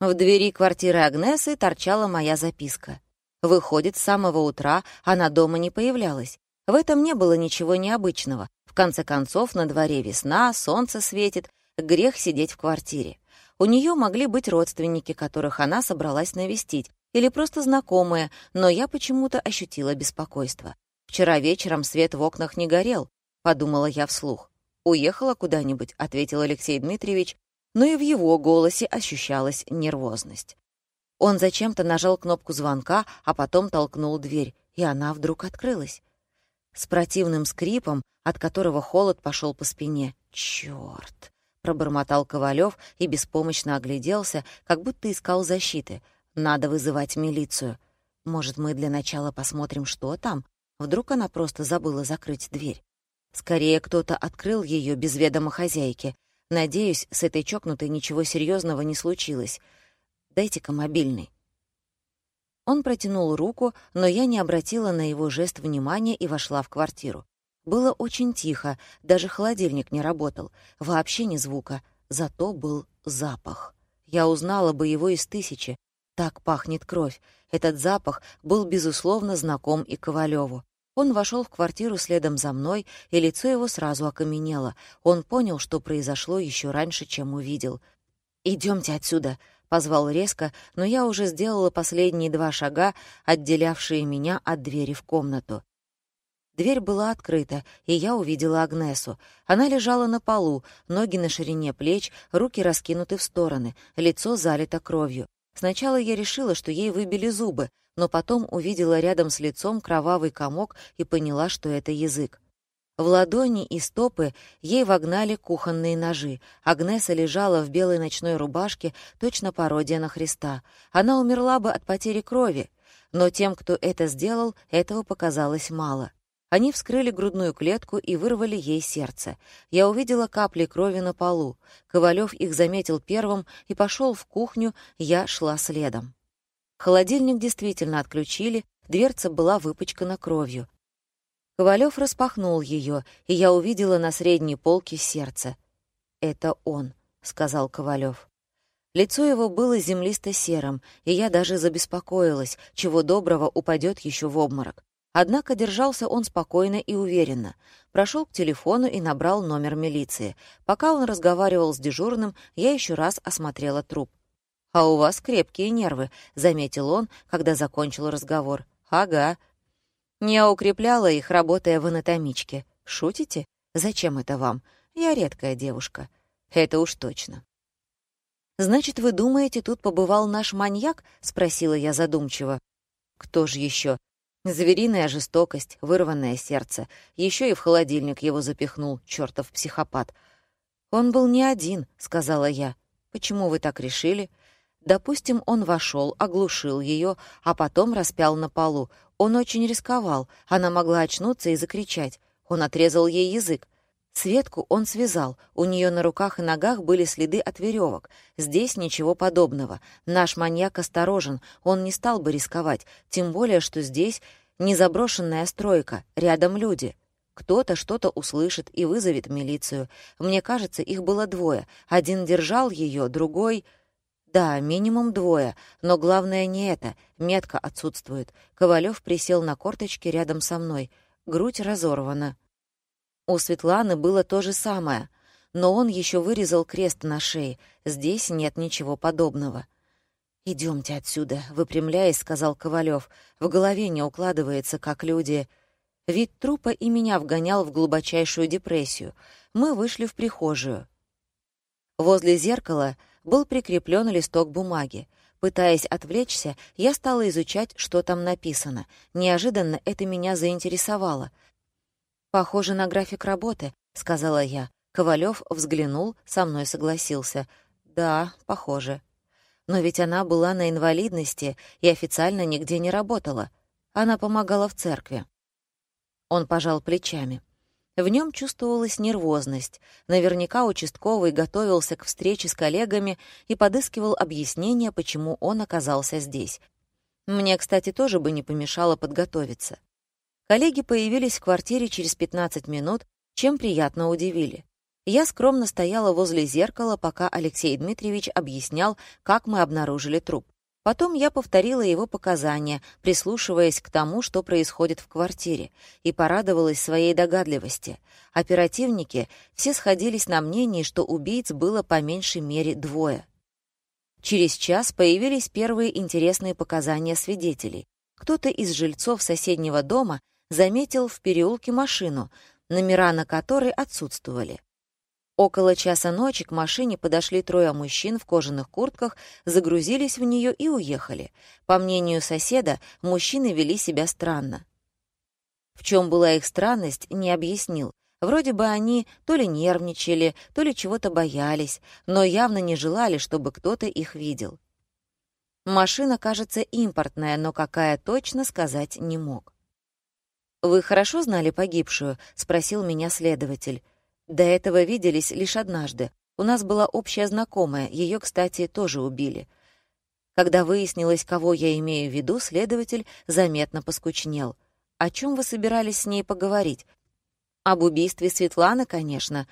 В двери квартиры Агнесы торчала моя записка. Выходит, с самого утра она дома не появлялась. В этом не было ничего необычного. В конце концов, на дворе весна, солнце светит, грех сидеть в квартире. У нее могли быть родственники, которых она собралась навестить, или просто знакомые, но я почему-то ощутила беспокойство. Вчера вечером свет в окнах не горел, подумала я вслух. «Уехала куда-нибудь», — ответил Алексей Дмитриевич, но и в его голосе ощущалась нервозность. Он зачем-то нажал кнопку звонка, а потом толкнул дверь, и она вдруг открылась. С противным скрипом, от которого холод пошел по спине. «Чёрт!» — пробормотал Ковалев и беспомощно огляделся, как будто искал защиты. «Надо вызывать милицию. Может, мы для начала посмотрим, что там? Вдруг она просто забыла закрыть дверь?» Скорее, кто-то открыл ее без ведома хозяйки. Надеюсь, с этой чокнутой ничего серьезного не случилось. Дайте-ка мобильный. Он протянул руку, но я не обратила на его жест внимания и вошла в квартиру. Было очень тихо, даже холодильник не работал, вообще ни звука, зато был запах. Я узнала бы его из тысячи. Так пахнет кровь. Этот запах был, безусловно, знаком и Ковалеву. Он вошел в квартиру следом за мной, и лицо его сразу окаменело. Он понял, что произошло еще раньше, чем увидел. Идемте отсюда», — позвал резко, но я уже сделала последние два шага, отделявшие меня от двери в комнату. Дверь была открыта, и я увидела Агнесу. Она лежала на полу, ноги на ширине плеч, руки раскинуты в стороны, лицо залито кровью. Сначала я решила, что ей выбили зубы, но потом увидела рядом с лицом кровавый комок и поняла, что это язык. В ладони и стопы ей вогнали кухонные ножи. Агнеса лежала в белой ночной рубашке, точно пародия на Христа. Она умерла бы от потери крови, но тем, кто это сделал, этого показалось мало. Они вскрыли грудную клетку и вырвали ей сердце. Я увидела капли крови на полу. Ковалев их заметил первым и пошел в кухню, я шла следом. Холодильник действительно отключили, дверца была выпачкана кровью. Ковалев распахнул ее, и я увидела на средней полке сердце. «Это он», — сказал Ковалев. Лицо его было землисто-серым, и я даже забеспокоилась, чего доброго упадет еще в обморок. Однако держался он спокойно и уверенно. Прошел к телефону и набрал номер милиции. Пока он разговаривал с дежурным, я еще раз осмотрела труп. «А у вас крепкие нервы», — заметил он, когда закончил разговор. «Ага». Я укрепляла их, работая в анатомичке. «Шутите? Зачем это вам? Я редкая девушка». «Это уж точно». «Значит, вы думаете, тут побывал наш маньяк?» — спросила я задумчиво. «Кто же еще? Звериная жестокость, вырванное сердце. Еще и в холодильник его запихнул, чертов психопат. «Он был не один», — сказала я. «Почему вы так решили?» Допустим, он вошел, оглушил ее, а потом распял на полу. Он очень рисковал, она могла очнуться и закричать. Он отрезал ей язык. Светку он связал, у нее на руках и ногах были следы от веревок. Здесь ничего подобного. Наш маньяк осторожен, он не стал бы рисковать, тем более, что здесь незаброшенная стройка, рядом люди. Кто-то что-то услышит и вызовет милицию. Мне кажется, их было двое. Один держал ее, другой... Да, минимум двое, но главное не это. Метка отсутствует. Ковалев присел на корточки рядом со мной. Грудь разорвана. У Светланы было то же самое, но он еще вырезал крест на шее. Здесь нет ничего подобного. Идемте отсюда», — выпрямляясь, сказал Ковалев. В голове не укладывается, как люди... Вид трупа и меня вгонял в глубочайшую депрессию. Мы вышли в прихожую. Возле зеркала был прикреплен листок бумаги. Пытаясь отвлечься, я стала изучать, что там написано. Неожиданно это меня заинтересовало. «Похоже на график работы», — сказала я. Ковалев взглянул, со мной согласился. «Да, похоже». Но ведь она была на инвалидности и официально нигде не работала. Она помогала в церкви. Он пожал плечами. В нем чувствовалась нервозность. Наверняка участковый готовился к встрече с коллегами и подыскивал объяснение, почему он оказался здесь. Мне, кстати, тоже бы не помешало подготовиться. Коллеги появились в квартире через 15 минут, чем приятно удивили. Я скромно стояла возле зеркала, пока Алексей Дмитриевич объяснял, как мы обнаружили труп. Потом я повторила его показания, прислушиваясь к тому, что происходит в квартире, и порадовалась своей догадливости. Оперативники все сходились на мнении, что убийц было по меньшей мере двое. Через час появились первые интересные показания свидетелей. Кто-то из жильцов соседнего дома заметил в переулке машину, номера на которой отсутствовали. Около часа ночи к машине подошли трое мужчин в кожаных куртках, загрузились в нее и уехали. По мнению соседа, мужчины вели себя странно. В чем была их странность, не объяснил. Вроде бы они то ли нервничали, то ли чего-то боялись, но явно не желали, чтобы кто-то их видел. Машина, кажется, импортная, но какая точно сказать не мог. «Вы хорошо знали погибшую?» — спросил меня следователь. До этого виделись лишь однажды. У нас была общая знакомая, ее, кстати, тоже убили. Когда выяснилось, кого я имею в виду, следователь заметно поскучнел. «О чем вы собирались с ней поговорить?» «Об убийстве Светланы, конечно.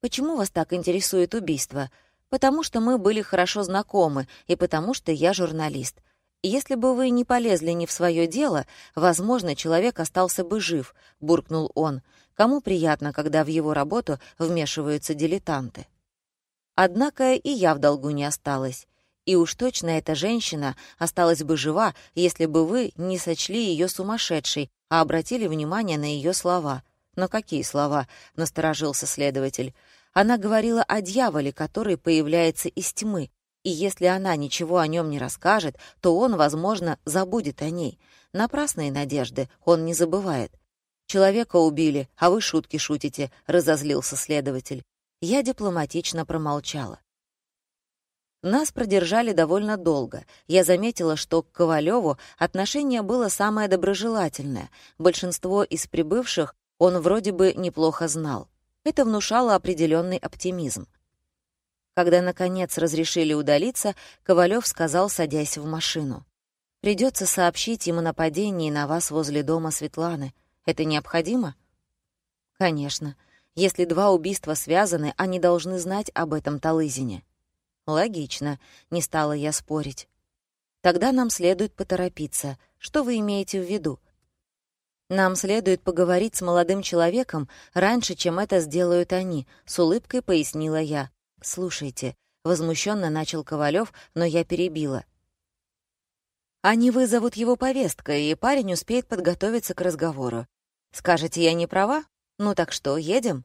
Почему вас так интересует убийство?» «Потому что мы были хорошо знакомы, и потому что я журналист. «Если бы вы не полезли не в свое дело, возможно, человек остался бы жив», — буркнул он. «Кому приятно, когда в его работу вмешиваются дилетанты?» Однако и я в долгу не осталась. И уж точно эта женщина осталась бы жива, если бы вы не сочли ее сумасшедшей, а обратили внимание на ее слова. «Но какие слова?» — насторожился следователь. Она говорила о дьяволе, который появляется из тьмы, и если она ничего о нем не расскажет, то он, возможно, забудет о ней. Напрасные надежды он не забывает. «Человека убили, а вы шутки шутите», — разозлился следователь. Я дипломатично промолчала. Нас продержали довольно долго. Я заметила, что к Ковалеву отношение было самое доброжелательное. Большинство из прибывших он вроде бы неплохо знал. Это внушало определенный оптимизм. Когда, наконец, разрешили удалиться, Ковалев сказал, садясь в машину. «Придется сообщить им о нападении на вас возле дома Светланы. Это необходимо?» «Конечно. Если два убийства связаны, они должны знать об этом Талызине». «Логично», — не стала я спорить. «Тогда нам следует поторопиться. Что вы имеете в виду?» «Нам следует поговорить с молодым человеком раньше, чем это сделают они», — с улыбкой пояснила я. «Слушайте», — возмущенно начал Ковалев, но я перебила. «Они вызовут его повесткой, и парень успеет подготовиться к разговору. Скажете, я не права? Ну так что, едем?»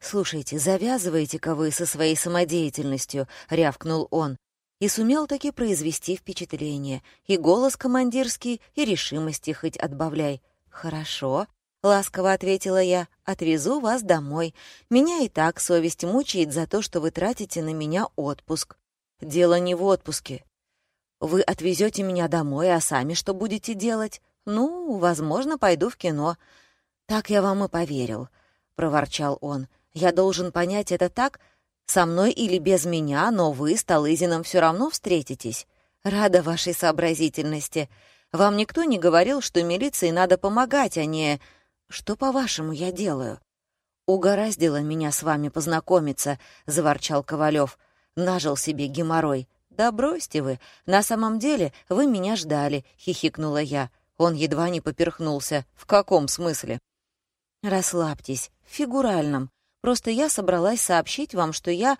«Слушайте, завязывайте-ка вы со своей самодеятельностью», — рявкнул он. И сумел таки произвести впечатление. И голос командирский, и решимости хоть отбавляй. «Хорошо», — ласково ответила я, — «отвезу вас домой. Меня и так совесть мучает за то, что вы тратите на меня отпуск». «Дело не в отпуске. Вы отвезете меня домой, а сами что будете делать? Ну, возможно, пойду в кино». «Так я вам и поверил», — проворчал он. «Я должен понять это так, со мной или без меня, но вы с Талызиным все равно встретитесь. Рада вашей сообразительности. Вам никто не говорил, что милиции надо помогать, а не...» Что, по-вашему, я делаю?» «Угораздило меня с вами познакомиться», — заворчал Ковалев. «Нажил себе геморрой». «Да бросьте вы. На самом деле вы меня ждали», — хихикнула я. Он едва не поперхнулся. «В каком смысле?» «Расслабьтесь. В фигуральном. Просто я собралась сообщить вам, что я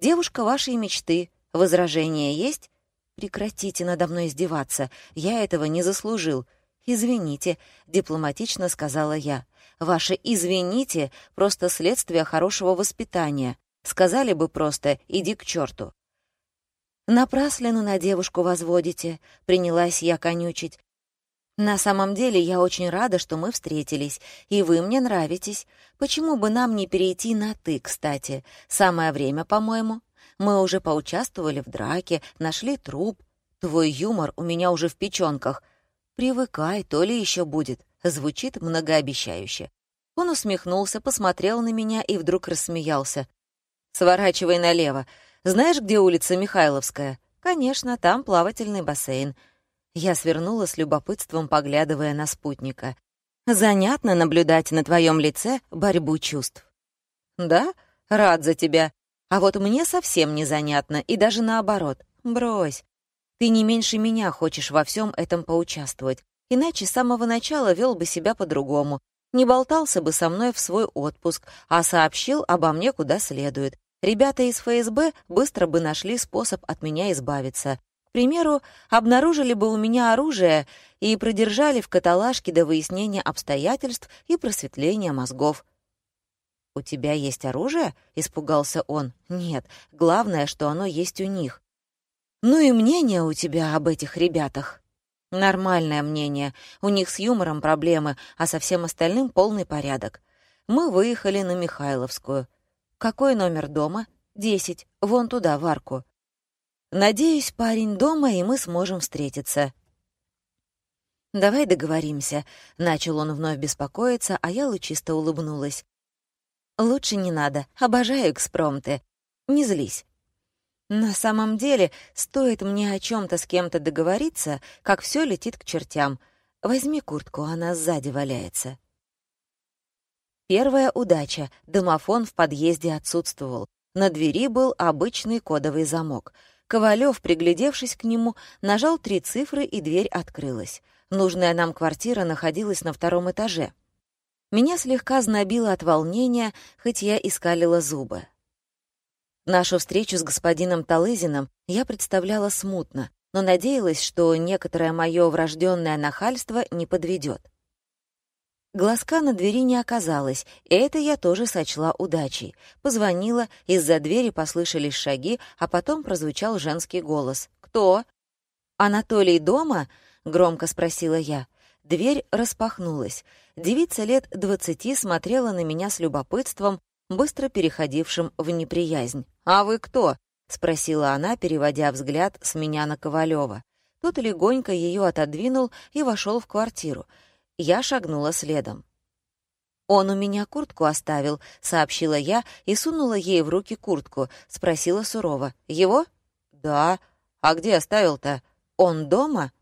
девушка вашей мечты. Возражения есть?» «Прекратите надо мной издеваться. Я этого не заслужил. «Извините», — дипломатично сказала я. «Ваше «извините» — просто следствие хорошего воспитания. Сказали бы просто «иди к черту». «Напраслину на девушку возводите», — принялась я конючить. «На самом деле я очень рада, что мы встретились, и вы мне нравитесь. Почему бы нам не перейти на «ты», кстати? Самое время, по-моему. Мы уже поучаствовали в драке, нашли труп. Твой юмор у меня уже в печёнках. «Привыкай, то ли еще будет», — звучит многообещающе. Он усмехнулся, посмотрел на меня и вдруг рассмеялся. «Сворачивай налево. Знаешь, где улица Михайловская?» «Конечно, там плавательный бассейн». Я свернула с любопытством, поглядывая на спутника. «Занятно наблюдать на твоем лице борьбу чувств». «Да? Рад за тебя. А вот мне совсем незанятно, и даже наоборот. Брось. Ты не меньше меня хочешь во всем этом поучаствовать, иначе с самого начала вел бы себя по-другому. Не болтался бы со мной в свой отпуск, а сообщил обо мне куда следует. Ребята из ФСБ быстро бы нашли способ от меня избавиться. К примеру, обнаружили бы у меня оружие и продержали в каталажке до выяснения обстоятельств и просветления мозгов. «У тебя есть оружие?» — испугался он. «Нет, главное, что оно есть у них». «Ну и мнение у тебя об этих ребятах». «Нормальное мнение. У них с юмором проблемы, а со всем остальным полный порядок. Мы выехали на Михайловскую. Какой номер дома? Десять. Вон туда, в арку. Надеюсь, парень дома, и мы сможем встретиться». «Давай договоримся», — начал он вновь беспокоиться, а я лучисто улыбнулась. Лучше не надо. Обожаю экспромты. Не злись. На самом деле, стоит мне о чем то с кем-то договориться, как все летит к чертям. Возьми куртку, она сзади валяется. Первая удача. Домофон в подъезде отсутствовал. На двери был обычный кодовый замок. Ковалев, приглядевшись к нему, нажал три цифры, и дверь открылась. Нужная нам квартира находилась на втором этаже. Меня слегка знобило от волнения, хоть я и скалила зубы. Нашу встречу с господином Талызиным я представляла смутно, но надеялась, что некоторое мое врожденное нахальство не подведет. Глазка на двери не оказалось, и это я тоже сочла удачей. Позвонила, из-за двери послышались шаги, а потом прозвучал женский голос. «Кто?» «Анатолий дома?» — громко спросила я. Дверь распахнулась. Девица лет двадцати смотрела на меня с любопытством, быстро переходившим в неприязнь. «А вы кто?» — спросила она, переводя взгляд с меня на Ковалева. Тот легонько ее отодвинул и вошел в квартиру. Я шагнула следом. «Он у меня куртку оставил», — сообщила я и сунула ей в руки куртку, спросила сурово. «Его?» «Да. А где оставил-то? Он дома?»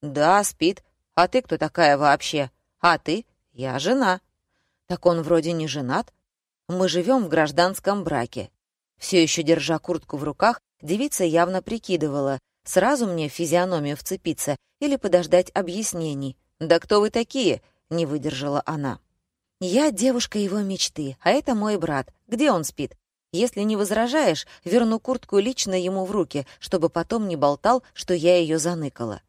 «Да, спит. А ты кто такая вообще?» А ты? Я жена. Так он вроде не женат. Мы живем в гражданском браке. Все еще держа куртку в руках, девица явно прикидывала, сразу мне в физиономию вцепиться или подождать объяснений. «Да кто вы такие?» — не выдержала она. «Я девушка его мечты, а это мой брат. Где он спит? Если не возражаешь, верну куртку лично ему в руки, чтобы потом не болтал, что я ее заныкала».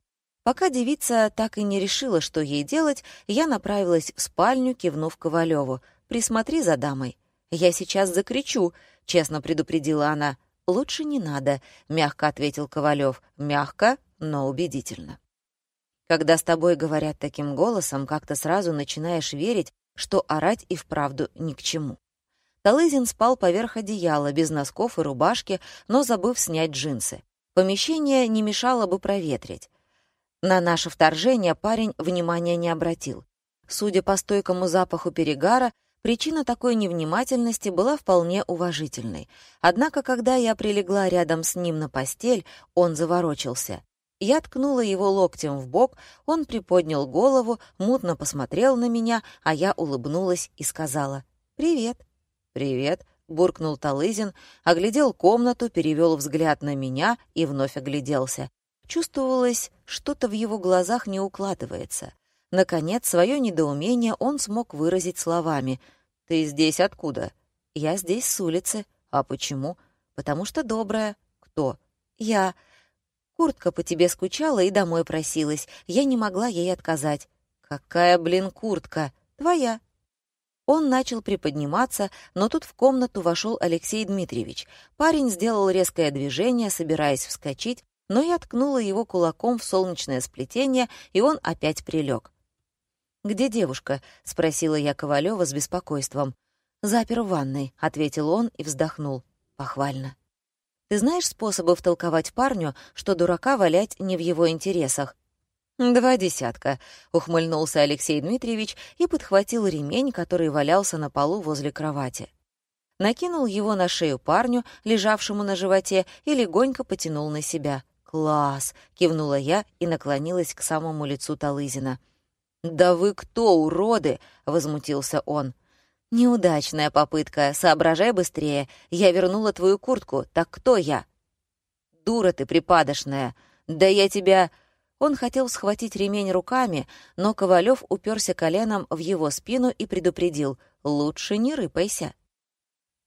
Пока девица так и не решила, что ей делать, я направилась в спальню, кивнув Ковалеву. «Присмотри за дамой». «Я сейчас закричу», — честно предупредила она. «Лучше не надо», — мягко ответил Ковалев. Мягко, но убедительно. Когда с тобой говорят таким голосом, как-то сразу начинаешь верить, что орать и вправду ни к чему. Талызин спал поверх одеяла, без носков и рубашки, но забыв снять джинсы. Помещение не мешало бы проветрить. На наше вторжение парень внимания не обратил. Судя по стойкому запаху перегара, причина такой невнимательности была вполне уважительной. Однако, когда я прилегла рядом с ним на постель, он заворочился. Я ткнула его локтем в бок, он приподнял голову, мутно посмотрел на меня, а я улыбнулась и сказала «Привет». «Привет», — буркнул Талызин, оглядел комнату, перевел взгляд на меня и вновь огляделся. Чувствовалось, что-то в его глазах не укладывается. Наконец, свое недоумение он смог выразить словами. «Ты здесь откуда?» «Я здесь с улицы». «А почему?» «Потому что добрая». «Кто?» «Я». Куртка по тебе скучала и домой просилась. Я не могла ей отказать. «Какая, блин, куртка?» «Твоя». Он начал приподниматься, но тут в комнату вошел Алексей Дмитриевич. Парень сделал резкое движение, собираясь вскочить, но я ткнула его кулаком в солнечное сплетение, и он опять прилег. «Где девушка?» — спросила я Ковалева с беспокойством. «Запер в ванной», — ответил он и вздохнул. «Похвально». «Ты знаешь способы втолковать парню, что дурака валять не в его интересах?» «Два десятка», — ухмыльнулся Алексей Дмитриевич и подхватил ремень, который валялся на полу возле кровати. Накинул его на шею парню, лежавшему на животе, и легонько потянул на себя. «Класс!» — кивнула я и наклонилась к самому лицу Талызина. «Да вы кто, уроды?» — возмутился он. «Неудачная попытка. Соображай быстрее. Я вернула твою куртку. Так кто я?» «Дура ты припадочная. Да я тебя...» Он хотел схватить ремень руками, но Ковалев уперся коленом в его спину и предупредил «Лучше не рыпайся».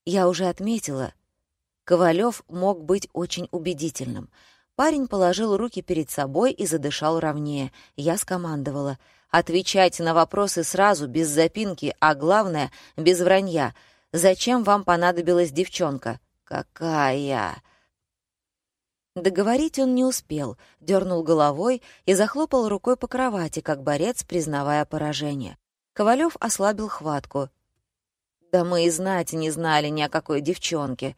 Я уже отметила, Ковалев мог быть очень убедительным. Парень положил руки перед собой и задышал ровнее. Я скомандовала. «Отвечать на вопросы сразу, без запинки, а главное, без вранья. Зачем вам понадобилась девчонка?» «Какая?» Договорить он не успел, дернул головой и захлопал рукой по кровати, как борец, признавая поражение. Ковалев ослабил хватку. «Да мы и знать не знали ни о какой девчонке.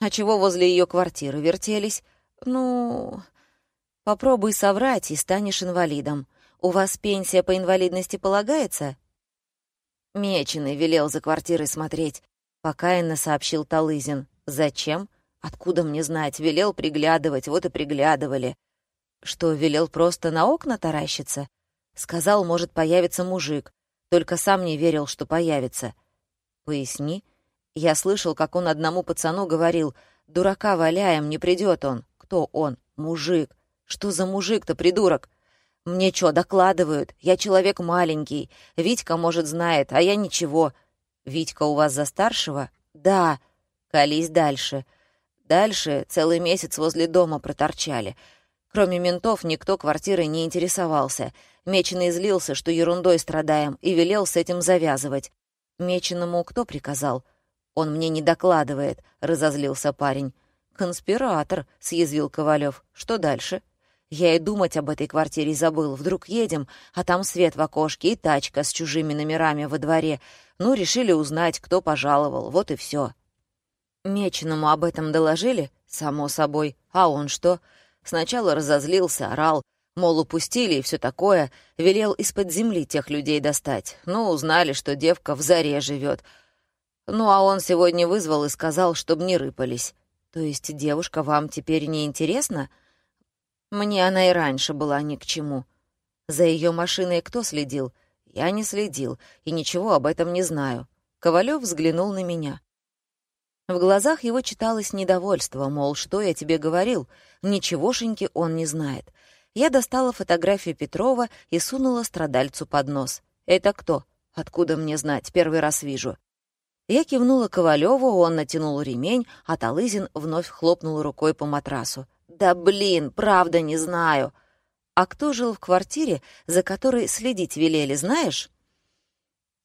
А чего возле ее квартиры вертелись? Ну, попробуй соврать, и станешь инвалидом. У вас пенсия по инвалидности полагается?» Меченый велел за квартирой смотреть, покаянно сообщил Талызин. «Зачем?» Откуда мне знать? Велел приглядывать, вот и приглядывали. Что, велел просто на окна таращиться? Сказал, может, появится мужик. Только сам не верил, что появится. Поясни. Я слышал, как он одному пацану говорил, «Дурака валяем, не придет он». Кто он? Мужик. Что за мужик-то, придурок? Мне что, докладывают? Я человек маленький. Витька, может, знает, а я ничего. Витька у вас за старшего? Да. Колись дальше. Дальше целый месяц возле дома проторчали. Кроме ментов никто квартирой не интересовался. Меченый злился, что ерундой страдаем, и велел с этим завязывать. Меченому кто приказал? Он мне не докладывает, — разозлился парень. «Конспиратор», — съязвил Ковалев. «Что дальше?» Я и думать об этой квартире забыл. Вдруг едем, а там свет в окошке и тачка с чужими номерами во дворе. Ну, решили узнать, кто пожаловал. Вот и все. Меченому об этом доложили? Само собой. А он что? Сначала разозлился, орал, мол, упустили и все такое, велел из-под земли тех людей достать. Ну, узнали, что девка в заре живет. Ну, а он сегодня вызвал и сказал, чтобы не рыпались. То есть девушка вам теперь не интересна? Мне она и раньше была ни к чему. За ее машиной кто следил? Я не следил и ничего об этом не знаю. Ковалев взглянул на меня. В глазах его читалось недовольство, мол, что я тебе говорил, ничегошеньки он не знает. Я достала фотографию Петрова и сунула страдальцу под нос. «Это кто? Откуда мне знать? Первый раз вижу». Я кивнула Ковалеву, он натянул ремень, а Талызин вновь хлопнул рукой по матрасу. «Да блин, правда не знаю». «А кто жил в квартире, за которой следить велели, знаешь?»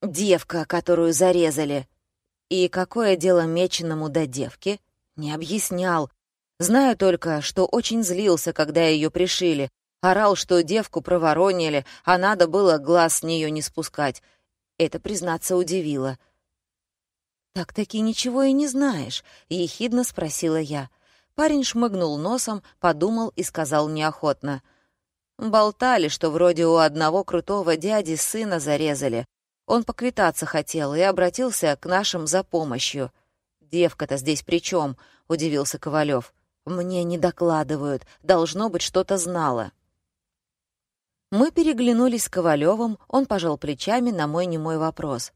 «Девка, которую зарезали», и какое дело меченому до девки? Не объяснял. Знаю только, что очень злился, когда ее пришили. Орал, что девку проворонили, а надо было глаз с нее не спускать. Это, признаться, удивило. «Так-таки ничего и не знаешь», — ехидно спросила я. Парень шмыгнул носом, подумал и сказал неохотно. «Болтали, что вроде у одного крутого дяди сына зарезали. Он поквитаться хотел и обратился к нашим за помощью. «Девка-то здесь при чем? удивился Ковалев. «Мне не докладывают. Должно быть, что-то знала». Мы переглянулись с Ковалевым, он пожал плечами на мой немой вопрос.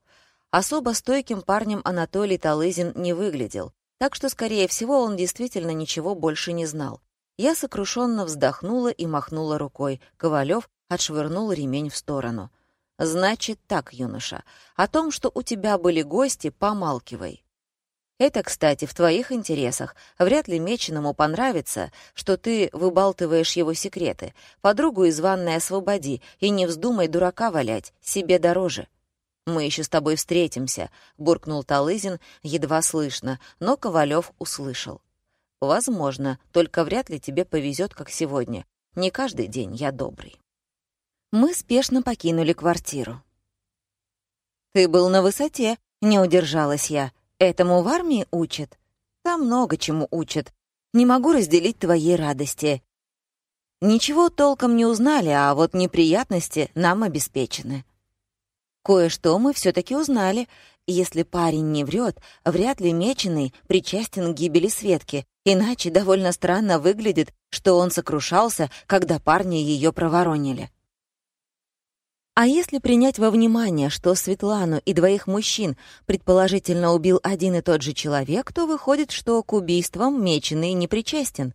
Особо стойким парнем Анатолий Талызин не выглядел, так что, скорее всего, он действительно ничего больше не знал. Я сокрушенно вздохнула и махнула рукой. Ковалев отшвырнул ремень в сторону. Значит так, юноша, о том, что у тебя были гости, помалкивай. Это, кстати, в твоих интересах. Вряд ли Меченому понравится, что ты выбалтываешь его секреты. Подругу из ванной освободи и не вздумай дурака валять, себе дороже. «Мы еще с тобой встретимся», — буркнул Талызин, едва слышно, но Ковалев услышал. «Возможно, только вряд ли тебе повезет, как сегодня. Не каждый день я добрый». Мы спешно покинули квартиру. «Ты был на высоте», — не удержалась я. «Этому в армии учат?» «Там много чему учат. Не могу разделить твоей радости. Ничего толком не узнали, а вот неприятности нам обеспечены». Кое-что мы все таки узнали. Если парень не врет, вряд ли Меченый причастен к гибели Светки, иначе довольно странно выглядит, что он сокрушался, когда парни ее проворонили. А если принять во внимание, что Светлану и двоих мужчин предположительно убил один и тот же человек, то выходит, что к убийствам Меченый не причастен.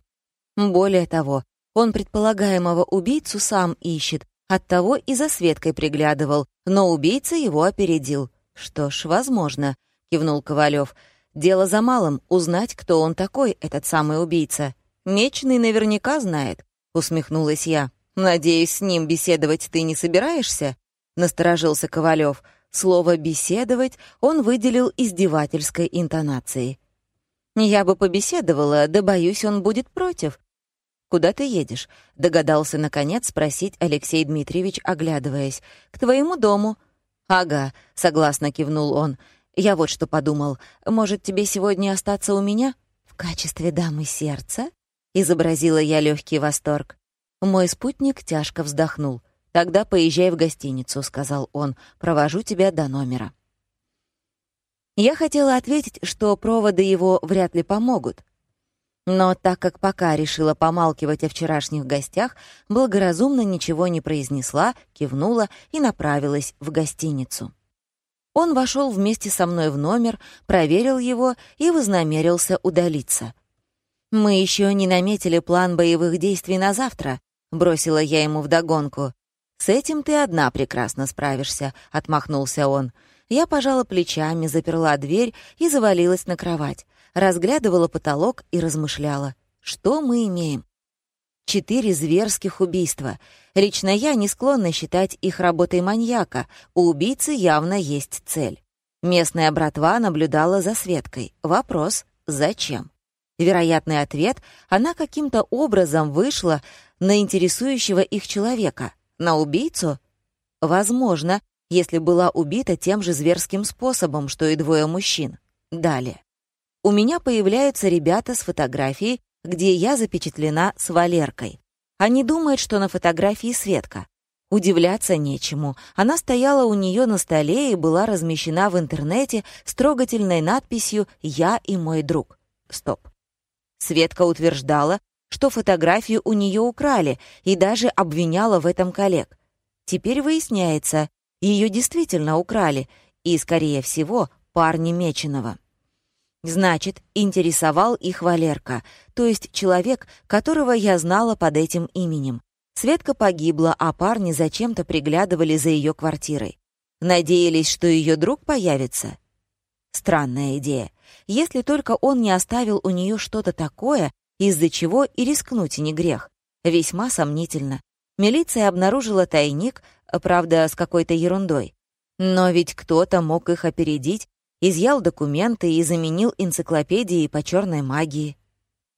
Более того, он предполагаемого убийцу сам ищет, оттого и за Светкой приглядывал, но убийца его опередил. «Что ж, возможно», — кивнул Ковалев. «Дело за малым — узнать, кто он такой, этот самый убийца. Меченый наверняка знает», — усмехнулась я. «Надеюсь, с ним беседовать ты не собираешься?» — насторожился Ковалев. Слово «беседовать» он выделил издевательской интонацией. «Я бы побеседовала, да, боюсь, он будет против». «Куда ты едешь?» — догадался, наконец, спросить Алексей Дмитриевич, оглядываясь. «К твоему дому». «Ага», — согласно кивнул он. «Я вот что подумал. Может, тебе сегодня остаться у меня?» «В качестве дамы сердца?» — изобразила я легкий восторг. Мой спутник тяжко вздохнул. «Тогда поезжай в гостиницу», — сказал он. «Провожу тебя до номера». Я хотела ответить, что проводы его вряд ли помогут. Но так как пока решила помалкивать о вчерашних гостях, благоразумно ничего не произнесла, кивнула и направилась в гостиницу. Он вошел вместе со мной в номер, проверил его и вознамерился удалиться. «Мы еще не наметили план боевых действий на завтра», бросила я ему вдогонку. «С этим ты одна прекрасно справишься», — отмахнулся он. Я пожала плечами, заперла дверь и завалилась на кровать. Разглядывала потолок и размышляла. Что мы имеем? Четыре зверских убийства. Лично я не склонна считать их работой маньяка. У убийцы явно есть цель. Местная братва наблюдала за Светкой. Вопрос — зачем? Вероятный ответ — она каким-то образом вышла на интересующего их человека, на убийцу? Возможно, если была убита тем же зверским способом, что и двое мужчин. Далее. У меня появляются ребята с фотографией, где я запечатлена с Валеркой. Они думают, что на фотографии Светка. Удивляться нечему. Она стояла у нее на столе и была размещена в интернете с трогательной надписью «Я и мой друг». Стоп. Светка утверждала, что фотографию у нее украли и даже обвиняла в этом коллег. Теперь выясняется, ее действительно украли, и, скорее всего, парни Меченого. Значит, интересовал их Валерка, то есть человек, которого я знала под этим именем. Светка погибла, а парни зачем-то приглядывали за ее квартирой. Надеялись, что ее друг появится? Странная идея. Если только он не оставил у нее что-то такое, из-за чего и рискнуть не грех. Весьма сомнительно. Милиция обнаружила тайник, правда, с какой-то ерундой. Но ведь кто-то мог их опередить, изъял документы и заменил энциклопедией по черной магии.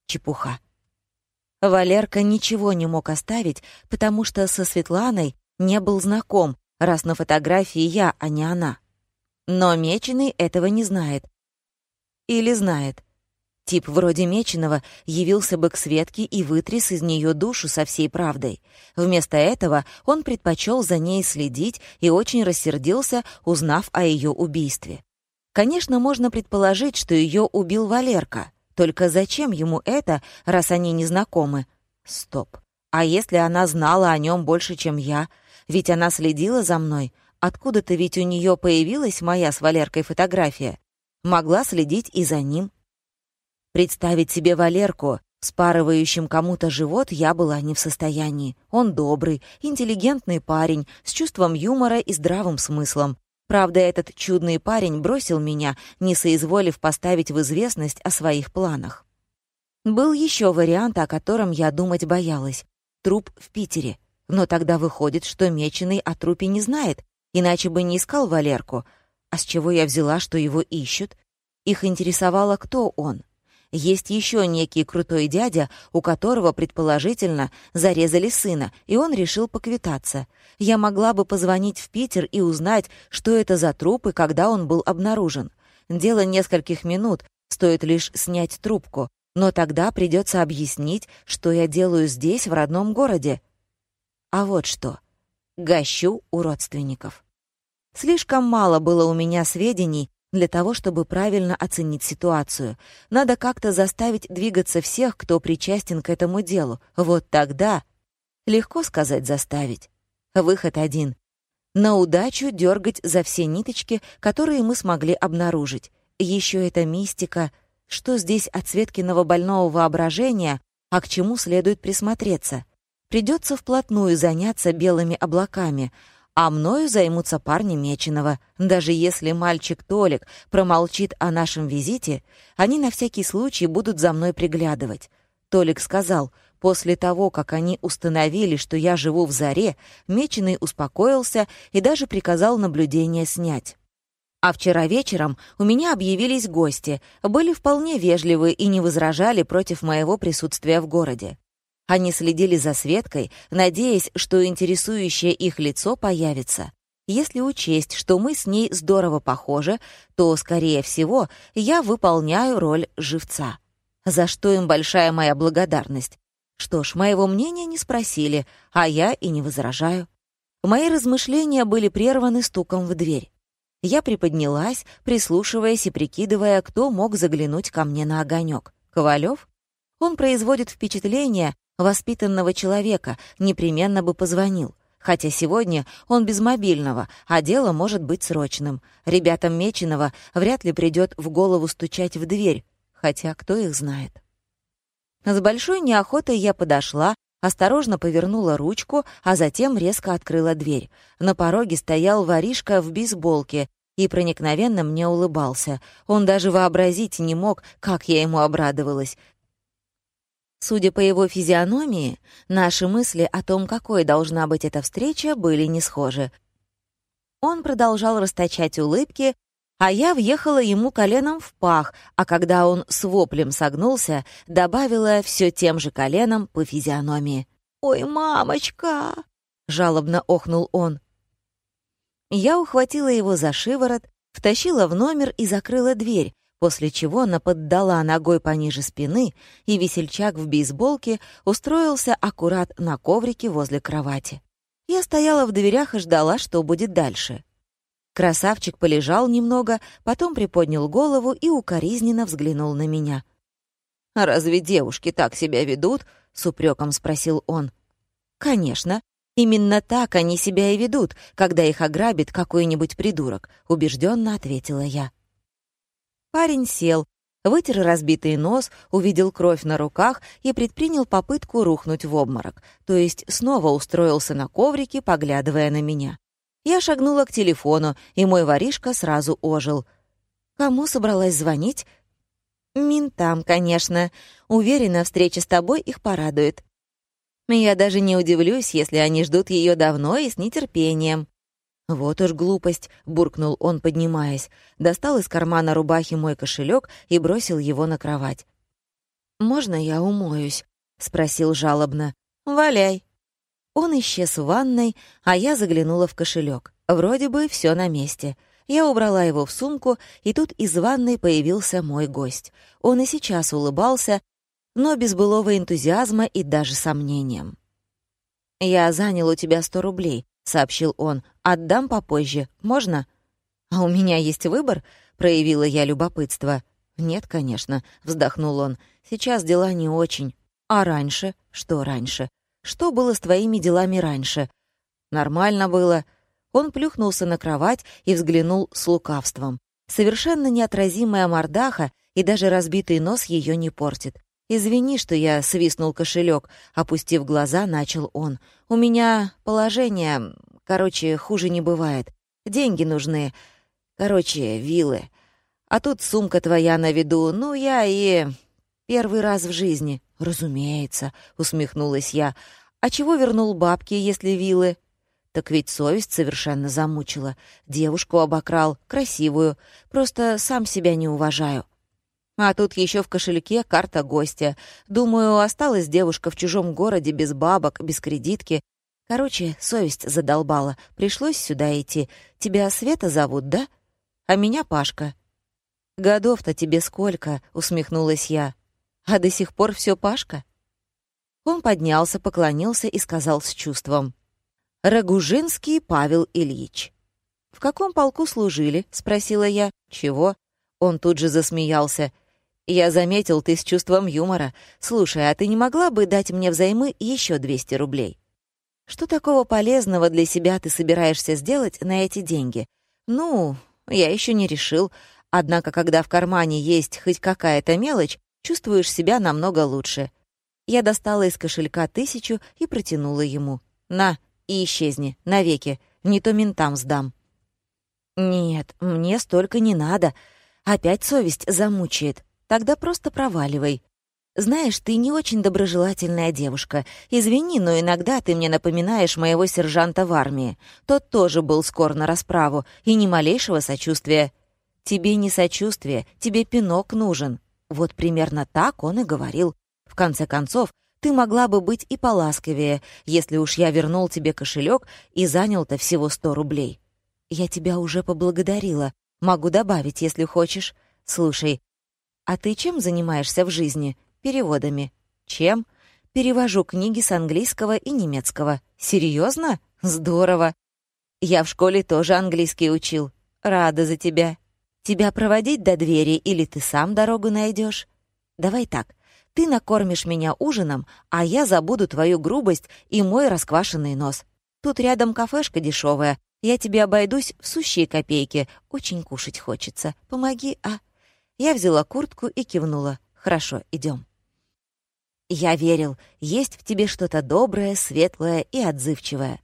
Чепуха. Валерка ничего не мог оставить, потому что со Светланой не был знаком, раз на фотографии я, а не она. Но Меченый этого не знает. Или знает. Тип вроде Меченого явился бы к Светке и вытряс из нее душу со всей правдой. Вместо этого он предпочел за ней следить и очень рассердился, узнав о ее убийстве. Конечно, можно предположить, что ее убил Валерка. Только зачем ему это, раз они не знакомы? Стоп. А если она знала о нем больше, чем я? Ведь она следила за мной. Откуда-то ведь у нее появилась моя с Валеркой фотография. Могла следить и за ним. Представить себе Валерку, спарывающим кому-то живот, я была не в состоянии. Он добрый, интеллигентный парень, с чувством юмора и здравым смыслом. Правда, этот чудный парень бросил меня, не соизволив поставить в известность о своих планах. Был еще вариант, о котором я думать боялась. Труп в Питере. Но тогда выходит, что Меченый о трупе не знает, иначе бы не искал Валерку. А с чего я взяла, что его ищут? Их интересовало, кто он. Есть еще некий крутой дядя, у которого, предположительно, зарезали сына, и он решил поквитаться. Я могла бы позвонить в Питер и узнать, что это за труп и когда он был обнаружен. Дело нескольких минут, стоит лишь снять трубку, но тогда придется объяснить, что я делаю здесь, в родном городе. А вот что. Гощу у родственников. Слишком мало было у меня сведений для того, чтобы правильно оценить ситуацию. Надо как-то заставить двигаться всех, кто причастен к этому делу. Вот тогда... Легко сказать «заставить». Выход один. на удачу дергать за все ниточки, которые мы смогли обнаружить. Еще эта мистика, что здесь от Светкиного больного воображения, а к чему следует присмотреться. Придется вплотную заняться белыми облаками, а мною займутся парни Меченого. Даже если мальчик Толик промолчит о нашем визите, они на всякий случай будут за мной приглядывать. Толик сказал, после того, как они установили, что я живу в Заре, Меченый успокоился и даже приказал наблюдение снять. А вчера вечером у меня объявились гости, были вполне вежливы и не возражали против моего присутствия в городе. Они следили за Светкой, надеясь, что интересующее их лицо появится. Если учесть, что мы с ней здорово похожи, то, скорее всего, я выполняю роль живца. За что им большая моя благодарность. Что ж, моего мнения не спросили, а я и не возражаю. Мои размышления были прерваны стуком в дверь. Я приподнялась, прислушиваясь и прикидывая, кто мог заглянуть ко мне на огонек. Ковалев? Он производит впечатление, воспитанного человека, непременно бы позвонил. Хотя сегодня он без мобильного, а дело может быть срочным. Ребятам Меченого вряд ли придет в голову стучать в дверь, хотя кто их знает. С большой неохотой я подошла, осторожно повернула ручку, а затем резко открыла дверь. На пороге стоял воришка в бейсболке и проникновенно мне улыбался. Он даже вообразить не мог, как я ему обрадовалась. Судя по его физиономии, наши мысли о том, какой должна быть эта встреча, были не схожи. Он продолжал расточать улыбки, а я въехала ему коленом в пах, а когда он с воплем согнулся, добавила все тем же коленом по физиономии. «Ой, мамочка!» — жалобно охнул он. Я ухватила его за шиворот, втащила в номер и закрыла дверь, после чего наподдала ногой пониже спины, и весельчак в бейсболке устроился аккурат на коврике возле кровати. Я стояла в дверях и ждала, что будет дальше. Красавчик полежал немного, потом приподнял голову и укоризненно взглянул на меня. «А разве девушки так себя ведут?» — с упреком спросил он. «Конечно. Именно так они себя и ведут, когда их ограбит какой-нибудь придурок», — убежденно ответила я. Парень сел, вытер разбитый нос, увидел кровь на руках и предпринял попытку рухнуть в обморок, то есть снова устроился на коврике, поглядывая на меня. Я шагнула к телефону, и мой воришка сразу ожил. «Кому собралась звонить?» «Ментам, конечно. Уверена, встреча с тобой их порадует. Я даже не удивлюсь, если они ждут ее давно и с нетерпением». «Вот уж глупость», — буркнул он, поднимаясь. Достал из кармана рубахи мой кошелек и бросил его на кровать. «Можно я умоюсь?» — спросил жалобно. «Валяй». Он исчез в ванной, а я заглянула в кошелек. Вроде бы все на месте. Я убрала его в сумку, и тут из ванной появился мой гость. Он и сейчас улыбался, но без былого энтузиазма и даже сомнением. «Я занял у тебя сто рублей», — сообщил он. «Отдам попозже. Можно?» «А у меня есть выбор?» — проявила я любопытство. «Нет, конечно», — вздохнул он. «Сейчас дела не очень. А раньше? Что раньше? Что было с твоими делами раньше?» «Нормально было». Он плюхнулся на кровать и взглянул с лукавством. Совершенно неотразимая мордаха и даже разбитый нос ее не портит. «Извини, что я свистнул кошелек», — опустив глаза, начал он. «У меня положение... Короче, хуже не бывает. Деньги нужны. Короче, вилы. А тут сумка твоя на виду. Ну, я и... Первый раз в жизни». «Разумеется», — усмехнулась я. «А чего вернул бабки, если вилы?» Так ведь совесть совершенно замучила. Девушку обокрал, красивую. Просто сам себя не уважаю. А тут еще в кошельке карта гостя. Думаю, осталась девушка в чужом городе без бабок, без кредитки. Короче, совесть задолбала. Пришлось сюда идти. Тебя Света зовут, да? А меня Пашка. «Годов-то тебе сколько?» — усмехнулась я. «А до сих пор все Пашка?» Он поднялся, поклонился и сказал с чувством. «Рагужинский Павел Ильич». «В каком полку служили?» — спросила я. «Чего?» Он тут же засмеялся. «Я заметил, ты с чувством юмора. Слушай, а ты не могла бы дать мне взаймы еще 200 рублей?» Что такого полезного для себя ты собираешься сделать на эти деньги? Ну, я еще не решил. Однако, когда в кармане есть хоть какая-то мелочь, чувствуешь себя намного лучше. Я достала из кошелька тысячу и протянула ему. «На, и исчезни, навеки, не то ментам сдам». «Нет, мне столько не надо. Опять совесть замучает. Тогда просто проваливай. Знаешь, ты не очень доброжелательная девушка. Извини, но иногда ты мне напоминаешь моего сержанта в армии. Тот тоже был скор на расправу, и ни малейшего сочувствия. Тебе не сочувствие, тебе пинок нужен. Вот примерно так он и говорил. В конце концов, ты могла бы быть и поласковее, если уж я вернул тебе кошелек и занял-то всего сто рублей. Я тебя уже поблагодарила. Могу добавить, если хочешь. Слушай, а ты чем занимаешься в жизни? Переводами. Чем? Перевожу книги с английского и немецкого. Серьезно? Здорово. Я в школе тоже английский учил. Рада за тебя. Тебя проводить до двери или ты сам дорогу найдешь? Давай так. Ты накормишь меня ужином, а я забуду твою грубость и мой расквашенный нос. Тут рядом кафешка дешевая. Я тебе обойдусь в сущие копейки. Очень кушать хочется. Помоги, а?» Я взяла куртку и кивнула. «Хорошо, идем. Я верил, есть в тебе что-то доброе, светлое и отзывчивое.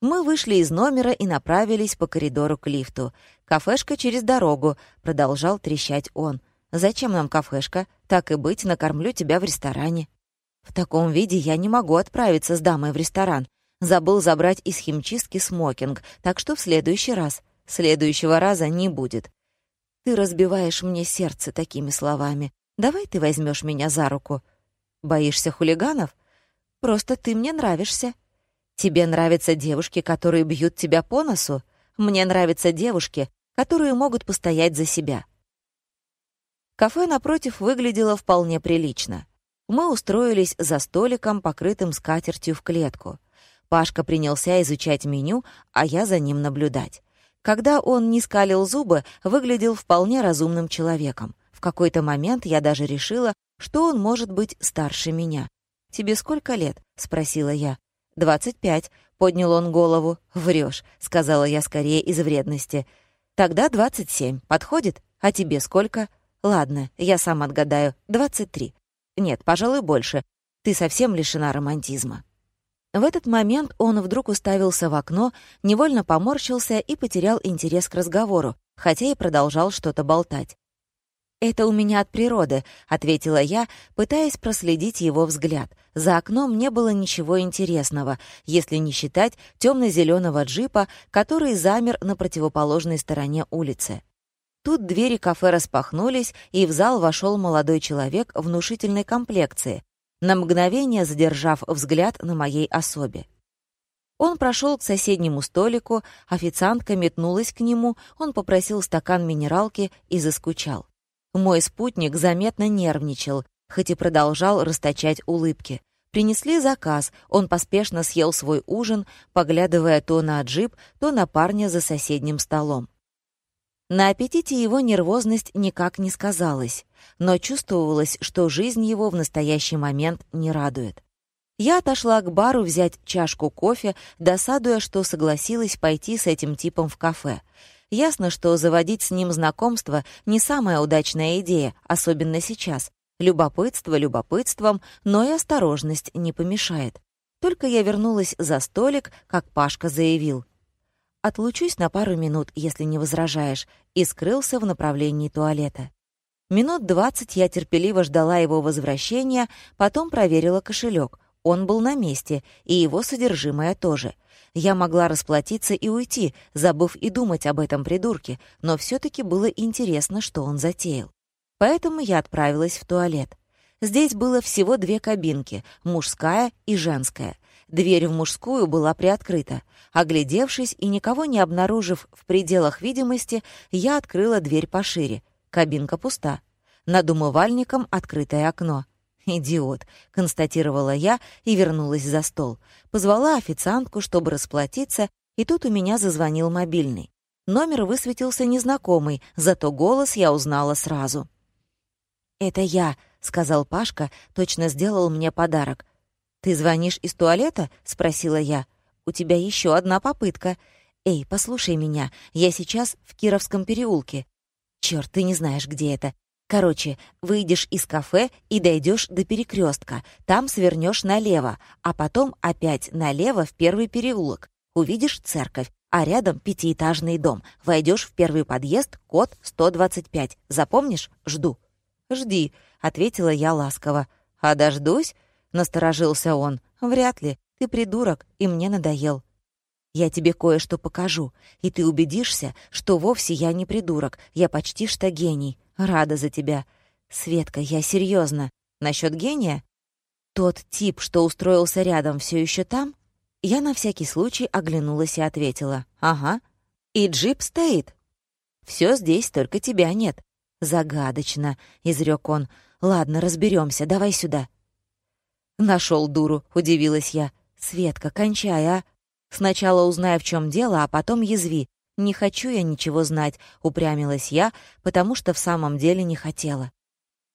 Мы вышли из номера и направились по коридору к лифту. «Кафешка через дорогу», — продолжал трещать он. «Зачем нам кафешка? Так и быть, накормлю тебя в ресторане». В таком виде я не могу отправиться с дамой в ресторан. Забыл забрать из химчистки смокинг, так что в следующий раз. Следующего раза не будет. Ты разбиваешь мне сердце такими словами. Давай ты возьмешь меня за руку. Боишься хулиганов? Просто ты мне нравишься. Тебе нравятся девушки, которые бьют тебя по носу? Мне нравятся девушки, которые могут постоять за себя. Кафе напротив выглядело вполне прилично. Мы устроились за столиком, покрытым скатертью в клетку. Пашка принялся изучать меню, а я за ним наблюдать. Когда он не скалил зубы, выглядел вполне разумным человеком. В какой-то момент я даже решила, что он может быть старше меня. «Тебе сколько лет?» — спросила я. «Двадцать пять», — поднял он голову. «Врёшь», — сказала я скорее из вредности. «Тогда двадцать семь. Подходит? А тебе сколько?» «Ладно, я сам отгадаю. Двадцать три. Нет, пожалуй, больше. Ты совсем лишена романтизма». В этот момент он вдруг уставился в окно, невольно поморщился и потерял интерес к разговору, хотя и продолжал что-то болтать. «Это у меня от природы», — ответила я, пытаясь проследить его взгляд. За окном не было ничего интересного, если не считать темно-зеленого джипа, который замер на противоположной стороне улицы. Тут двери кафе распахнулись, и в зал вошел молодой человек внушительной комплекции, на мгновение задержав взгляд на моей особе. Он прошел к соседнему столику, официантка метнулась к нему, он попросил стакан минералки и заскучал. Мой спутник заметно нервничал, хоть и продолжал расточать улыбки. Принесли заказ, он поспешно съел свой ужин, поглядывая то на джип, то на парня за соседним столом. На аппетите его нервозность никак не сказалась, но чувствовалось, что жизнь его в настоящий момент не радует. Я отошла к бару взять чашку кофе, досадуя, что согласилась пойти с этим типом в кафе — Ясно, что заводить с ним знакомство не самая удачная идея, особенно сейчас. Любопытство любопытством, но и осторожность не помешает. Только я вернулась за столик, как Пашка заявил. «Отлучусь на пару минут, если не возражаешь», и скрылся в направлении туалета. Минут двадцать я терпеливо ждала его возвращения, потом проверила кошелек. Он был на месте, и его содержимое тоже — я могла расплатиться и уйти, забыв и думать об этом придурке, но все таки было интересно, что он затеял. Поэтому я отправилась в туалет. Здесь было всего две кабинки — мужская и женская. Дверь в мужскую была приоткрыта. Оглядевшись и никого не обнаружив в пределах видимости, я открыла дверь пошире. Кабинка пуста. Над умывальником открытое окно. «Идиот», — констатировала я и вернулась за стол. Позвала официантку, чтобы расплатиться, и тут у меня зазвонил мобильный. Номер высветился незнакомый, зато голос я узнала сразу. «Это я», — сказал Пашка, точно сделал мне подарок. «Ты звонишь из туалета?» — спросила я. «У тебя еще одна попытка. Эй, послушай меня, я сейчас в Кировском переулке. Черт, ты не знаешь, где это. Короче, выйдешь из кафе и дойдешь до перекрестка. Там свернешь налево, а потом опять налево в первый переулок. Увидишь церковь, а рядом пятиэтажный дом. Войдешь в первый подъезд, код 125. Запомнишь? Жду. «Жди», — ответила я ласково. «А дождусь?» — насторожился он. «Вряд ли. Ты придурок, и мне надоел. Я тебе кое-что покажу, и ты убедишься, что вовсе я не придурок, я почти что гений. Рада за тебя. Светка, я серьезно. Насчет гения? Тот тип, что устроился рядом, все еще там? Я на всякий случай оглянулась и ответила. Ага. И джип стоит. Все здесь, только тебя нет. Загадочно, изрек он. Ладно, разберемся, давай сюда. Нашел дуру, удивилась я. Светка, кончай, а? Сначала узнай, в чем дело, а потом язви. Не хочу я ничего знать, упрямилась я, потому что в самом деле не хотела.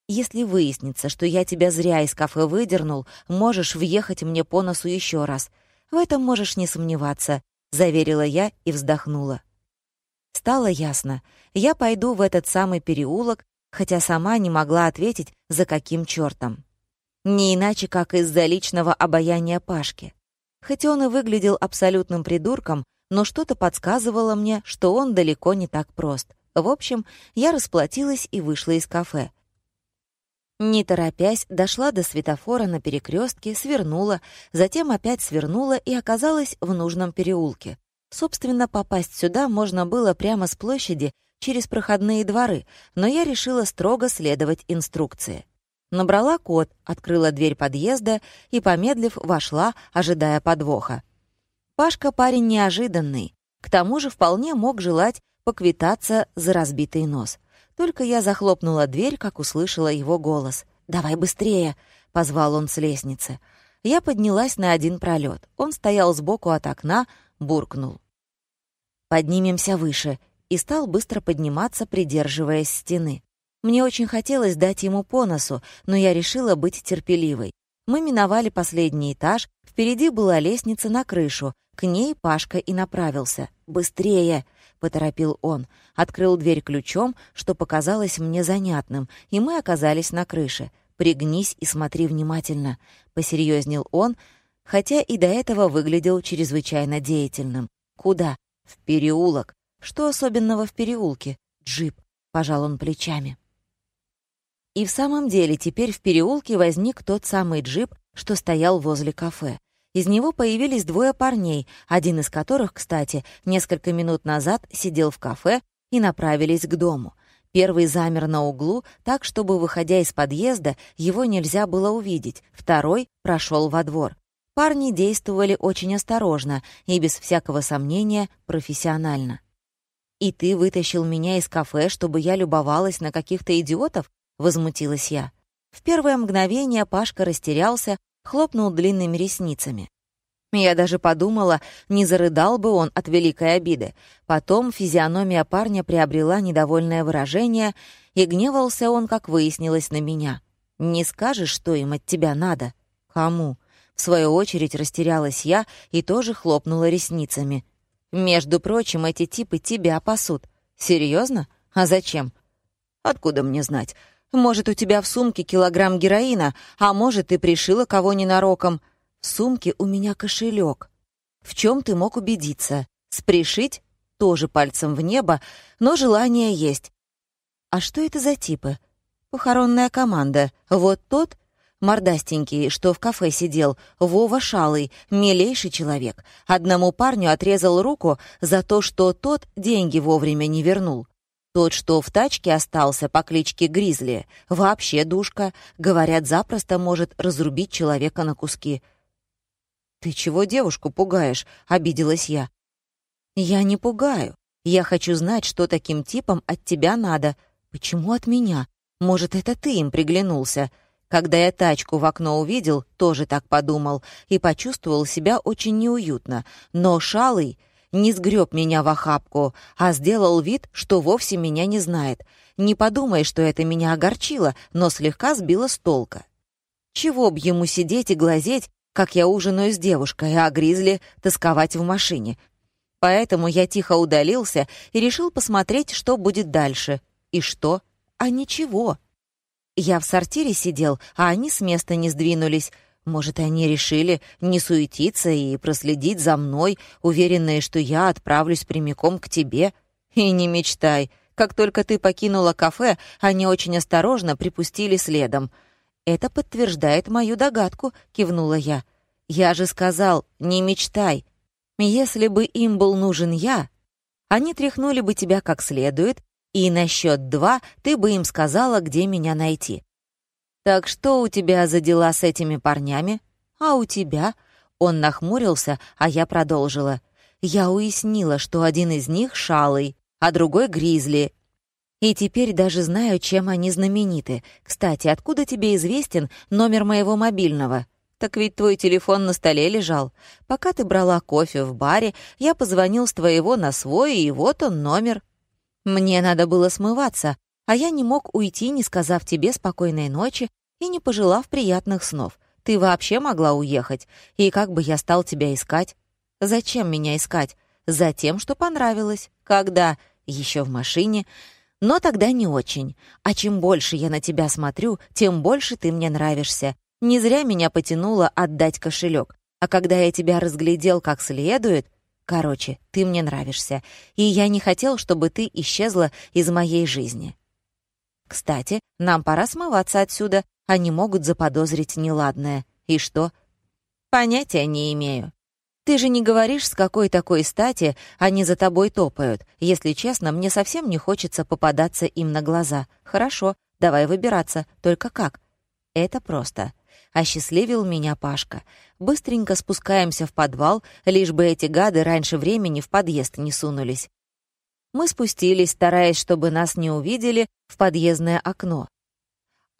Если выяснится, что я тебя зря из кафе выдернул, можешь въехать мне по носу еще раз. В этом можешь не сомневаться, заверила я и вздохнула. Стало ясно. Я пойду в этот самый переулок, хотя сама не могла ответить, за каким чертом. Не иначе, как из-за личного обаяния Пашки. Хотя он и выглядел абсолютным придурком, но что-то подсказывало мне, что он далеко не так прост. В общем, я расплатилась и вышла из кафе. Не торопясь, дошла до светофора на перекрестке, свернула, затем опять свернула и оказалась в нужном переулке. Собственно, попасть сюда можно было прямо с площади через проходные дворы, но я решила строго следовать инструкции. Набрала код, открыла дверь подъезда и, помедлив, вошла, ожидая подвоха. Пашка парень неожиданный. К тому же вполне мог желать поквитаться за разбитый нос. Только я захлопнула дверь, как услышала его голос. «Давай быстрее!» — позвал он с лестницы. Я поднялась на один пролет. Он стоял сбоку от окна, буркнул. «Поднимемся выше», и стал быстро подниматься, придерживаясь стены. Мне очень хотелось дать ему по носу, но я решила быть терпеливой. Мы миновали последний этаж, впереди была лестница на крышу, к ней Пашка и направился. «Быстрее!» — поторопил он. Открыл дверь ключом, что показалось мне занятным, и мы оказались на крыше. «Пригнись и смотри внимательно», — посерьезнел он, хотя и до этого выглядел чрезвычайно деятельным. «Куда?» «В переулок». «Что особенного в переулке?» «Джип», — пожал он плечами. И в самом деле теперь в переулке возник тот самый джип, что стоял возле кафе. Из него появились двое парней, один из которых, кстати, несколько минут назад сидел в кафе и направились к дому. Первый замер на углу, так, чтобы, выходя из подъезда, его нельзя было увидеть. Второй прошел во двор. Парни действовали очень осторожно и, без всякого сомнения, профессионально. «И ты вытащил меня из кафе, чтобы я любовалась на каких-то идиотов?» Возмутилась я. В первое мгновение Пашка растерялся, хлопнул длинными ресницами. Я даже подумала, не зарыдал бы он от великой обиды. Потом физиономия парня приобрела недовольное выражение, и гневался он, как выяснилось, на меня. «Не скажешь, что им от тебя надо?» «Кому?» В свою очередь растерялась я и тоже хлопнула ресницами. «Между прочим, эти типы тебя пасут. Серьезно? А зачем?» «Откуда мне знать?» Может, у тебя в сумке килограмм героина, а может, ты пришила кого ненароком. В сумке у меня кошелек. В чем ты мог убедиться? Спришить? Тоже пальцем в небо, но желание есть. А что это за типы? Похоронная команда. Вот тот, мордастенький, что в кафе сидел, Вова Шалый, милейший человек. Одному парню отрезал руку за то, что тот деньги вовремя не вернул. Тот, что в тачке остался по кличке Гризли, вообще душка, говорят, запросто может разрубить человека на куски. «Ты чего девушку пугаешь?» — обиделась я. «Я не пугаю. Я хочу знать, что таким типам от тебя надо. Почему от меня? Может, это ты им приглянулся?» Когда я тачку в окно увидел, тоже так подумал и почувствовал себя очень неуютно. Но шалый не сгреб меня в охапку, а сделал вид, что вовсе меня не знает. Не подумай, что это меня огорчило, но слегка сбило с толка. Чего б ему сидеть и глазеть, как я ужинаю с девушкой, а Гризли тосковать в машине. Поэтому я тихо удалился и решил посмотреть, что будет дальше. И что? А ничего. Я в сортире сидел, а они с места не сдвинулись. Может, они решили не суетиться и проследить за мной, уверенные, что я отправлюсь прямиком к тебе? И не мечтай. Как только ты покинула кафе, они очень осторожно припустили следом. «Это подтверждает мою догадку», — кивнула я. «Я же сказал, не мечтай. Если бы им был нужен я, они тряхнули бы тебя как следует, и на счет два ты бы им сказала, где меня найти. Так что у тебя за дела с этими парнями? А у тебя? Он нахмурился, а я продолжила. Я уяснила, что один из них — шалый, а другой — гризли. И теперь даже знаю, чем они знамениты. Кстати, откуда тебе известен номер моего мобильного? Так ведь твой телефон на столе лежал. Пока ты брала кофе в баре, я позвонил с твоего на свой, и вот он номер. Мне надо было смываться, а я не мог уйти, не сказав тебе спокойной ночи и не пожелав приятных снов. Ты вообще могла уехать, и как бы я стал тебя искать? Зачем меня искать? Затем, что понравилось. Когда? Еще в машине. Но тогда не очень. А чем больше я на тебя смотрю, тем больше ты мне нравишься. Не зря меня потянуло отдать кошелек. А когда я тебя разглядел как следует... Короче, ты мне нравишься, и я не хотел, чтобы ты исчезла из моей жизни. Кстати, нам пора смываться отсюда. Они могут заподозрить неладное. И что? Понятия не имею. Ты же не говоришь, с какой такой стати они за тобой топают. Если честно, мне совсем не хочется попадаться им на глаза. Хорошо, давай выбираться. Только как? Это просто. Осчастливил меня Пашка. Быстренько спускаемся в подвал, лишь бы эти гады раньше времени в подъезд не сунулись. Мы спустились, стараясь, чтобы нас не увидели, в подъездное окно.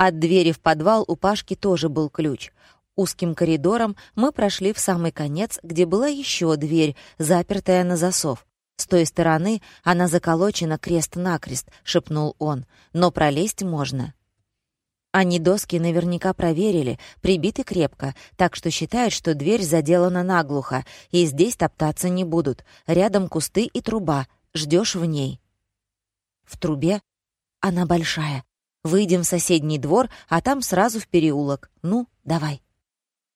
От двери в подвал у Пашки тоже был ключ. Узким коридором мы прошли в самый конец, где была еще дверь, запертая на засов. С той стороны она заколочена крест-накрест, шепнул он, но пролезть можно. Они доски наверняка проверили, прибиты крепко, так что считают, что дверь заделана наглухо, и здесь топтаться не будут. Рядом кусты и труба, ждешь в ней. В трубе? Она большая. Выйдем в соседний двор, а там сразу в переулок. Ну, давай.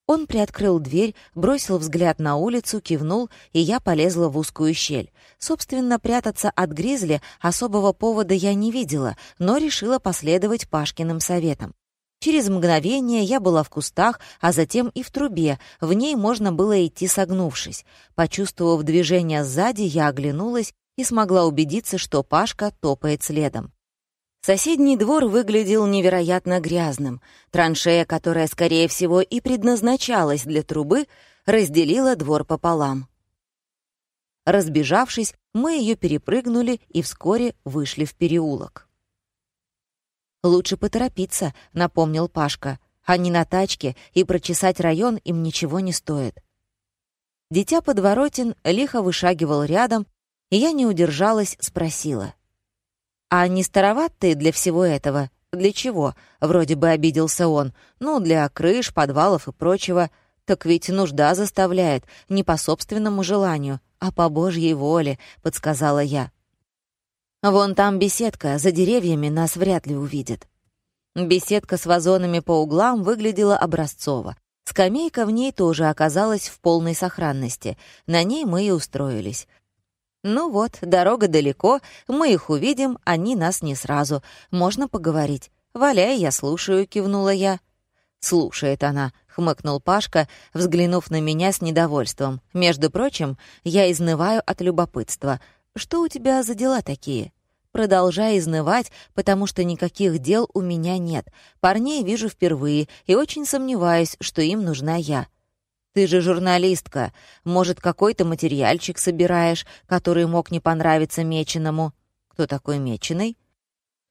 Он приоткрыл дверь, бросил взгляд на улицу, кивнул, и я полезла в узкую щель. Собственно, прятаться от гризли особого повода я не видела, но решила последовать Пашкиным советам. Через мгновение я была в кустах, а затем и в трубе, в ней можно было идти согнувшись. Почувствовав движение сзади, я оглянулась и смогла убедиться, что Пашка топает следом. Соседний двор выглядел невероятно грязным. Траншея, которая, скорее всего, и предназначалась для трубы, разделила двор пополам. Разбежавшись, мы ее перепрыгнули и вскоре вышли в переулок. «Лучше поторопиться», — напомнил Пашка. «Они на тачке, и прочесать район им ничего не стоит». Дитя подворотен лихо вышагивал рядом, и я не удержалась, спросила — «А не староват ты для всего этого? Для чего?» — вроде бы обиделся он. «Ну, для крыш, подвалов и прочего. Так ведь нужда заставляет, не по собственному желанию, а по Божьей воле», — подсказала я. «Вон там беседка, за деревьями нас вряд ли увидят». Беседка с вазонами по углам выглядела образцово. Скамейка в ней тоже оказалась в полной сохранности. На ней мы и устроились. «Ну вот, дорога далеко, мы их увидим, они нас не сразу. Можно поговорить. Валяй, я слушаю», — кивнула я. «Слушает она», — хмыкнул Пашка, взглянув на меня с недовольством. «Между прочим, я изнываю от любопытства. Что у тебя за дела такие?» Продолжай изнывать, потому что никаких дел у меня нет. Парней вижу впервые и очень сомневаюсь, что им нужна я. Ты же журналистка. Может, какой-то материальчик собираешь, который мог не понравиться Меченому. Кто такой Меченый?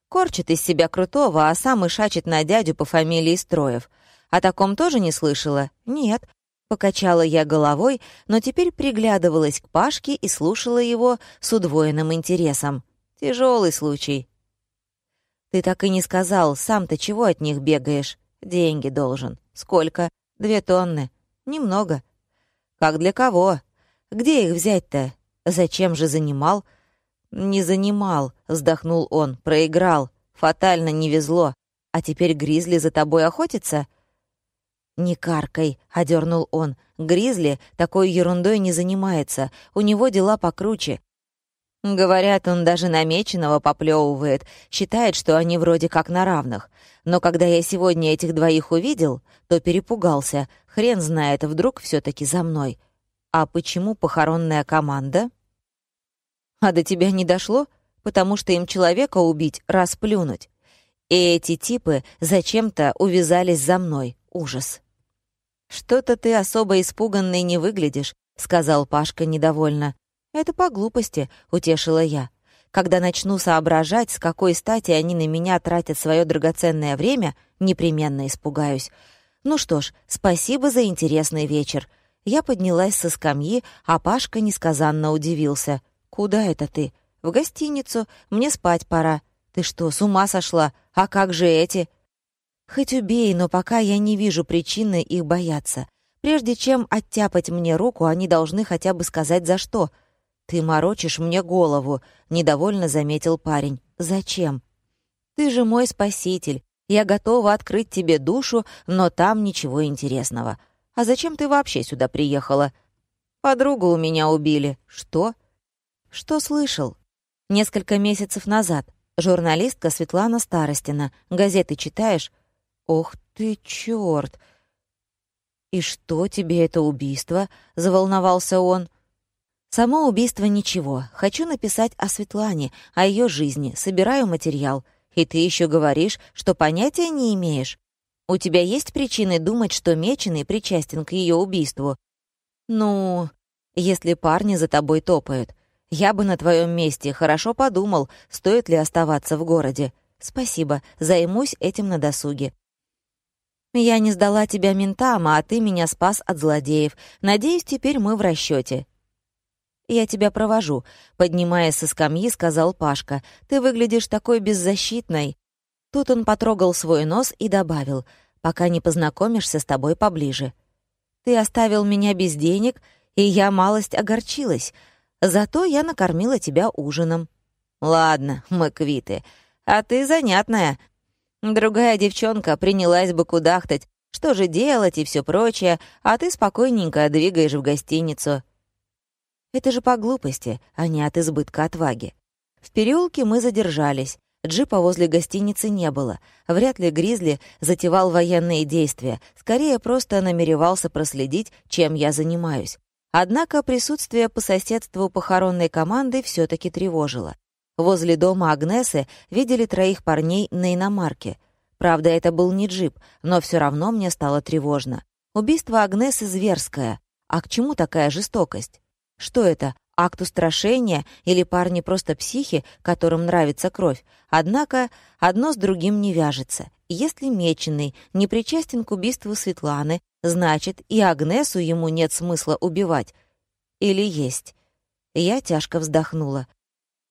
Корчит из себя крутого, а сам и шачет на дядю по фамилии Строев. О таком тоже не слышала? Нет. Покачала я головой, но теперь приглядывалась к Пашке и слушала его с удвоенным интересом. Тяжелый случай. Ты так и не сказал, сам-то чего от них бегаешь? Деньги должен. Сколько? Две тонны. Немного. Как для кого? Где их взять-то? Зачем же занимал? Не занимал, вздохнул он, проиграл. Фатально не везло. А теперь Гризли за тобой охотится? «Не каркай», — одернул он. «Гризли такой ерундой не занимается. У него дела покруче. Говорят, он даже намеченного поплевывает, считает, что они вроде как на равных. Но когда я сегодня этих двоих увидел, то перепугался. Хрен знает, вдруг все таки за мной. А почему похоронная команда? А до тебя не дошло? Потому что им человека убить, расплюнуть. И эти типы зачем-то увязались за мной. Ужас. «Что-то ты особо испуганный не выглядишь», — сказал Пашка недовольно. «Это по глупости», — утешила я. «Когда начну соображать, с какой стати они на меня тратят свое драгоценное время, непременно испугаюсь. Ну что ж, спасибо за интересный вечер». Я поднялась со скамьи, а Пашка несказанно удивился. «Куда это ты?» «В гостиницу. Мне спать пора». «Ты что, с ума сошла? А как же эти?» «Хоть убей, но пока я не вижу причины их бояться. Прежде чем оттяпать мне руку, они должны хотя бы сказать, за что. «Ты морочишь мне голову», — недовольно заметил парень. «Зачем?» «Ты же мой спаситель. Я готова открыть тебе душу, но там ничего интересного. А зачем ты вообще сюда приехала?» «Подругу у меня убили». «Что?» «Что слышал?» «Несколько месяцев назад. Журналистка Светлана Старостина. Газеты читаешь?» «Ох ты, чёрт!» «И что тебе это убийство?» — заволновался он. Само убийство ничего. Хочу написать о Светлане, о ее жизни, собираю материал. И ты еще говоришь, что понятия не имеешь. У тебя есть причины думать, что Меченый причастен к ее убийству? Ну, если парни за тобой топают. Я бы на твоем месте хорошо подумал, стоит ли оставаться в городе. Спасибо, займусь этим на досуге. Я не сдала тебя ментам, а ты меня спас от злодеев. Надеюсь, теперь мы в расчете. «Я тебя провожу», — поднимаясь со скамьи, сказал Пашка. «Ты выглядишь такой беззащитной». Тут он потрогал свой нос и добавил, «Пока не познакомишься с тобой поближе». «Ты оставил меня без денег, и я малость огорчилась. Зато я накормила тебя ужином». «Ладно, мы квиты. А ты занятная. Другая девчонка принялась бы кудахтать, что же делать и все прочее, а ты спокойненько двигаешь в гостиницу». Это же по глупости, а не от избытка отваги. В переулке мы задержались. Джипа возле гостиницы не было. Вряд ли Гризли затевал военные действия, скорее просто намеревался проследить, чем я занимаюсь. Однако присутствие по соседству похоронной команды все таки тревожило. Возле дома Агнесы видели троих парней на иномарке. Правда, это был не джип, но все равно мне стало тревожно. Убийство Агнесы зверское. А к чему такая жестокость? Что это, акт устрашения или парни просто психи, которым нравится кровь? Однако одно с другим не вяжется. Если Меченый не причастен к убийству Светланы, значит, и Агнесу ему нет смысла убивать. Или есть? Я тяжко вздохнула.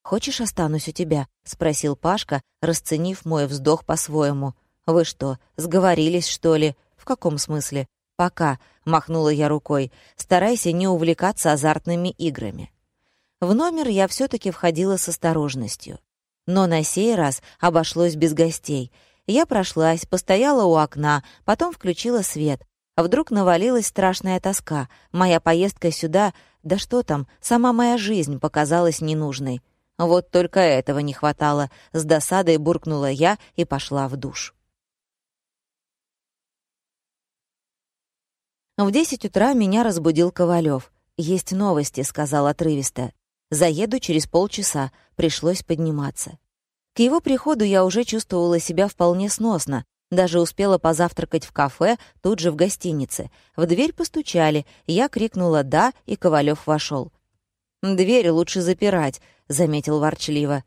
«Хочешь, останусь у тебя?» — спросил Пашка, расценив мой вздох по-своему. «Вы что, сговорились, что ли? В каком смысле?» «Пока», — махнула я рукой, — «старайся не увлекаться азартными играми». В номер я все таки входила с осторожностью. Но на сей раз обошлось без гостей. Я прошлась, постояла у окна, потом включила свет. Вдруг навалилась страшная тоска. Моя поездка сюда, да что там, сама моя жизнь показалась ненужной. Вот только этого не хватало. С досадой буркнула я и пошла в душ. В десять утра меня разбудил Ковалев. «Есть новости», — сказал отрывисто. «Заеду через полчаса. Пришлось подниматься». К его приходу я уже чувствовала себя вполне сносно. Даже успела позавтракать в кафе, тут же в гостинице. В дверь постучали, я крикнула «да», и Ковалев вошел. «Дверь лучше запирать», — заметил ворчливо.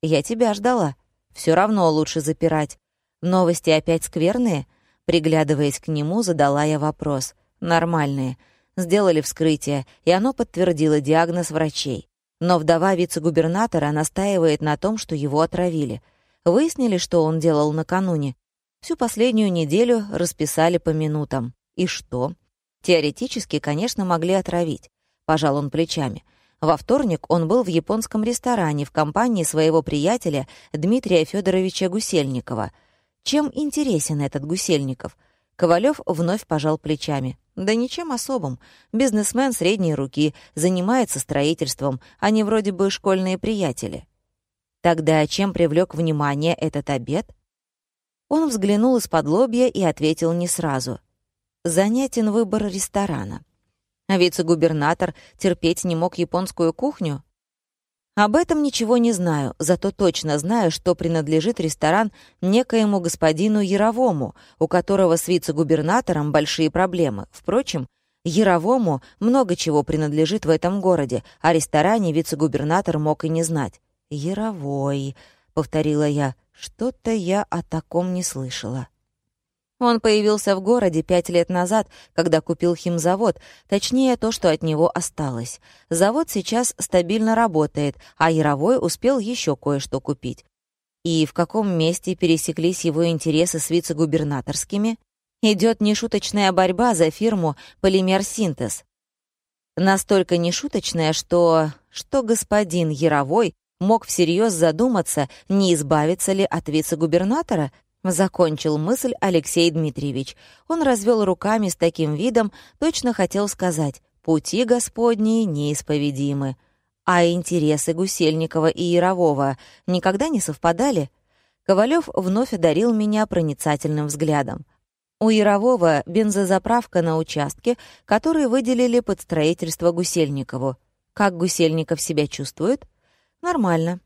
«Я тебя ждала. Все равно лучше запирать. Новости опять скверные?» Приглядываясь к нему, задала я вопрос. Нормальные. Сделали вскрытие, и оно подтвердило диагноз врачей. Но вдова вице-губернатора настаивает на том, что его отравили. Выяснили, что он делал накануне. Всю последнюю неделю расписали по минутам. И что? Теоретически, конечно, могли отравить. Пожал он плечами. Во вторник он был в японском ресторане в компании своего приятеля Дмитрия Федоровича Гусельникова. Чем интересен этот Гусельников? Ковалев вновь пожал плечами. Да ничем особым. Бизнесмен средней руки, занимается строительством, они вроде бы школьные приятели. Тогда чем привлек внимание этот обед? Он взглянул из-под лобья и ответил не сразу. Занятен выбор ресторана. А вице-губернатор терпеть не мог японскую кухню? Об этом ничего не знаю, зато точно знаю, что принадлежит ресторан некоему господину Яровому, у которого с вице-губернатором большие проблемы. Впрочем, Яровому много чего принадлежит в этом городе, о ресторане вице-губернатор мог и не знать. «Яровой», — повторила я, — «что-то я о таком не слышала». Он появился в городе пять лет назад, когда купил химзавод, точнее, то, что от него осталось. Завод сейчас стабильно работает, а Яровой успел еще кое-что купить. И в каком месте пересеклись его интересы с вице-губернаторскими? Идет нешуточная борьба за фирму «Полимер Синтез». Настолько нешуточная, что... что господин Яровой мог всерьез задуматься, не избавиться ли от вице-губернатора, Закончил мысль Алексей Дмитриевич. Он развел руками с таким видом, точно хотел сказать «пути Господние неисповедимы». А интересы Гусельникова и Ярового никогда не совпадали? Ковалев вновь одарил меня проницательным взглядом. У Ярового бензозаправка на участке, который выделили под строительство Гусельникову. Как Гусельников себя чувствует? Нормально.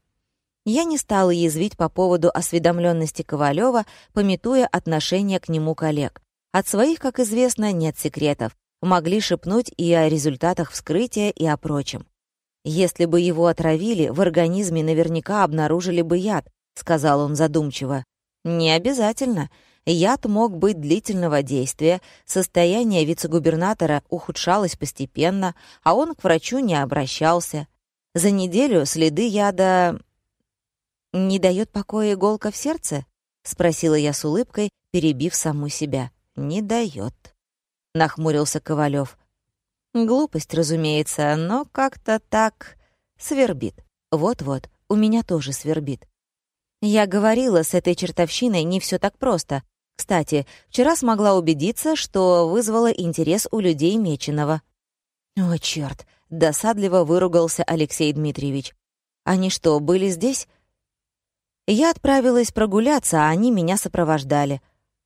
Я не стала язвить по поводу осведомленности Ковалева, пометуя отношение к нему коллег. От своих, как известно, нет секретов. Могли шепнуть и о результатах вскрытия, и о прочем. «Если бы его отравили, в организме наверняка обнаружили бы яд», — сказал он задумчиво. «Не обязательно. Яд мог быть длительного действия, состояние вице-губернатора ухудшалось постепенно, а он к врачу не обращался. За неделю следы яда «Не дает покоя иголка в сердце?» — спросила я с улыбкой, перебив саму себя. «Не дает», — нахмурился Ковалев. «Глупость, разумеется, но как-то так свербит. Вот-вот, у меня тоже свербит. Я говорила, с этой чертовщиной не все так просто. Кстати, вчера смогла убедиться, что вызвало интерес у людей Меченого». «О, черт! досадливо выругался Алексей Дмитриевич. «Они что, были здесь?» Я отправилась прогуляться, а они меня сопровождали.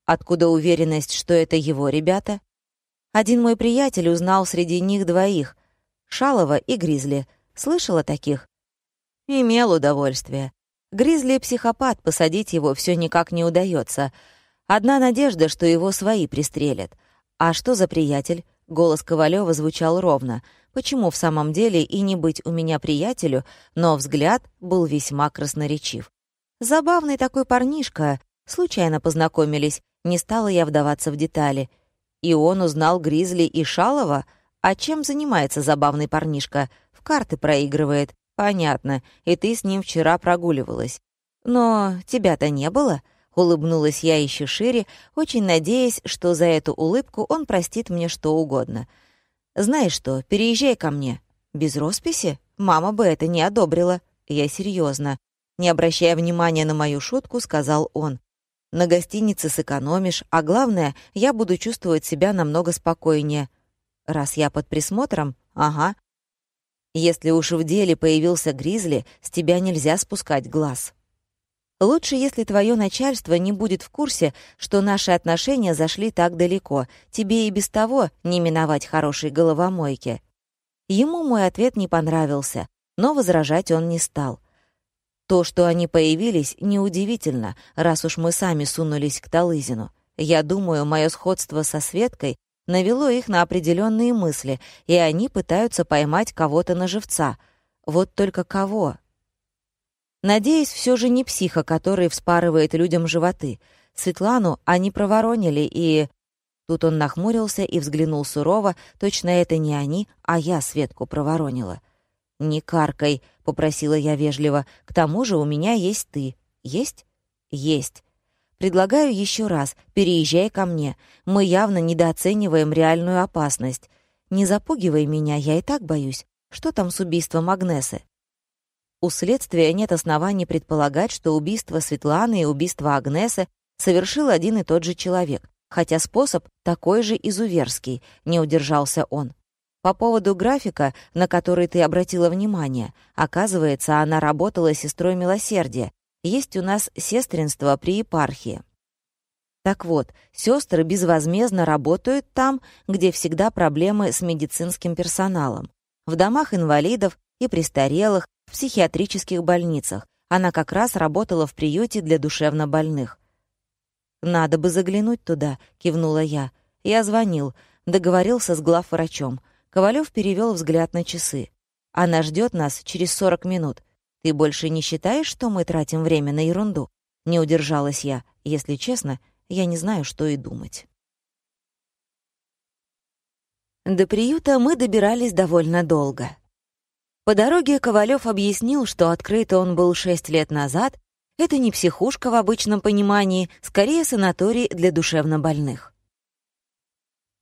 Откуда уверенность, что это его ребята? Один мой приятель узнал среди них двоих — Шалова и Гризли. Слышала таких? Имел удовольствие. Гризли — психопат, посадить его все никак не удается. Одна надежда, что его свои пристрелят. А что за приятель? Голос Ковалева звучал ровно. Почему в самом деле и не быть у меня приятелю, но взгляд был весьма красноречив. Забавный такой парнишка. Случайно познакомились, не стала я вдаваться в детали. И он узнал Гризли и Шалова? А чем занимается забавный парнишка? В карты проигрывает. Понятно, и ты с ним вчера прогуливалась. Но тебя-то не было? Улыбнулась я еще шире, очень надеясь, что за эту улыбку он простит мне что угодно. «Знаешь что, переезжай ко мне». «Без росписи? Мама бы это не одобрила». «Я серьезно. Не обращая внимания на мою шутку, сказал он. «На гостинице сэкономишь, а главное, я буду чувствовать себя намного спокойнее. Раз я под присмотром, ага. Если уж в деле появился Гризли, с тебя нельзя спускать глаз». Лучше, если твое начальство не будет в курсе, что наши отношения зашли так далеко. Тебе и без того не миновать хорошей головомойки. Ему мой ответ не понравился, но возражать он не стал. То, что они появились, неудивительно, раз уж мы сами сунулись к Талызину. Я думаю, мое сходство со Светкой навело их на определенные мысли, и они пытаются поймать кого-то на живца. Вот только кого? Надеюсь, все же не психа, который вспарывает людям животы. Светлану они проворонили, и... Тут он нахмурился и взглянул сурово, точно это не они, а я Светку проворонила. «Не каркай», — попросила я вежливо. «К тому же у меня есть ты. Есть?» «Есть». Предлагаю еще раз, переезжай ко мне. Мы явно недооцениваем реальную опасность. Не запугивай меня, я и так боюсь. Что там с убийством Агнесы? У следствия нет оснований предполагать, что убийство Светланы и убийство Агнесы совершил один и тот же человек, хотя способ такой же изуверский, не удержался он. По поводу графика, на который ты обратила внимание, оказывается, она работала сестрой милосердия. Есть у нас сестринство при епархии. Так вот, сестры безвозмездно работают там, где всегда проблемы с медицинским персоналом. В домах инвалидов и престарелых, в психиатрических больницах. Она как раз работала в приюте для душевнобольных. «Надо бы заглянуть туда», — кивнула я. Я звонил, договорился с главврачом. Ковалев перевел взгляд на часы. «Она ждет нас через сорок минут. Ты больше не считаешь, что мы тратим время на ерунду?» Не удержалась я. Если честно, я не знаю, что и думать. До приюта мы добирались довольно долго. По дороге Ковалев объяснил, что открыт он был шесть лет назад, это не психушка в обычном понимании, скорее санаторий для душевнобольных.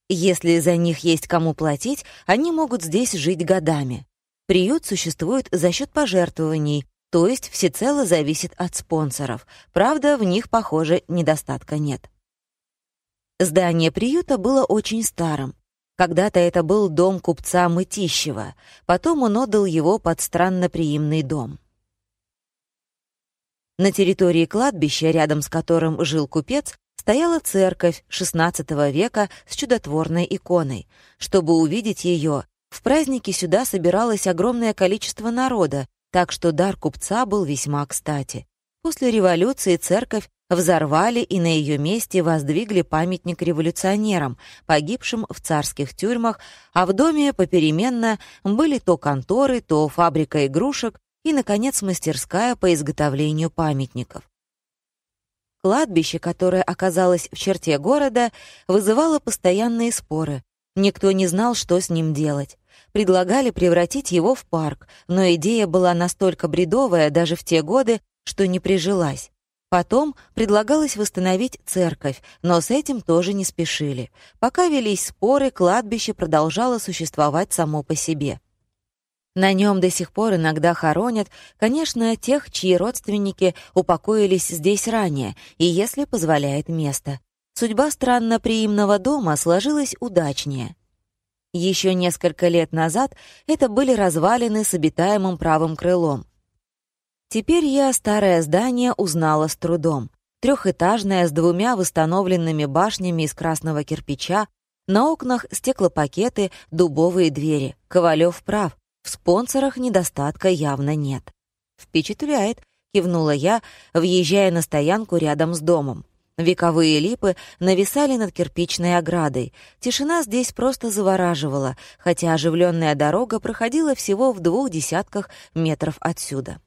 Если за них есть кому платить, они могут здесь жить годами. Приют существует за счет пожертвований, то есть всецело зависит от спонсоров. Правда, в них, похоже, недостатка нет. Здание приюта было очень старым. Когда-то это был дом купца Мытищева, потом он отдал его под странноприимный дом. На территории кладбища, рядом с которым жил купец, стояла церковь XVI века с чудотворной иконой. Чтобы увидеть ее, в праздники сюда собиралось огромное количество народа, так что дар купца был весьма кстати. После революции церковь взорвали и на ее месте воздвигли памятник революционерам, погибшим в царских тюрьмах, а в доме попеременно были то конторы, то фабрика игрушек и, наконец, мастерская по изготовлению памятников. Кладбище, которое оказалось в черте города, вызывало постоянные споры. Никто не знал, что с ним делать. Предлагали превратить его в парк, но идея была настолько бредовая даже в те годы, что не прижилась. Потом предлагалось восстановить церковь, но с этим тоже не спешили. Пока велись споры, кладбище продолжало существовать само по себе. На нем до сих пор иногда хоронят, конечно, тех, чьи родственники упокоились здесь ранее, и если позволяет место. Судьба странноприимного дома сложилась удачнее. Еще несколько лет назад это были развалины с обитаемым правым крылом. Теперь я старое здание узнала с трудом. Трехэтажное, с двумя восстановленными башнями из красного кирпича, на окнах стеклопакеты, дубовые двери. Ковалев прав. В спонсорах недостатка явно нет. «Впечатляет», — кивнула я, въезжая на стоянку рядом с домом. Вековые липы нависали над кирпичной оградой. Тишина здесь просто завораживала, хотя оживленная дорога проходила всего в двух десятках метров отсюда.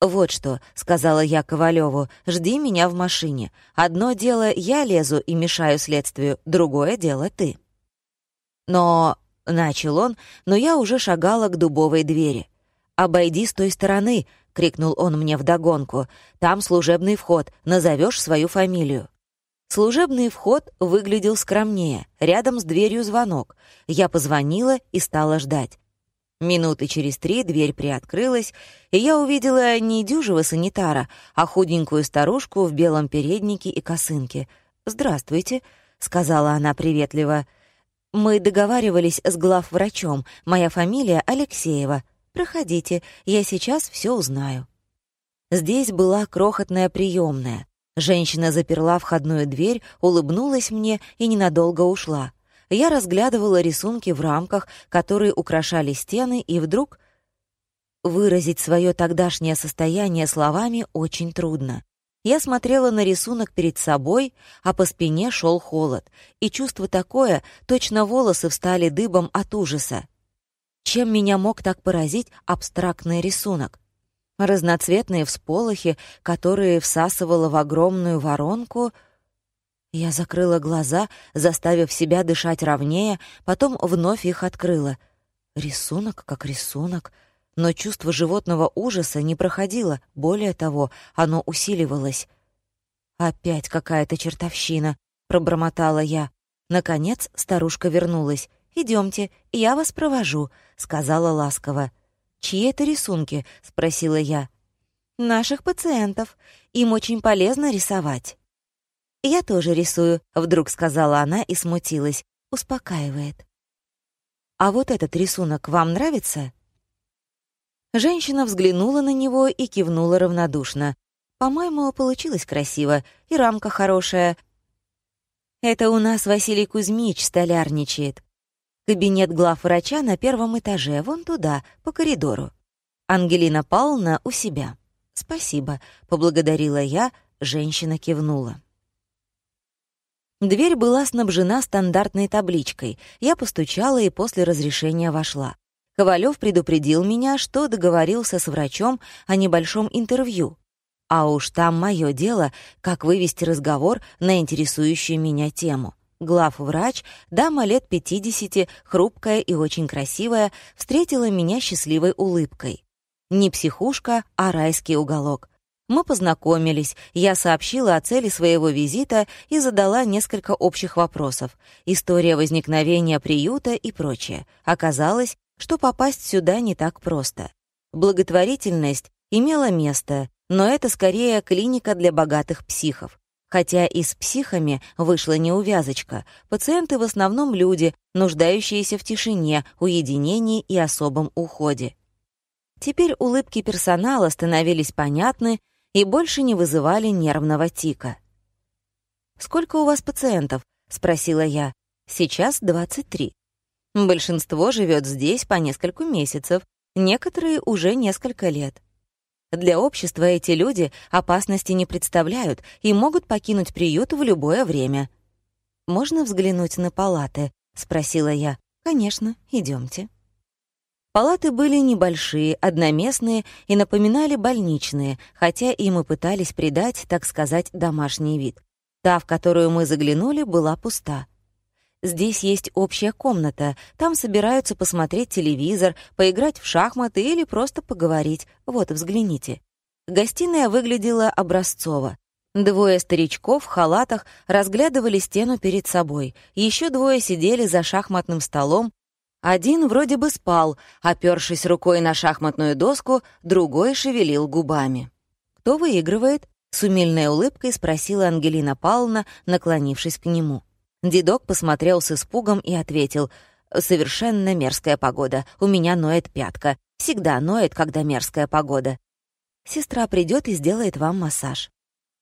«Вот что», — сказала я Ковалеву, — «жди меня в машине. Одно дело я лезу и мешаю следствию, другое дело ты». Но — начал он, но я уже шагала к дубовой двери. «Обойди с той стороны», — крикнул он мне вдогонку. «Там служебный вход, назовешь свою фамилию». Служебный вход выглядел скромнее, рядом с дверью звонок. Я позвонила и стала ждать. Минуты через три дверь приоткрылась, и я увидела не дюжего санитара, а худенькую старушку в белом переднике и косынке. «Здравствуйте», — сказала она приветливо. Мы договаривались с главврачом. Моя фамилия Алексеева. Проходите, я сейчас все узнаю». Здесь была крохотная приемная. Женщина заперла входную дверь, улыбнулась мне и ненадолго ушла. Я разглядывала рисунки в рамках, которые украшали стены, и вдруг... Выразить свое тогдашнее состояние словами очень трудно. Я смотрела на рисунок перед собой, а по спине шел холод, и чувство такое, точно волосы встали дыбом от ужаса. Чем меня мог так поразить абстрактный рисунок? Разноцветные всполохи, которые всасывала в огромную воронку. Я закрыла глаза, заставив себя дышать ровнее, потом вновь их открыла. Рисунок как рисунок — но чувство животного ужаса не проходило, более того, оно усиливалось. «Опять какая-то чертовщина», — пробормотала я. Наконец старушка вернулась. Идемте, я вас провожу», — сказала ласково. «Чьи это рисунки?» — спросила я. «Наших пациентов. Им очень полезно рисовать». «Я тоже рисую», — вдруг сказала она и смутилась. Успокаивает. «А вот этот рисунок вам нравится?» Женщина взглянула на него и кивнула равнодушно. «По-моему, получилось красиво, и рамка хорошая. Это у нас Василий Кузьмич столярничает. Кабинет главврача на первом этаже, вон туда, по коридору. Ангелина Павловна у себя. «Спасибо», — поблагодарила я, женщина кивнула. Дверь была снабжена стандартной табличкой. Я постучала и после разрешения вошла. Ковалев предупредил меня, что договорился с врачом о небольшом интервью. А уж там мое дело, как вывести разговор на интересующую меня тему. Главврач, дама лет 50, хрупкая и очень красивая, встретила меня счастливой улыбкой. Не психушка, а райский уголок. Мы познакомились, я сообщила о цели своего визита и задала несколько общих вопросов. История возникновения приюта и прочее. Оказалось, что попасть сюда не так просто. Благотворительность имела место, но это скорее клиника для богатых психов. Хотя и с психами вышла неувязочка, пациенты в основном люди, нуждающиеся в тишине, уединении и особом уходе. Теперь улыбки персонала становились понятны и больше не вызывали нервного тика. «Сколько у вас пациентов?» — спросила я. «Сейчас 23. Большинство живет здесь по несколько месяцев, некоторые уже несколько лет. Для общества эти люди опасности не представляют и могут покинуть приют в любое время. «Можно взглянуть на палаты?» — спросила я. «Конечно, идемте. Палаты были небольшие, одноместные и напоминали больничные, хотя и пытались придать, так сказать, домашний вид. Та, в которую мы заглянули, была пуста. Здесь есть общая комната, там собираются посмотреть телевизор, поиграть в шахматы или просто поговорить. Вот, взгляните. Гостиная выглядела образцово. Двое старичков в халатах разглядывали стену перед собой. Еще двое сидели за шахматным столом. Один вроде бы спал, опёршись рукой на шахматную доску, другой шевелил губами. «Кто выигрывает?» — с умильной улыбкой спросила Ангелина Павловна, наклонившись к нему. Дедок посмотрел с испугом и ответил, «Совершенно мерзкая погода. У меня ноет пятка. Всегда ноет, когда мерзкая погода. Сестра придет и сделает вам массаж».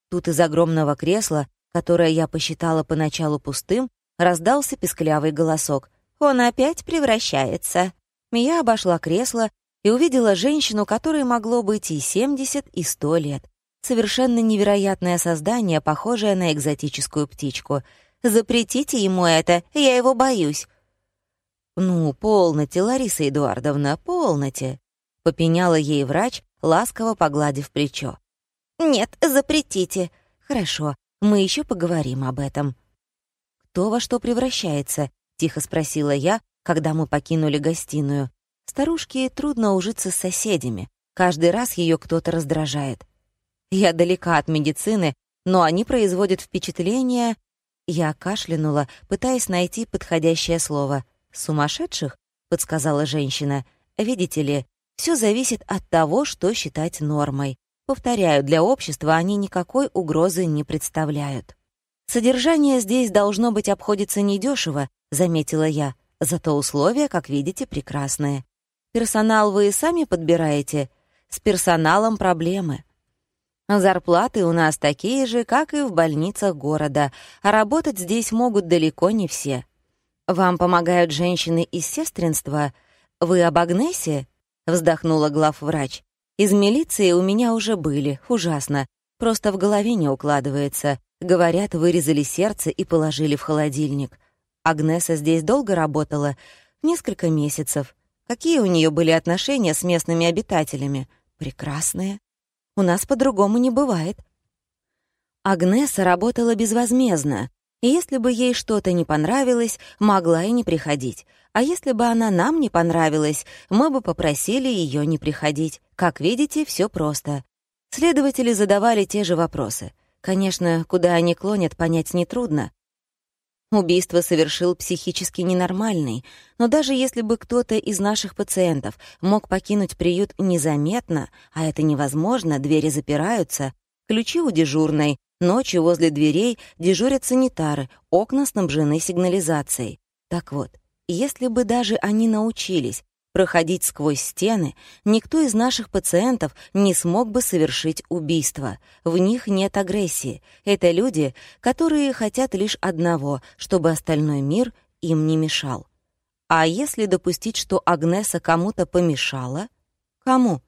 Тут из огромного кресла, которое я посчитала поначалу пустым, раздался песклявый голосок. «Он опять превращается». Я обошла кресло и увидела женщину, которой могло быть и 70, и 100 лет. Совершенно невероятное создание, похожее на экзотическую птичку — Запретите ему это, я его боюсь». «Ну, полноте, Лариса Эдуардовна, полноте», — попеняла ей врач, ласково погладив плечо. «Нет, запретите». «Хорошо, мы еще поговорим об этом». «Кто во что превращается?» — тихо спросила я, когда мы покинули гостиную. Старушке трудно ужиться с соседями. Каждый раз ее кто-то раздражает. Я далека от медицины, но они производят впечатление я кашлянула, пытаясь найти подходящее слово. «Сумасшедших?» — подсказала женщина. «Видите ли, все зависит от того, что считать нормой. Повторяю, для общества они никакой угрозы не представляют». «Содержание здесь, должно быть, обходится недешево», — заметила я. «Зато условия, как видите, прекрасные. Персонал вы сами подбираете? С персоналом проблемы. Зарплаты у нас такие же, как и в больницах города, а работать здесь могут далеко не все. Вам помогают женщины из сестринства. Вы об Агнесе?» — вздохнула главврач. «Из милиции у меня уже были, ужасно. Просто в голове не укладывается. Говорят, вырезали сердце и положили в холодильник. Агнеса здесь долго работала? Несколько месяцев. Какие у нее были отношения с местными обитателями? Прекрасные. У нас по-другому не бывает. Агнеса работала безвозмездно, и если бы ей что-то не понравилось, могла и не приходить. А если бы она нам не понравилась, мы бы попросили ее не приходить. Как видите, все просто. Следователи задавали те же вопросы. Конечно, куда они клонят, понять нетрудно. Убийство совершил психически ненормальный, но даже если бы кто-то из наших пациентов мог покинуть приют незаметно, а это невозможно, двери запираются, ключи у дежурной, ночью возле дверей дежурят санитары, окна снабжены сигнализацией. Так вот, если бы даже они научились проходить сквозь стены, никто из наших пациентов не смог бы совершить убийство. В них нет агрессии. Это люди, которые хотят лишь одного, чтобы остальной мир им не мешал. А если допустить, что Агнеса кому-то помешала? Кому?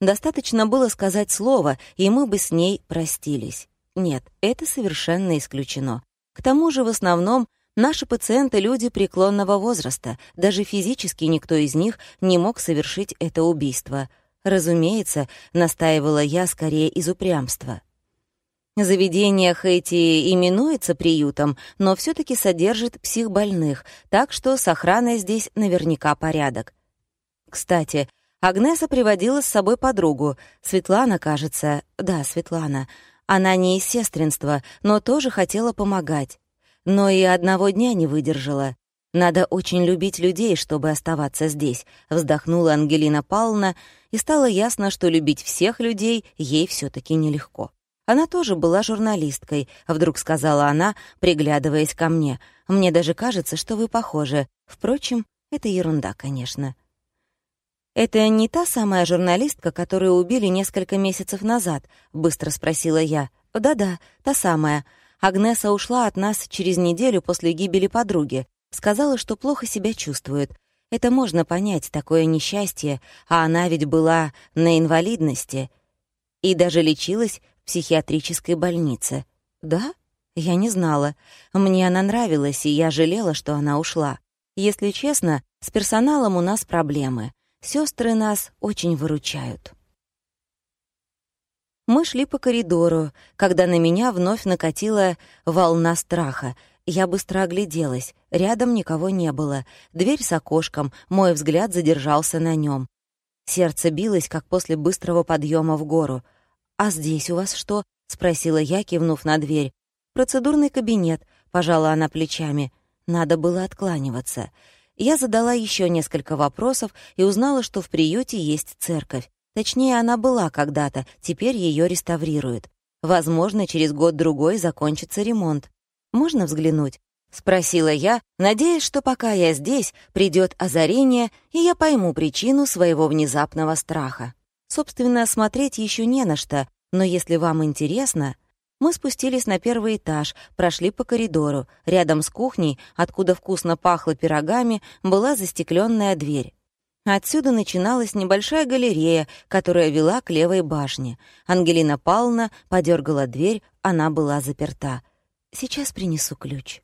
Достаточно было сказать слово, и мы бы с ней простились. Нет, это совершенно исключено. К тому же в основном Наши пациенты — люди преклонного возраста. Даже физически никто из них не мог совершить это убийство. Разумеется, настаивала я скорее из упрямства. Заведение хоть и именуется приютом, но все таки содержит психбольных, так что с охраной здесь наверняка порядок. Кстати, Агнеса приводила с собой подругу. Светлана, кажется. Да, Светлана. Она не из сестринства, но тоже хотела помогать но и одного дня не выдержала. Надо очень любить людей, чтобы оставаться здесь, вздохнула Ангелина Павловна, и стало ясно, что любить всех людей ей все таки нелегко. Она тоже была журналисткой, вдруг сказала она, приглядываясь ко мне. Мне даже кажется, что вы похожи. Впрочем, это ерунда, конечно. «Это не та самая журналистка, которую убили несколько месяцев назад?» — быстро спросила я. «Да-да, та самая. Агнеса ушла от нас через неделю после гибели подруги. Сказала, что плохо себя чувствует. Это можно понять, такое несчастье, а она ведь была на инвалидности и даже лечилась в психиатрической больнице. Да? Я не знала. Мне она нравилась, и я жалела, что она ушла. Если честно, с персоналом у нас проблемы. Сестры нас очень выручают. Мы шли по коридору, когда на меня вновь накатила волна страха. Я быстро огляделась. Рядом никого не было. Дверь с окошком, мой взгляд задержался на нем. Сердце билось, как после быстрого подъема в гору. «А здесь у вас что?» — спросила я, кивнув на дверь. «Процедурный кабинет», — пожала она плечами. Надо было откланиваться. Я задала еще несколько вопросов и узнала, что в приюте есть церковь. Точнее, она была когда-то, теперь ее реставрируют. Возможно, через год-другой закончится ремонт. Можно взглянуть? Спросила я, надеясь, что пока я здесь, придет озарение, и я пойму причину своего внезапного страха. Собственно, смотреть еще не на что, но если вам интересно... Мы спустились на первый этаж, прошли по коридору. Рядом с кухней, откуда вкусно пахло пирогами, была застекленная дверь. Отсюда начиналась небольшая галерея, которая вела к левой башне. Ангелина Павловна подергала дверь, она была заперта. «Сейчас принесу ключ».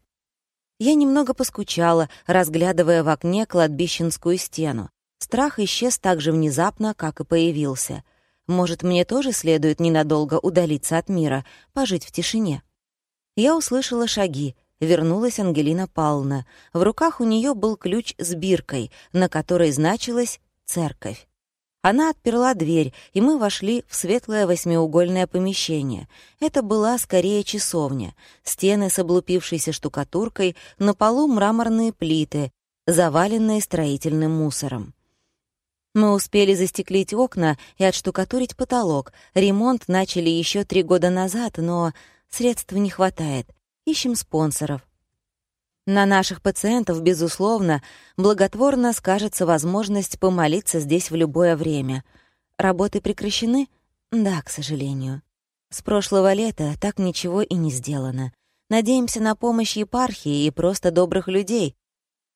Я немного поскучала, разглядывая в окне кладбищенскую стену. Страх исчез так же внезапно, как и появился. Может, мне тоже следует ненадолго удалиться от мира, пожить в тишине? Я услышала шаги, вернулась Ангелина Павловна. В руках у нее был ключ с биркой, на которой значилась «Церковь». Она отперла дверь, и мы вошли в светлое восьмиугольное помещение. Это была скорее часовня. Стены с облупившейся штукатуркой, на полу мраморные плиты, заваленные строительным мусором. Мы успели застеклить окна и отштукатурить потолок. Ремонт начали еще три года назад, но средств не хватает. Ищем спонсоров. На наших пациентов, безусловно, благотворно скажется возможность помолиться здесь в любое время. Работы прекращены? Да, к сожалению. С прошлого лета так ничего и не сделано. Надеемся на помощь епархии и просто добрых людей.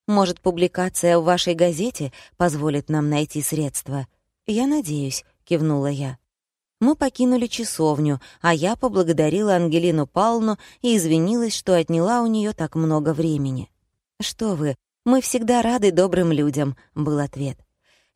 Может, публикация в вашей газете позволит нам найти средства? Я надеюсь, кивнула я. Мы покинули часовню, а я поблагодарила Ангелину Павловну и извинилась, что отняла у нее так много времени. «Что вы, мы всегда рады добрым людям», — был ответ.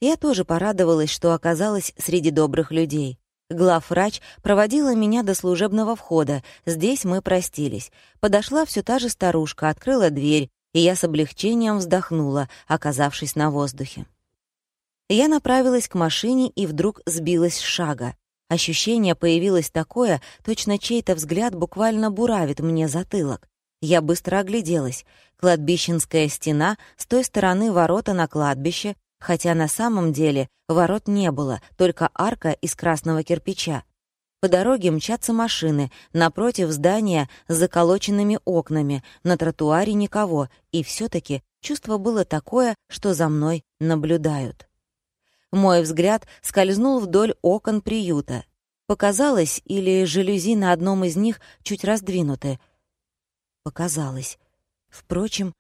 Я тоже порадовалась, что оказалась среди добрых людей. Главврач проводила меня до служебного входа. Здесь мы простились. Подошла все та же старушка, открыла дверь, и я с облегчением вздохнула, оказавшись на воздухе. Я направилась к машине и вдруг сбилась с шага. Ощущение появилось такое, точно чей-то взгляд буквально буравит мне затылок. Я быстро огляделась. Кладбищенская стена, с той стороны ворота на кладбище, хотя на самом деле ворот не было, только арка из красного кирпича. По дороге мчатся машины, напротив здания с заколоченными окнами, на тротуаре никого, и все таки чувство было такое, что за мной наблюдают. Мой взгляд скользнул вдоль окон приюта. Показалось, или жалюзи на одном из них чуть раздвинуты. Показалось. Впрочем,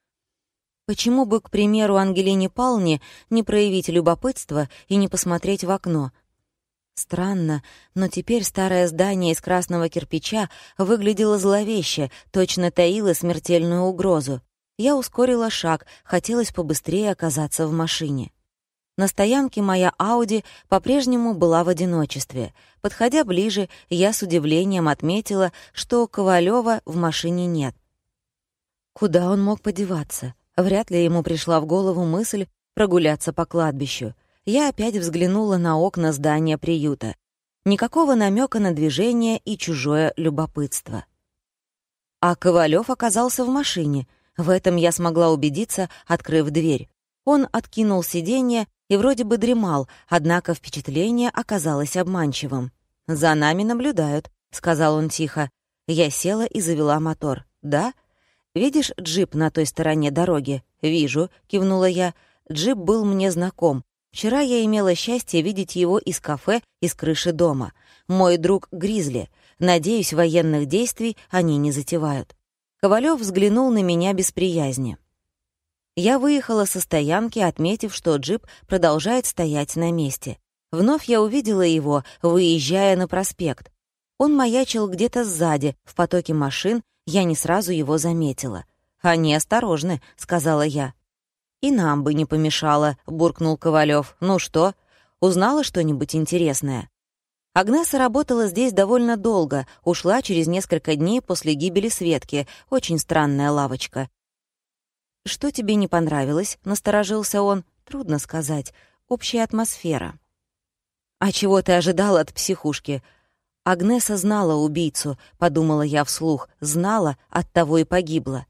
почему бы, к примеру, Ангелине Палне не проявить любопытство и не посмотреть в окно? Странно, но теперь старое здание из красного кирпича выглядело зловеще, точно таило смертельную угрозу. Я ускорила шаг, хотелось побыстрее оказаться в машине. На стоянке моя Ауди по-прежнему была в одиночестве. Подходя ближе, я с удивлением отметила, что Ковалева в машине нет. Куда он мог подеваться? Вряд ли ему пришла в голову мысль прогуляться по кладбищу. Я опять взглянула на окна здания приюта. Никакого намека на движение и чужое любопытство. А Ковалев оказался в машине. В этом я смогла убедиться, открыв дверь. Он откинул сиденье и вроде бы дремал, однако впечатление оказалось обманчивым. «За нами наблюдают», — сказал он тихо. Я села и завела мотор. «Да? Видишь джип на той стороне дороги?» «Вижу», — кивнула я. Джип был мне знаком. Вчера я имела счастье видеть его из кафе, из крыши дома. Мой друг Гризли. Надеюсь, военных действий они не затевают. Ковалев взглянул на меня без приязни. Я выехала со стоянки, отметив, что джип продолжает стоять на месте. Вновь я увидела его, выезжая на проспект. Он маячил где-то сзади, в потоке машин, я не сразу его заметила. «Они осторожны», — сказала я. «И нам бы не помешало», — буркнул Ковалев. «Ну что, узнала что-нибудь интересное?» Агнеса работала здесь довольно долго, ушла через несколько дней после гибели Светки, очень странная лавочка. «Что тебе не понравилось?» — насторожился он. «Трудно сказать. Общая атмосфера». «А чего ты ожидал от психушки?» «Агнеса знала убийцу», — подумала я вслух. «Знала, оттого и погибла».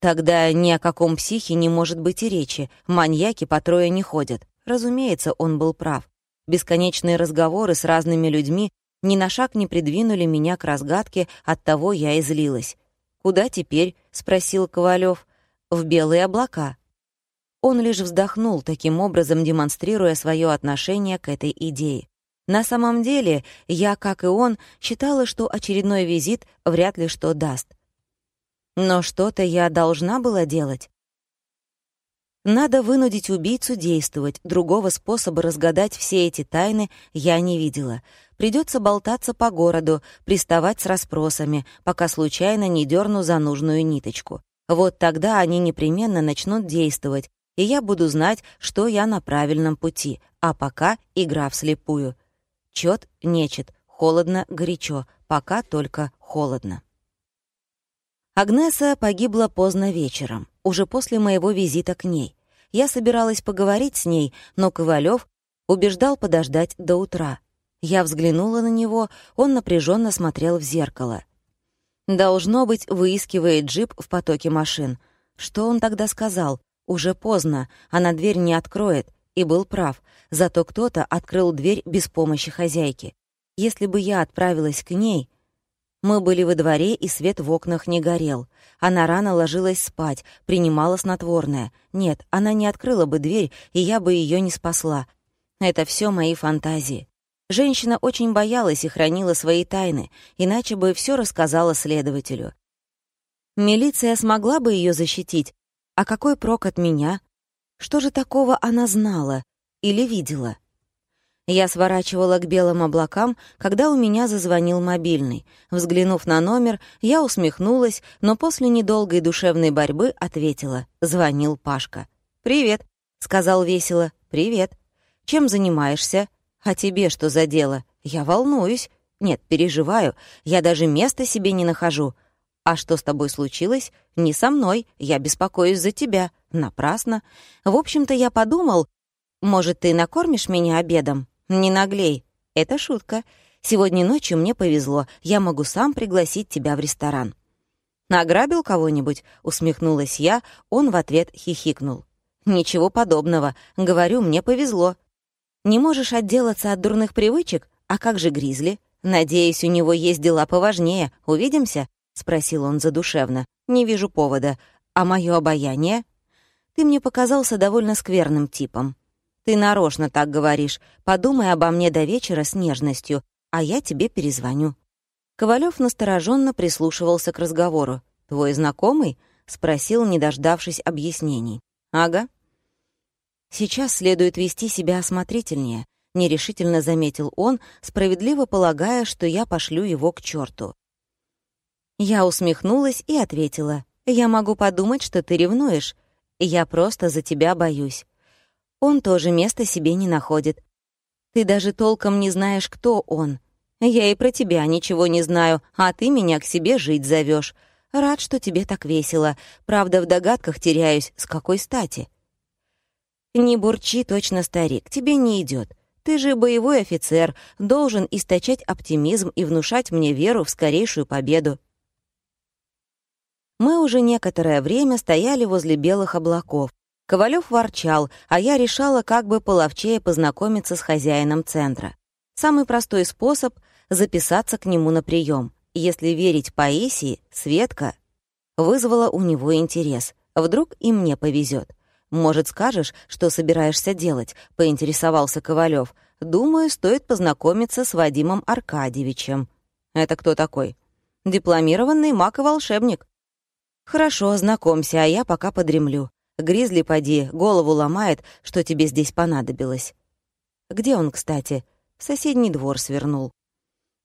«Тогда ни о каком психе не может быть и речи. Маньяки по трое не ходят». Разумеется, он был прав. Бесконечные разговоры с разными людьми ни на шаг не придвинули меня к разгадке, оттого я и злилась. «Куда теперь?» — спросил Ковалев в белые облака. Он лишь вздохнул, таким образом демонстрируя свое отношение к этой идее. На самом деле, я, как и он, считала, что очередной визит вряд ли что даст. Но что-то я должна была делать. Надо вынудить убийцу действовать, другого способа разгадать все эти тайны я не видела. Придется болтаться по городу, приставать с расспросами, пока случайно не дерну за нужную ниточку. Вот тогда они непременно начнут действовать, и я буду знать, что я на правильном пути, а пока игра вслепую. Чет нечет, холодно, горячо, пока только холодно. Агнеса погибла поздно вечером, уже после моего визита к ней. Я собиралась поговорить с ней, но Ковалев убеждал подождать до утра. Я взглянула на него, он напряженно смотрел в зеркало. Должно быть, выискивает джип в потоке машин. Что он тогда сказал? Уже поздно, она дверь не откроет. И был прав. Зато кто-то открыл дверь без помощи хозяйки. Если бы я отправилась к ней... Мы были во дворе, и свет в окнах не горел. Она рано ложилась спать, принимала снотворное. Нет, она не открыла бы дверь, и я бы ее не спасла. Это все мои фантазии. Женщина очень боялась и хранила свои тайны, иначе бы все рассказала следователю. Милиция смогла бы ее защитить. А какой прок от меня? Что же такого она знала или видела? Я сворачивала к белым облакам, когда у меня зазвонил мобильный. Взглянув на номер, я усмехнулась, но после недолгой душевной борьбы ответила. Звонил Пашка. «Привет», — сказал весело. «Привет. Чем занимаешься?» «А тебе что за дело? Я волнуюсь. Нет, переживаю. Я даже места себе не нахожу. А что с тобой случилось? Не со мной. Я беспокоюсь за тебя. Напрасно. В общем-то, я подумал, может, ты накормишь меня обедом? Не наглей. Это шутка. Сегодня ночью мне повезло, я могу сам пригласить тебя в ресторан». «Награбил кого-нибудь?» — усмехнулась я, он в ответ хихикнул. «Ничего подобного. Говорю, мне повезло». «Не можешь отделаться от дурных привычек? А как же Гризли? Надеюсь, у него есть дела поважнее. Увидимся?» — спросил он задушевно. «Не вижу повода. А мое обаяние?» «Ты мне показался довольно скверным типом. Ты нарочно так говоришь. Подумай обо мне до вечера с нежностью, а я тебе перезвоню». Ковалев настороженно прислушивался к разговору. «Твой знакомый?» — спросил, не дождавшись объяснений. «Ага». «Сейчас следует вести себя осмотрительнее», — нерешительно заметил он, справедливо полагая, что я пошлю его к черту. Я усмехнулась и ответила. «Я могу подумать, что ты ревнуешь. Я просто за тебя боюсь. Он тоже места себе не находит. Ты даже толком не знаешь, кто он. Я и про тебя ничего не знаю, а ты меня к себе жить зовешь. Рад, что тебе так весело. Правда, в догадках теряюсь, с какой стати. Не бурчи, точно старик, тебе не идет. Ты же боевой офицер, должен источать оптимизм и внушать мне веру в скорейшую победу. Мы уже некоторое время стояли возле белых облаков. Ковалев ворчал, а я решала, как бы половчее познакомиться с хозяином центра. Самый простой способ — записаться к нему на прием. Если верить Паисии, Светка вызвала у него интерес. Вдруг и мне повезет. «Может, скажешь, что собираешься делать?» — поинтересовался Ковалев. «Думаю, стоит познакомиться с Вадимом Аркадьевичем». «Это кто такой?» «Дипломированный маг и волшебник». «Хорошо, знакомься, а я пока подремлю. Гризли, поди, голову ломает, что тебе здесь понадобилось». «Где он, кстати?» «В соседний двор свернул».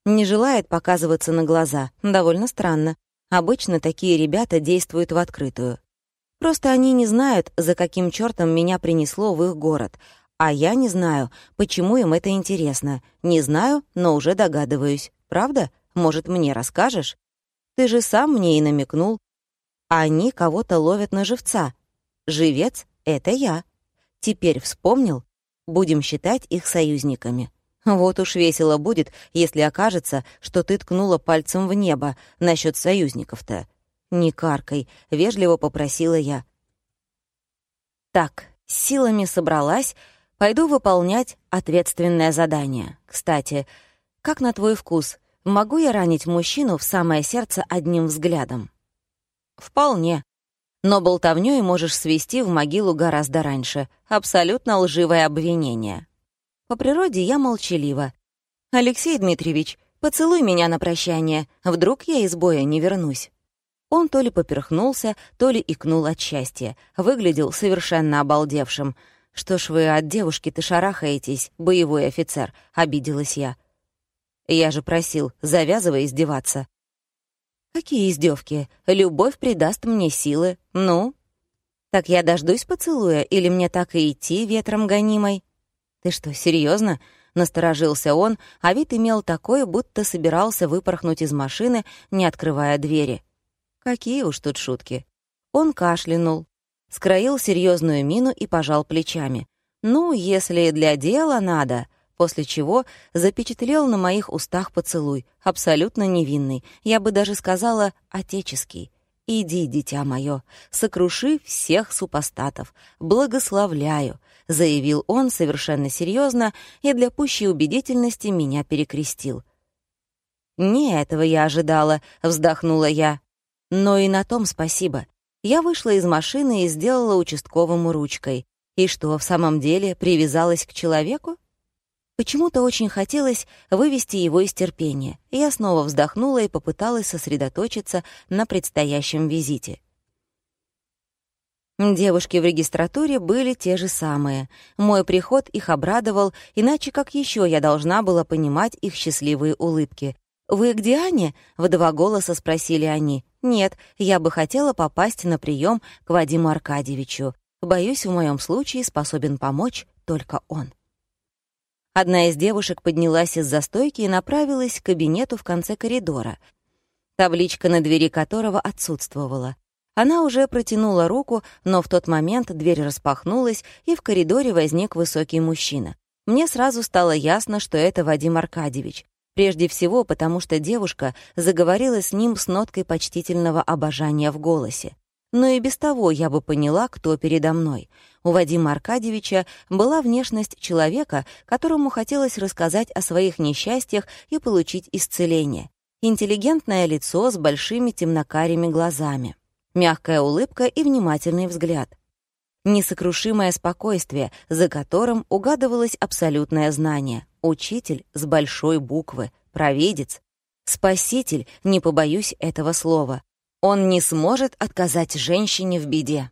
Не желает показываться на глаза. Довольно странно. Обычно такие ребята действуют в открытую. Просто они не знают, за каким чертом меня принесло в их город. А я не знаю, почему им это интересно. Не знаю, но уже догадываюсь. Правда? Может, мне расскажешь? Ты же сам мне и намекнул. Они кого-то ловят на живца. Живец — это я. Теперь вспомнил? Будем считать их союзниками. Вот уж весело будет, если окажется, что ты ткнула пальцем в небо насчет союзников-то. «Не каркай», — вежливо попросила я. «Так, силами собралась, пойду выполнять ответственное задание. Кстати, как на твой вкус, могу я ранить мужчину в самое сердце одним взглядом?» «Вполне», но болтовнёй можешь свести в могилу гораздо раньше. Абсолютно лживое обвинение. По природе я молчалива. «Алексей Дмитриевич, поцелуй меня на прощание. Вдруг я из боя не вернусь». Он то ли поперхнулся, то ли икнул от счастья. Выглядел совершенно обалдевшим. «Что ж вы от девушки-то шарахаетесь, боевой офицер?» — обиделась я. «Я же просил, завязывай издеваться». «Какие издевки? Любовь придаст мне силы. Ну?» «Так я дождусь поцелуя, или мне так и идти ветром гонимой?» «Ты что, серьезно? Насторожился он, а вид имел такое, будто собирался выпорхнуть из машины, не открывая двери. Какие уж тут шутки. Он кашлянул, скроил серьезную мину и пожал плечами. «Ну, если для дела надо», после чего запечатлел на моих устах поцелуй, абсолютно невинный, я бы даже сказала, отеческий. «Иди, дитя мое, сокруши всех супостатов, благословляю», — заявил он совершенно серьезно и для пущей убедительности меня перекрестил. «Не этого я ожидала», — вздохнула я. Но и на том спасибо. Я вышла из машины и сделала участковому ручкой. И что, в самом деле привязалась к человеку? Почему-то очень хотелось вывести его из терпения. Я снова вздохнула и попыталась сосредоточиться на предстоящем визите. Девушки в регистратуре были те же самые. Мой приход их обрадовал, иначе как еще я должна была понимать их счастливые улыбки. «Вы к Диане?» — в два голоса спросили они. «Нет, я бы хотела попасть на прием к Вадиму Аркадьевичу. Боюсь, в моем случае способен помочь только он». Одна из девушек поднялась из застойки и направилась к кабинету в конце коридора, табличка на двери которого отсутствовала. Она уже протянула руку, но в тот момент дверь распахнулась, и в коридоре возник высокий мужчина. Мне сразу стало ясно, что это Вадим Аркадьевич. Прежде всего, потому что девушка заговорила с ним с ноткой почтительного обожания в голосе. Но и без того я бы поняла, кто передо мной. У Вадима Аркадьевича была внешность человека, которому хотелось рассказать о своих несчастьях и получить исцеление. Интеллигентное лицо с большими темнокарими глазами. Мягкая улыбка и внимательный взгляд. Несокрушимое спокойствие, за которым угадывалось абсолютное знание. Учитель с большой буквы, провидец. Спаситель, не побоюсь этого слова. Он не сможет отказать женщине в беде.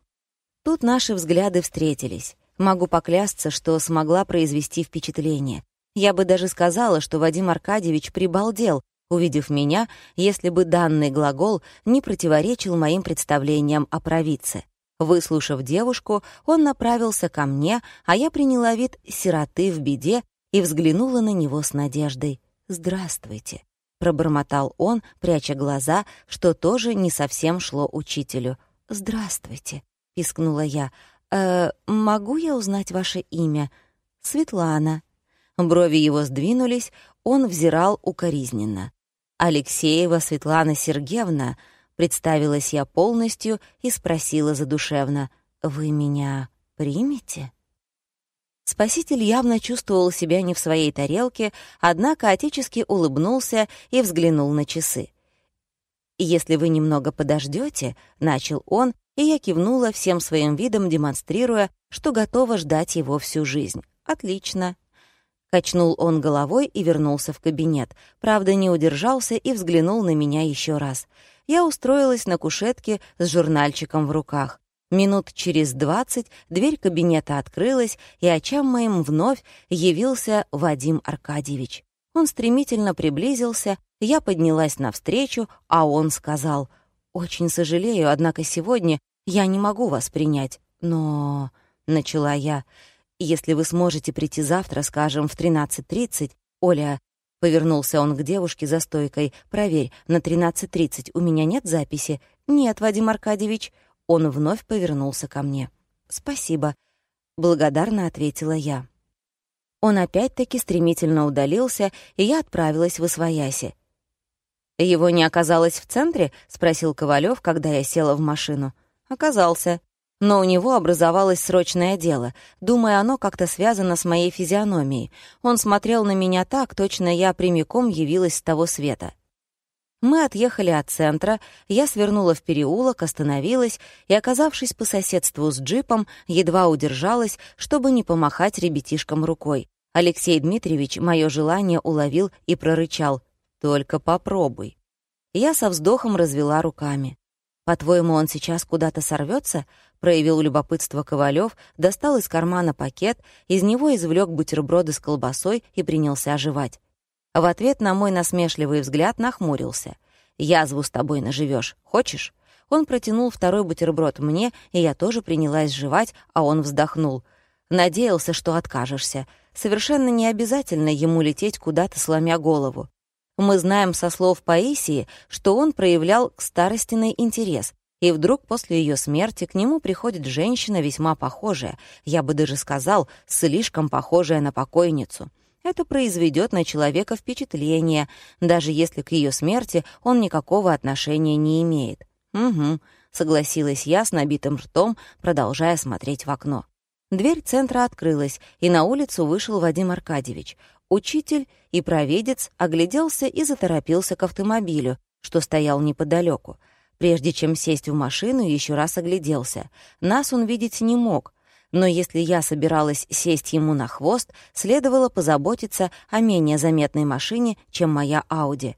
Тут наши взгляды встретились. Могу поклясться, что смогла произвести впечатление. Я бы даже сказала, что Вадим Аркадьевич прибалдел, увидев меня, если бы данный глагол не противоречил моим представлениям о провидце. Выслушав девушку, он направился ко мне, а я приняла вид сироты в беде и взглянула на него с надеждой. «Здравствуйте», пробормотал он, пряча глаза, что тоже не совсем шло учителю. «Здравствуйте», — пискнула я. «Э, могу я узнать ваше имя?» «Светлана». Брови его сдвинулись, он взирал укоризненно. «Алексеева Светлана Сергеевна», — представилась я полностью и спросила задушевно, «Вы меня примете?» Спаситель явно чувствовал себя не в своей тарелке, однако отечески улыбнулся и взглянул на часы. «Если вы немного подождете, начал он, и я кивнула всем своим видом, демонстрируя, что готова ждать его всю жизнь. «Отлично». Качнул он головой и вернулся в кабинет. Правда, не удержался и взглянул на меня еще раз. Я устроилась на кушетке с журнальчиком в руках. Минут через двадцать дверь кабинета открылась, и очам моим вновь явился Вадим Аркадьевич. Он стремительно приблизился, я поднялась навстречу, а он сказал, «Очень сожалею, однако сегодня я не могу вас принять, но...» — начала я. «Если вы сможете прийти завтра, скажем, в 13.30, Оля...» — повернулся он к девушке за стойкой. «Проверь, на 13.30 у меня нет записи?» «Нет, Вадим Аркадьевич», он вновь повернулся ко мне. «Спасибо», — благодарно ответила я. Он опять-таки стремительно удалился, и я отправилась в Освояси. «Его не оказалось в центре?» — спросил Ковалев, когда я села в машину. «Оказался. Но у него образовалось срочное дело. Думаю, оно как-то связано с моей физиономией. Он смотрел на меня так, точно я прямиком явилась с того света. Мы отъехали от центра, я свернула в переулок, остановилась и, оказавшись по соседству с джипом, едва удержалась, чтобы не помахать ребятишкам рукой. Алексей Дмитриевич мое желание уловил и прорычал «Только попробуй». Я со вздохом развела руками. «По-твоему, он сейчас куда-то сорвется? проявил любопытство Ковалев, достал из кармана пакет, из него извлек бутерброды с колбасой и принялся оживать. В ответ на мой насмешливый взгляд нахмурился. «Язву с тобой наживешь. Хочешь?» Он протянул второй бутерброд мне, и я тоже принялась жевать, а он вздохнул. Надеялся, что откажешься. Совершенно не обязательно ему лететь куда-то, сломя голову. Мы знаем со слов Паисии, что он проявлял к старостиной интерес, и вдруг после ее смерти к нему приходит женщина весьма похожая, я бы даже сказал, слишком похожая на покойницу это произведет на человека впечатление, даже если к ее смерти он никакого отношения не имеет. «Угу», — согласилась я с набитым ртом, продолжая смотреть в окно. Дверь центра открылась, и на улицу вышел Вадим Аркадьевич. Учитель и провидец огляделся и заторопился к автомобилю, что стоял неподалеку. Прежде чем сесть в машину, еще раз огляделся. Нас он видеть не мог — но если я собиралась сесть ему на хвост, следовало позаботиться о менее заметной машине, чем моя Ауди.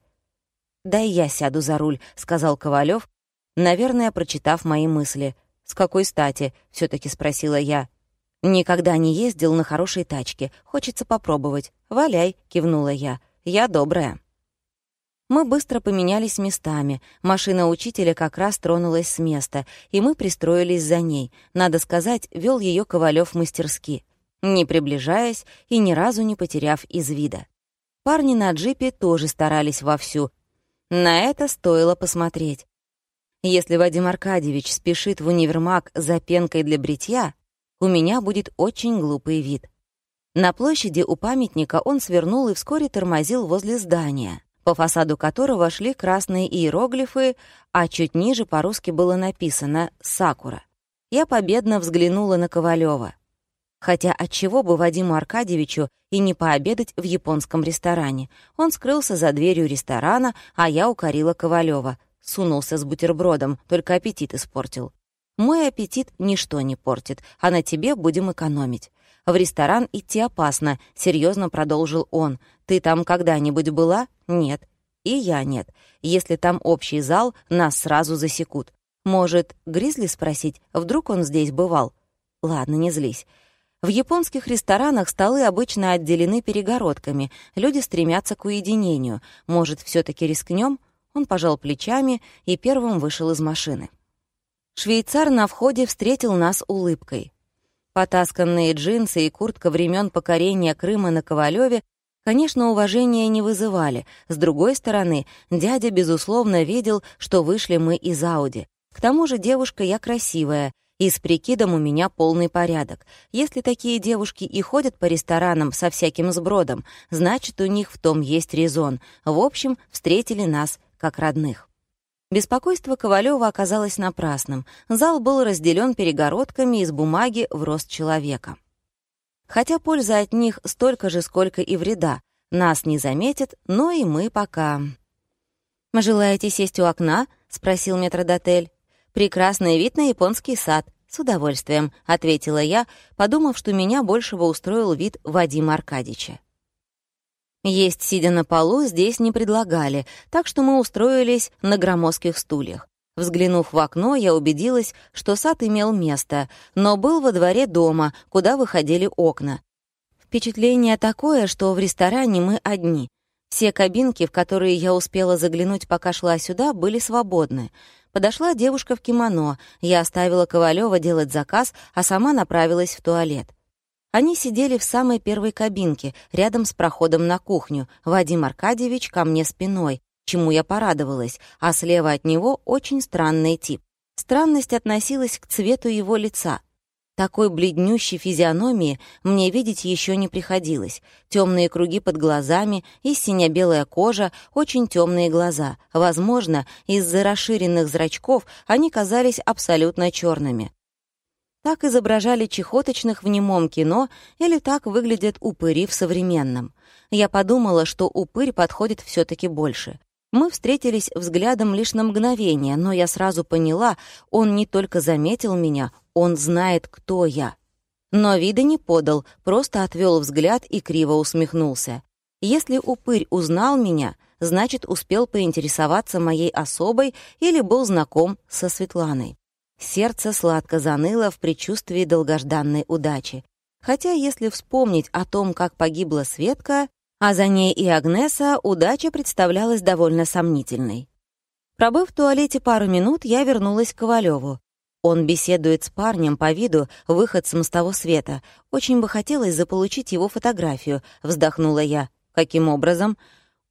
«Дай я сяду за руль», — сказал Ковалев, наверное, прочитав мои мысли. «С какой стати?» — все таки спросила я. «Никогда не ездил на хорошей тачке. Хочется попробовать. Валяй», — кивнула я. «Я добрая». Мы быстро поменялись местами. Машина учителя как раз тронулась с места, и мы пристроились за ней. Надо сказать, вел ее Ковалев мастерски, не приближаясь и ни разу не потеряв из вида. Парни на джипе тоже старались вовсю. На это стоило посмотреть. Если Вадим Аркадьевич спешит в универмаг за пенкой для бритья, у меня будет очень глупый вид. На площади у памятника он свернул и вскоре тормозил возле здания, по фасаду которого шли красные иероглифы, а чуть ниже по-русски было написано «Сакура». Я победно взглянула на Ковалева. Хотя отчего бы Вадиму Аркадьевичу и не пообедать в японском ресторане. Он скрылся за дверью ресторана, а я укорила Ковалева. Сунулся с бутербродом, только аппетит испортил. Мой аппетит ничто не портит, а на тебе будем экономить. В ресторан идти опасно, серьезно продолжил он. Ты там когда-нибудь была? Нет. И я нет. Если там общий зал, нас сразу засекут. Может, Гризли спросить, вдруг он здесь бывал? Ладно, не злись. В японских ресторанах столы обычно отделены перегородками, люди стремятся к уединению. Может, все таки рискнем? Он пожал плечами и первым вышел из машины. Швейцар на входе встретил нас улыбкой. Потасканные джинсы и куртка времен покорения Крыма на Ковалеве, конечно, уважения не вызывали. С другой стороны, дядя, безусловно, видел, что вышли мы из Ауди. К тому же девушка я красивая, и с прикидом у меня полный порядок. Если такие девушки и ходят по ресторанам со всяким сбродом, значит, у них в том есть резон. В общем, встретили нас как родных. Беспокойство Ковалева оказалось напрасным. Зал был разделен перегородками из бумаги в рост человека. Хотя польза от них столько же, сколько и вреда. Нас не заметят, но и мы пока. «Желаете сесть у окна?» — спросил метродотель. «Прекрасный вид на японский сад. С удовольствием», — ответила я, подумав, что меня большего устроил вид Вадима Аркадьевича. Есть, сидя на полу, здесь не предлагали, так что мы устроились на громоздких стульях. Взглянув в окно, я убедилась, что сад имел место, но был во дворе дома, куда выходили окна. Впечатление такое, что в ресторане мы одни. Все кабинки, в которые я успела заглянуть, пока шла сюда, были свободны. Подошла девушка в кимоно, я оставила Ковалева делать заказ, а сама направилась в туалет. Они сидели в самой первой кабинке, рядом с проходом на кухню. Вадим Аркадьевич ко мне спиной, чему я порадовалась, а слева от него очень странный тип. Странность относилась к цвету его лица. Такой бледнющей физиономии мне видеть еще не приходилось. Темные круги под глазами и синя-белая кожа, очень темные глаза. Возможно, из-за расширенных зрачков они казались абсолютно черными. Так изображали чехоточных в немом кино или так выглядят упыри в современном. Я подумала, что упырь подходит все таки больше. Мы встретились взглядом лишь на мгновение, но я сразу поняла, он не только заметил меня, он знает, кто я. Но вида не подал, просто отвел взгляд и криво усмехнулся. Если упырь узнал меня, значит, успел поинтересоваться моей особой или был знаком со Светланой. Сердце сладко заныло в предчувствии долгожданной удачи. Хотя, если вспомнить о том, как погибла Светка, а за ней и Агнеса, удача представлялась довольно сомнительной. Пробыв в туалете пару минут, я вернулась к Ковалеву. Он беседует с парнем по виду, выходцем с того света. Очень бы хотелось заполучить его фотографию, вздохнула я. Каким образом?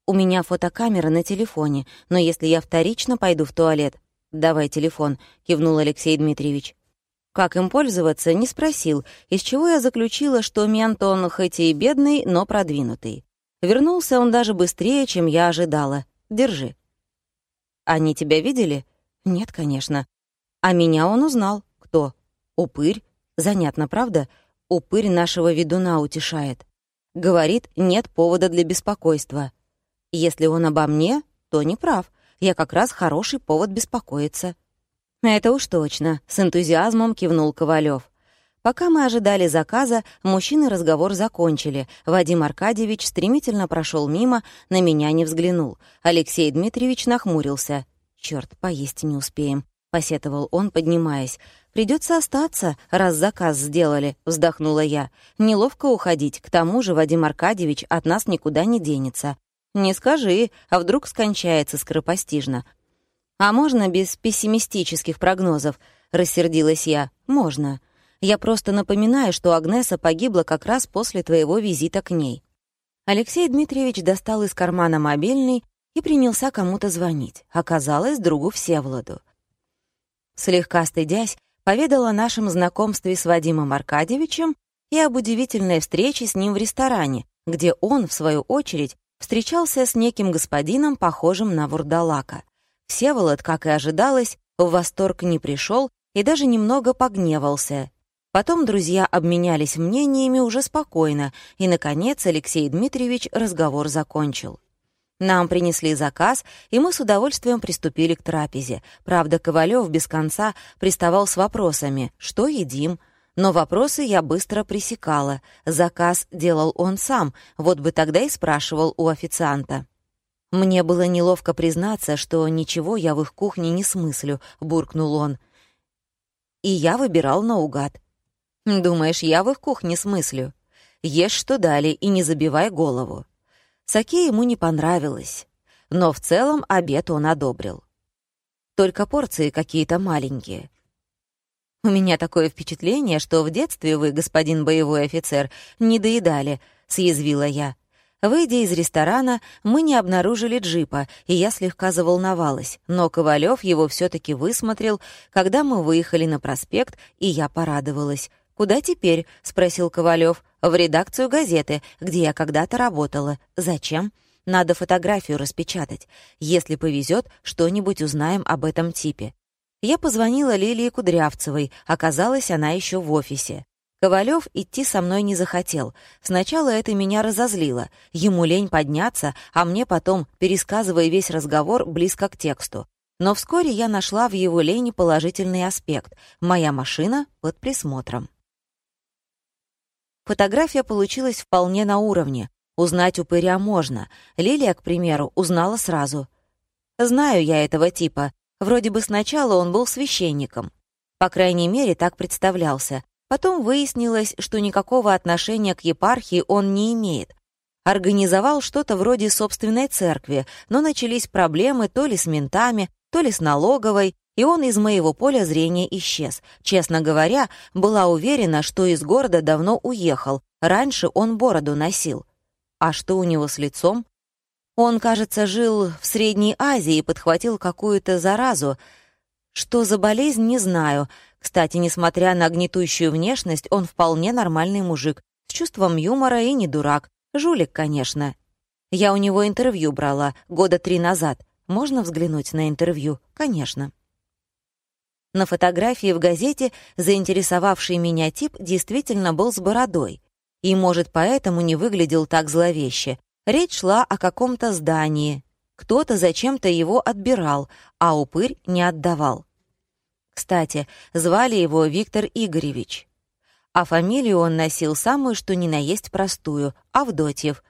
У меня фотокамера на телефоне, но если я вторично пойду в туалет, «Давай телефон», — кивнул Алексей Дмитриевич. Как им пользоваться, не спросил, из чего я заключила, что Ментон хоть и бедный, но продвинутый. Вернулся он даже быстрее, чем я ожидала. Держи. Они тебя видели? Нет, конечно. А меня он узнал. Кто? Упырь. Занятно, правда? Упырь нашего ведуна утешает. Говорит, нет повода для беспокойства. Если он обо мне, то не прав я как раз хороший повод беспокоиться». «Это уж точно», — с энтузиазмом кивнул Ковалев. Пока мы ожидали заказа, мужчины разговор закончили. Вадим Аркадьевич стремительно прошел мимо, на меня не взглянул. Алексей Дмитриевич нахмурился. Черт, поесть не успеем», — посетовал он, поднимаясь. Придется остаться, раз заказ сделали», — вздохнула я. «Неловко уходить, к тому же Вадим Аркадьевич от нас никуда не денется. «Не скажи, а вдруг скончается скоропостижно». «А можно без пессимистических прогнозов?» — рассердилась я. «Можно. Я просто напоминаю, что Агнеса погибла как раз после твоего визита к ней». Алексей Дмитриевич достал из кармана мобильный и принялся кому-то звонить. Оказалось, другу Всеволоду. Слегка стыдясь, поведал о нашем знакомстве с Вадимом Аркадьевичем и об удивительной встрече с ним в ресторане, где он, в свою очередь, встречался с неким господином, похожим на вурдалака. Всеволод, как и ожидалось, в восторг не пришел и даже немного погневался. Потом друзья обменялись мнениями уже спокойно, и, наконец, Алексей Дмитриевич разговор закончил. Нам принесли заказ, и мы с удовольствием приступили к трапезе. Правда, Ковалев без конца приставал с вопросами «Что едим?», но вопросы я быстро пресекала. Заказ делал он сам, вот бы тогда и спрашивал у официанта. «Мне было неловко признаться, что ничего я в их кухне не смыслю», — буркнул он. И я выбирал наугад. «Думаешь, я в их кухне смыслю? Ешь, что дали, и не забивай голову». Саке ему не понравилось, но в целом обед он одобрил. Только порции какие-то маленькие. «У меня такое впечатление, что в детстве вы, господин боевой офицер, не доедали», — съязвила я. Выйдя из ресторана, мы не обнаружили джипа, и я слегка заволновалась, но Ковалев его все таки высмотрел, когда мы выехали на проспект, и я порадовалась. «Куда теперь?» — спросил Ковалев. «В редакцию газеты, где я когда-то работала. Зачем?» «Надо фотографию распечатать. Если повезет, что-нибудь узнаем об этом типе». Я позвонила Лилии Кудрявцевой, оказалось, она еще в офисе. Ковалев идти со мной не захотел. Сначала это меня разозлило. Ему лень подняться, а мне потом, пересказывая весь разговор, близко к тексту. Но вскоре я нашла в его лени положительный аспект. Моя машина под присмотром. Фотография получилась вполне на уровне. Узнать упыря можно. Лилия, к примеру, узнала сразу. Знаю я этого типа. Вроде бы сначала он был священником. По крайней мере, так представлялся. Потом выяснилось, что никакого отношения к епархии он не имеет. Организовал что-то вроде собственной церкви, но начались проблемы то ли с ментами, то ли с налоговой, и он из моего поля зрения исчез. Честно говоря, была уверена, что из города давно уехал. Раньше он бороду носил. А что у него с лицом? Он, кажется, жил в Средней Азии и подхватил какую-то заразу. Что за болезнь, не знаю. Кстати, несмотря на гнетущую внешность, он вполне нормальный мужик, с чувством юмора и не дурак. Жулик, конечно. Я у него интервью брала года три назад. Можно взглянуть на интервью? Конечно. На фотографии в газете заинтересовавший меня тип действительно был с бородой. И, может, поэтому не выглядел так зловеще. Речь шла о каком-то здании. Кто-то зачем-то его отбирал, а упырь не отдавал. Кстати, звали его Виктор Игоревич. А фамилию он носил самую, что ни на есть простую — Авдотьев.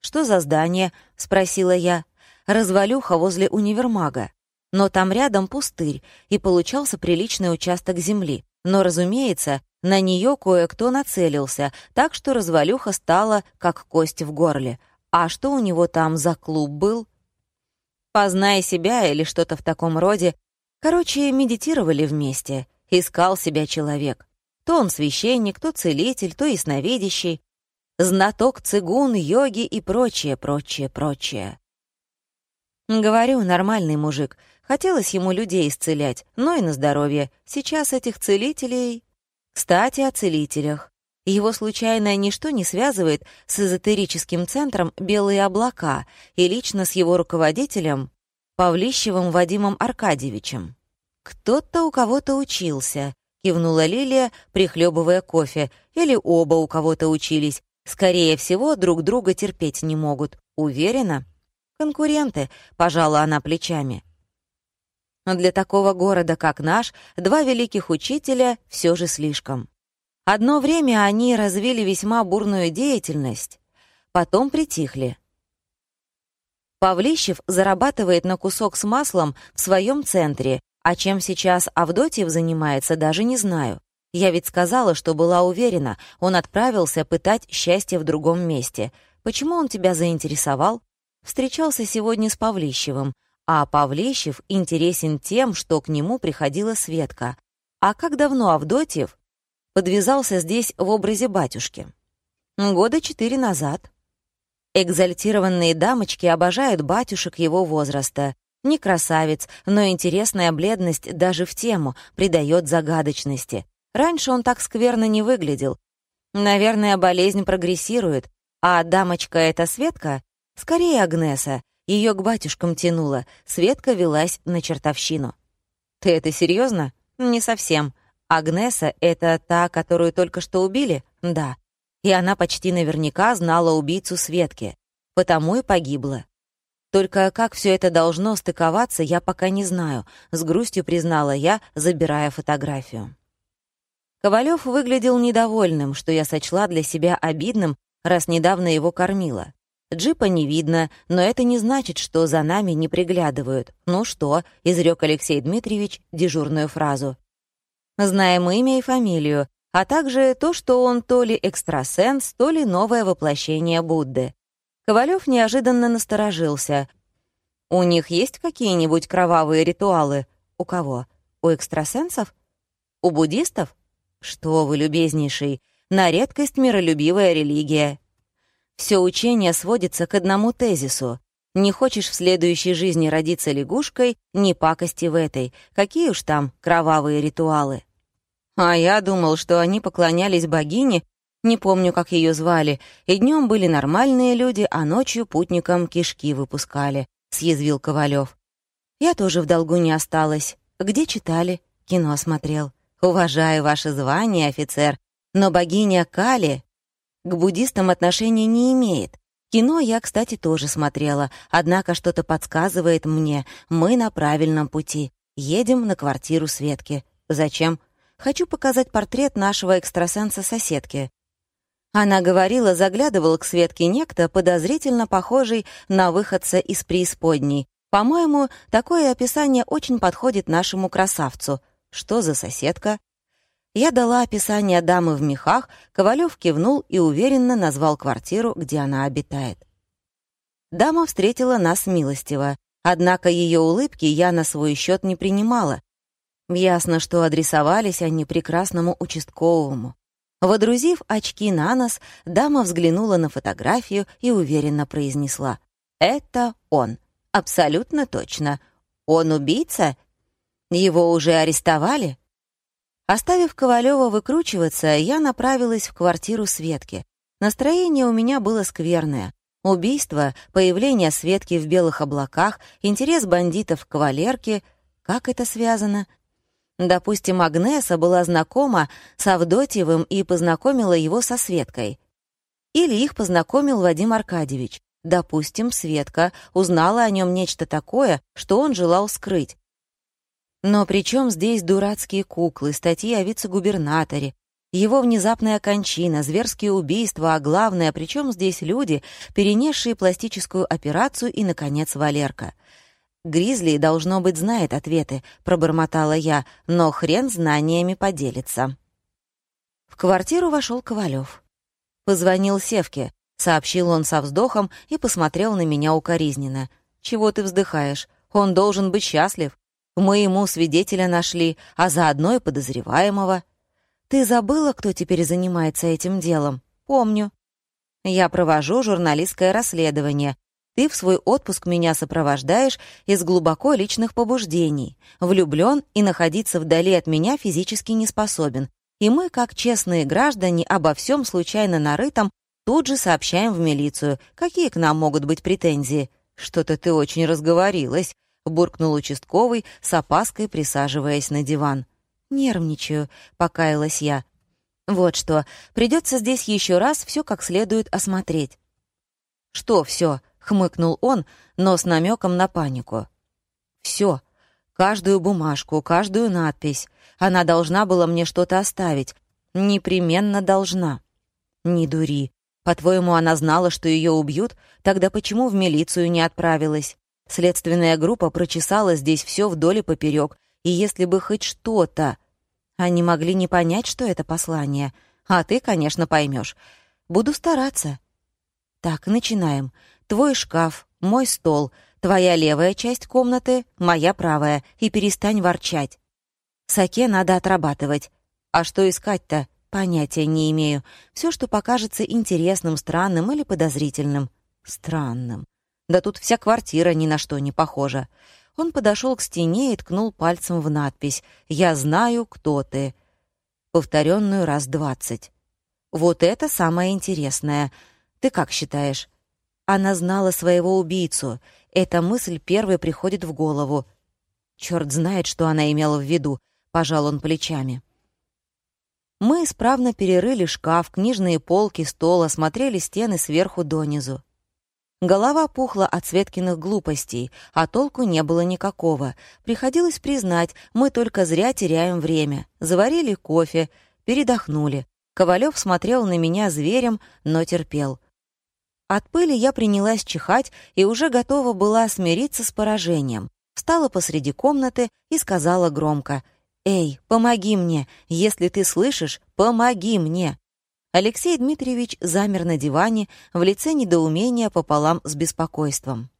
«Что за здание?» — спросила я. «Развалюха возле универмага. Но там рядом пустырь, и получался приличный участок земли. Но, разумеется, на нее кое-кто нацелился, так что развалюха стала как кость в горле. А что у него там за клуб был? «Познай себя» или что-то в таком роде, Короче, медитировали вместе. Искал себя человек. То он священник, то целитель, то ясновидящий. Знаток цигун, йоги и прочее, прочее, прочее. Говорю, нормальный мужик. Хотелось ему людей исцелять, но и на здоровье. Сейчас этих целителей... Кстати, о целителях. Его случайно ничто не связывает с эзотерическим центром «Белые облака» и лично с его руководителем Павлищевым Вадимом Аркадьевичем. «Кто-то у кого-то учился», — кивнула Лилия, прихлебывая кофе. «Или оба у кого-то учились. Скорее всего, друг друга терпеть не могут. Уверена?» «Конкуренты», — пожала она плечами. Для такого города, как наш, два великих учителя все же слишком. Одно время они развили весьма бурную деятельность, потом притихли. Павлищев зарабатывает на кусок с маслом в своем центре, а чем сейчас Авдотьев занимается, даже не знаю. Я ведь сказала, что была уверена, он отправился пытать счастье в другом месте. Почему он тебя заинтересовал? Встречался сегодня с Павлищевым, а Павлищев интересен тем, что к нему приходила Светка. А как давно Авдотьев подвязался здесь в образе батюшки? Года четыре назад. Экзальтированные дамочки обожают батюшек его возраста. Не красавец, но интересная бледность даже в тему придает загадочности. Раньше он так скверно не выглядел. Наверное, болезнь прогрессирует, а дамочка эта Светка, скорее Агнеса, ее к батюшкам тянула, Светка велась на чертовщину. «Ты это серьезно? «Не совсем. Агнеса — это та, которую только что убили?» «Да. И она почти наверняка знала убийцу Светки, потому и погибла. Только как все это должно стыковаться, я пока не знаю, с грустью признала я, забирая фотографию. Ковалев выглядел недовольным, что я сочла для себя обидным, раз недавно его кормила. Джипа не видно, но это не значит, что за нами не приглядывают. «Ну что?» — изрек Алексей Дмитриевич дежурную фразу. «Знаем имя и фамилию, а также то, что он то ли экстрасенс, то ли новое воплощение Будды. Ковалев неожиданно насторожился. «У них есть какие-нибудь кровавые ритуалы? У кого? У экстрасенсов? У буддистов? Что вы, любезнейший, на редкость миролюбивая религия. Все учение сводится к одному тезису. Не хочешь в следующей жизни родиться лягушкой, не пакости в этой. Какие уж там кровавые ритуалы. А я думал, что они поклонялись богине не помню, как ее звали, и днем были нормальные люди, а ночью путникам кишки выпускали», — съязвил Ковалев. «Я тоже в долгу не осталась. Где читали?» Кино смотрел. «Уважаю ваше звание, офицер, но богиня Кали к буддистам отношения не имеет. Кино я, кстати, тоже смотрела, однако что-то подсказывает мне, мы на правильном пути. Едем на квартиру Светки. Зачем? Хочу показать портрет нашего экстрасенса-соседки. Она говорила, заглядывал к Светке некто, подозрительно похожий на выходца из преисподней. По-моему, такое описание очень подходит нашему красавцу. Что за соседка? Я дала описание дамы в мехах, Ковалев кивнул и уверенно назвал квартиру, где она обитает. Дама встретила нас милостиво, однако ее улыбки я на свой счет не принимала. Ясно, что адресовались они прекрасному участковому. Водрузив очки на нос, дама взглянула на фотографию и уверенно произнесла. «Это он. Абсолютно точно. Он убийца? Его уже арестовали?» Оставив Ковалева выкручиваться, я направилась в квартиру Светки. Настроение у меня было скверное. Убийство, появление Светки в белых облаках, интерес бандитов к кавалерке — как это связано? Допустим, Агнеса была знакома с Авдотьевым и познакомила его со Светкой. Или их познакомил Вадим Аркадьевич. Допустим, Светка узнала о нем нечто такое, что он желал скрыть. Но при чем здесь дурацкие куклы, статьи о вице-губернаторе, его внезапная кончина, зверские убийства, а главное, при чем здесь люди, перенесшие пластическую операцию и, наконец, Валерка — «Гризли, должно быть, знает ответы», — пробормотала я, «но хрен знаниями поделится». В квартиру вошел Ковалев. Позвонил Севке, сообщил он со вздохом и посмотрел на меня укоризненно. «Чего ты вздыхаешь? Он должен быть счастлив. Мы ему свидетеля нашли, а заодно и подозреваемого. Ты забыла, кто теперь занимается этим делом? Помню. Я провожу журналистское расследование, ты в свой отпуск меня сопровождаешь из глубоко личных побуждений, влюблен и находиться вдали от меня физически не способен. И мы, как честные граждане, обо всем случайно нарытом тут же сообщаем в милицию. Какие к нам могут быть претензии? Что-то ты очень разговорилась, буркнул участковый, с опаской присаживаясь на диван. Нервничаю, покаялась я. Вот что, придется здесь еще раз все как следует осмотреть. Что все? — хмыкнул он, но с намеком на панику. «Все. Каждую бумажку, каждую надпись. Она должна была мне что-то оставить. Непременно должна». «Не дури. По-твоему, она знала, что ее убьют? Тогда почему в милицию не отправилась? Следственная группа прочесала здесь все вдоль и поперек, и если бы хоть что-то... Они могли не понять, что это послание. А ты, конечно, поймешь. Буду стараться. Так, начинаем. Твой шкаф, мой стол, твоя левая часть комнаты, моя правая, и перестань ворчать. Саке надо отрабатывать. А что искать-то? Понятия не имею. Все, что покажется интересным, странным или подозрительным. Странным. Да тут вся квартира ни на что не похожа. Он подошел к стене и ткнул пальцем в надпись «Я знаю, кто ты», повторенную раз двадцать. Вот это самое интересное. Ты как считаешь? Она знала своего убийцу. Эта мысль первой приходит в голову. Черт знает, что она имела в виду, пожал он плечами. Мы исправно перерыли шкаф, книжные полки, стол, осмотрели стены сверху донизу. Голова пухла от Светкиных глупостей, а толку не было никакого. Приходилось признать, мы только зря теряем время. Заварили кофе, передохнули. Ковалев смотрел на меня зверем, но терпел. От пыли я принялась чихать и уже готова была смириться с поражением. Встала посреди комнаты и сказала громко «Эй, помоги мне! Если ты слышишь, помоги мне!» Алексей Дмитриевич замер на диване в лице недоумения пополам с беспокойством.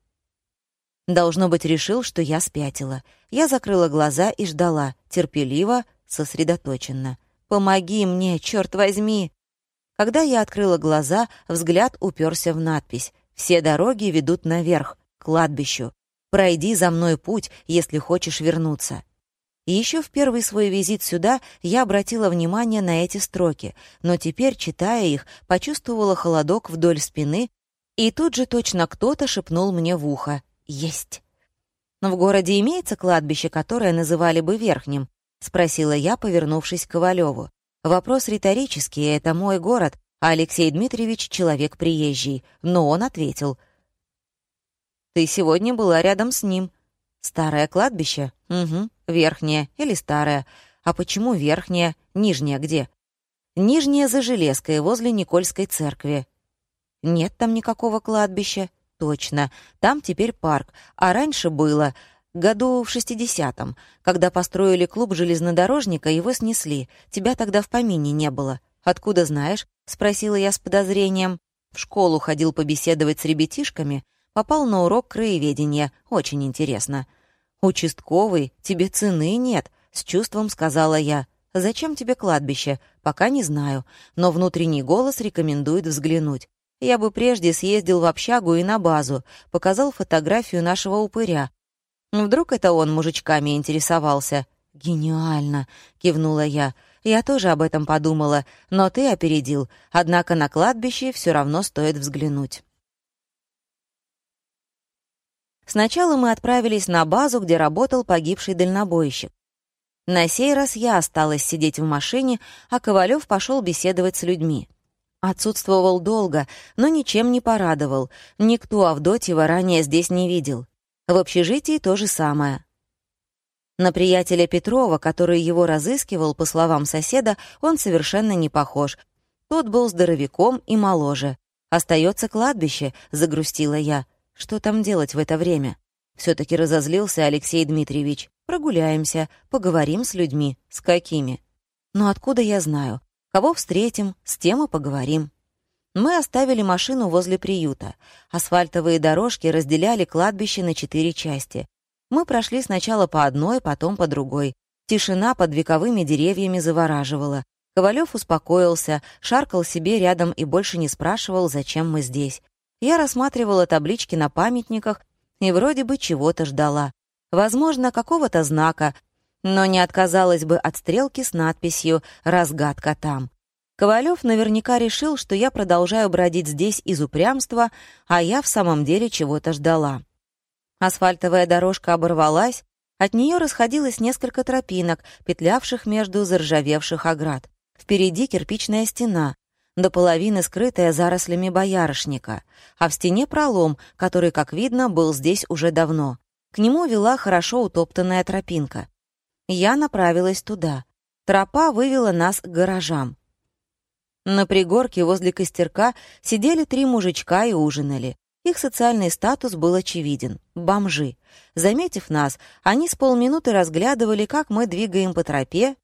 Должно быть, решил, что я спятила. Я закрыла глаза и ждала, терпеливо, сосредоточенно. «Помоги мне, черт возьми!» Когда я открыла глаза, взгляд уперся в надпись «Все дороги ведут наверх, к кладбищу. Пройди за мной путь, если хочешь вернуться». И еще в первый свой визит сюда я обратила внимание на эти строки, но теперь, читая их, почувствовала холодок вдоль спины, и тут же точно кто-то шепнул мне в ухо «Есть». «В городе имеется кладбище, которое называли бы Верхним?» — спросила я, повернувшись к Ковалеву. Вопрос риторический, это мой город, а Алексей Дмитриевич — человек приезжий. Но он ответил. «Ты сегодня была рядом с ним. Старое кладбище? Угу. Верхняя или старая. А почему верхняя? Нижняя где? Нижняя за железкой, возле Никольской церкви. Нет там никакого кладбища. Точно. Там теперь парк. А раньше было... Году в шестидесятом, когда построили клуб железнодорожника, его снесли. Тебя тогда в помине не было. Откуда знаешь? Спросила я с подозрением. В школу ходил побеседовать с ребятишками. Попал на урок краеведения. Очень интересно. «Участковый, тебе цены нет», — с чувством сказала я. «Зачем тебе кладбище? Пока не знаю, но внутренний голос рекомендует взглянуть. Я бы прежде съездил в общагу и на базу, показал фотографию нашего упыря. Вдруг это он мужичками интересовался?» «Гениально!» — кивнула я. «Я тоже об этом подумала, но ты опередил. Однако на кладбище все равно стоит взглянуть». Сначала мы отправились на базу, где работал погибший дальнобойщик. На сей раз я осталась сидеть в машине, а Ковалев пошел беседовать с людьми. Отсутствовал долго, но ничем не порадовал. Никто Авдотьева ранее здесь не видел. В общежитии то же самое. На приятеля Петрова, который его разыскивал, по словам соседа, он совершенно не похож. Тот был здоровяком и моложе. «Остается кладбище», — загрустила я. Что там делать в это время? Все-таки разозлился Алексей Дмитриевич. Прогуляемся, поговорим с людьми. С какими? Ну откуда я знаю? Кого встретим, с тем и поговорим. Мы оставили машину возле приюта. Асфальтовые дорожки разделяли кладбище на четыре части. Мы прошли сначала по одной, потом по другой. Тишина под вековыми деревьями завораживала. Ковалев успокоился, шаркал себе рядом и больше не спрашивал, зачем мы здесь. Я рассматривала таблички на памятниках и вроде бы чего-то ждала. Возможно, какого-то знака, но не отказалась бы от стрелки с надписью «Разгадка там». Ковалев наверняка решил, что я продолжаю бродить здесь из упрямства, а я в самом деле чего-то ждала. Асфальтовая дорожка оборвалась, от нее расходилось несколько тропинок, петлявших между заржавевших оград. Впереди кирпичная стена, до половины скрытая зарослями боярышника, а в стене пролом, который, как видно, был здесь уже давно. К нему вела хорошо утоптанная тропинка. Я направилась туда. Тропа вывела нас к гаражам. На пригорке возле костерка сидели три мужичка и ужинали. Их социальный статус был очевиден — бомжи. Заметив нас, они с полминуты разглядывали, как мы двигаем по тропе,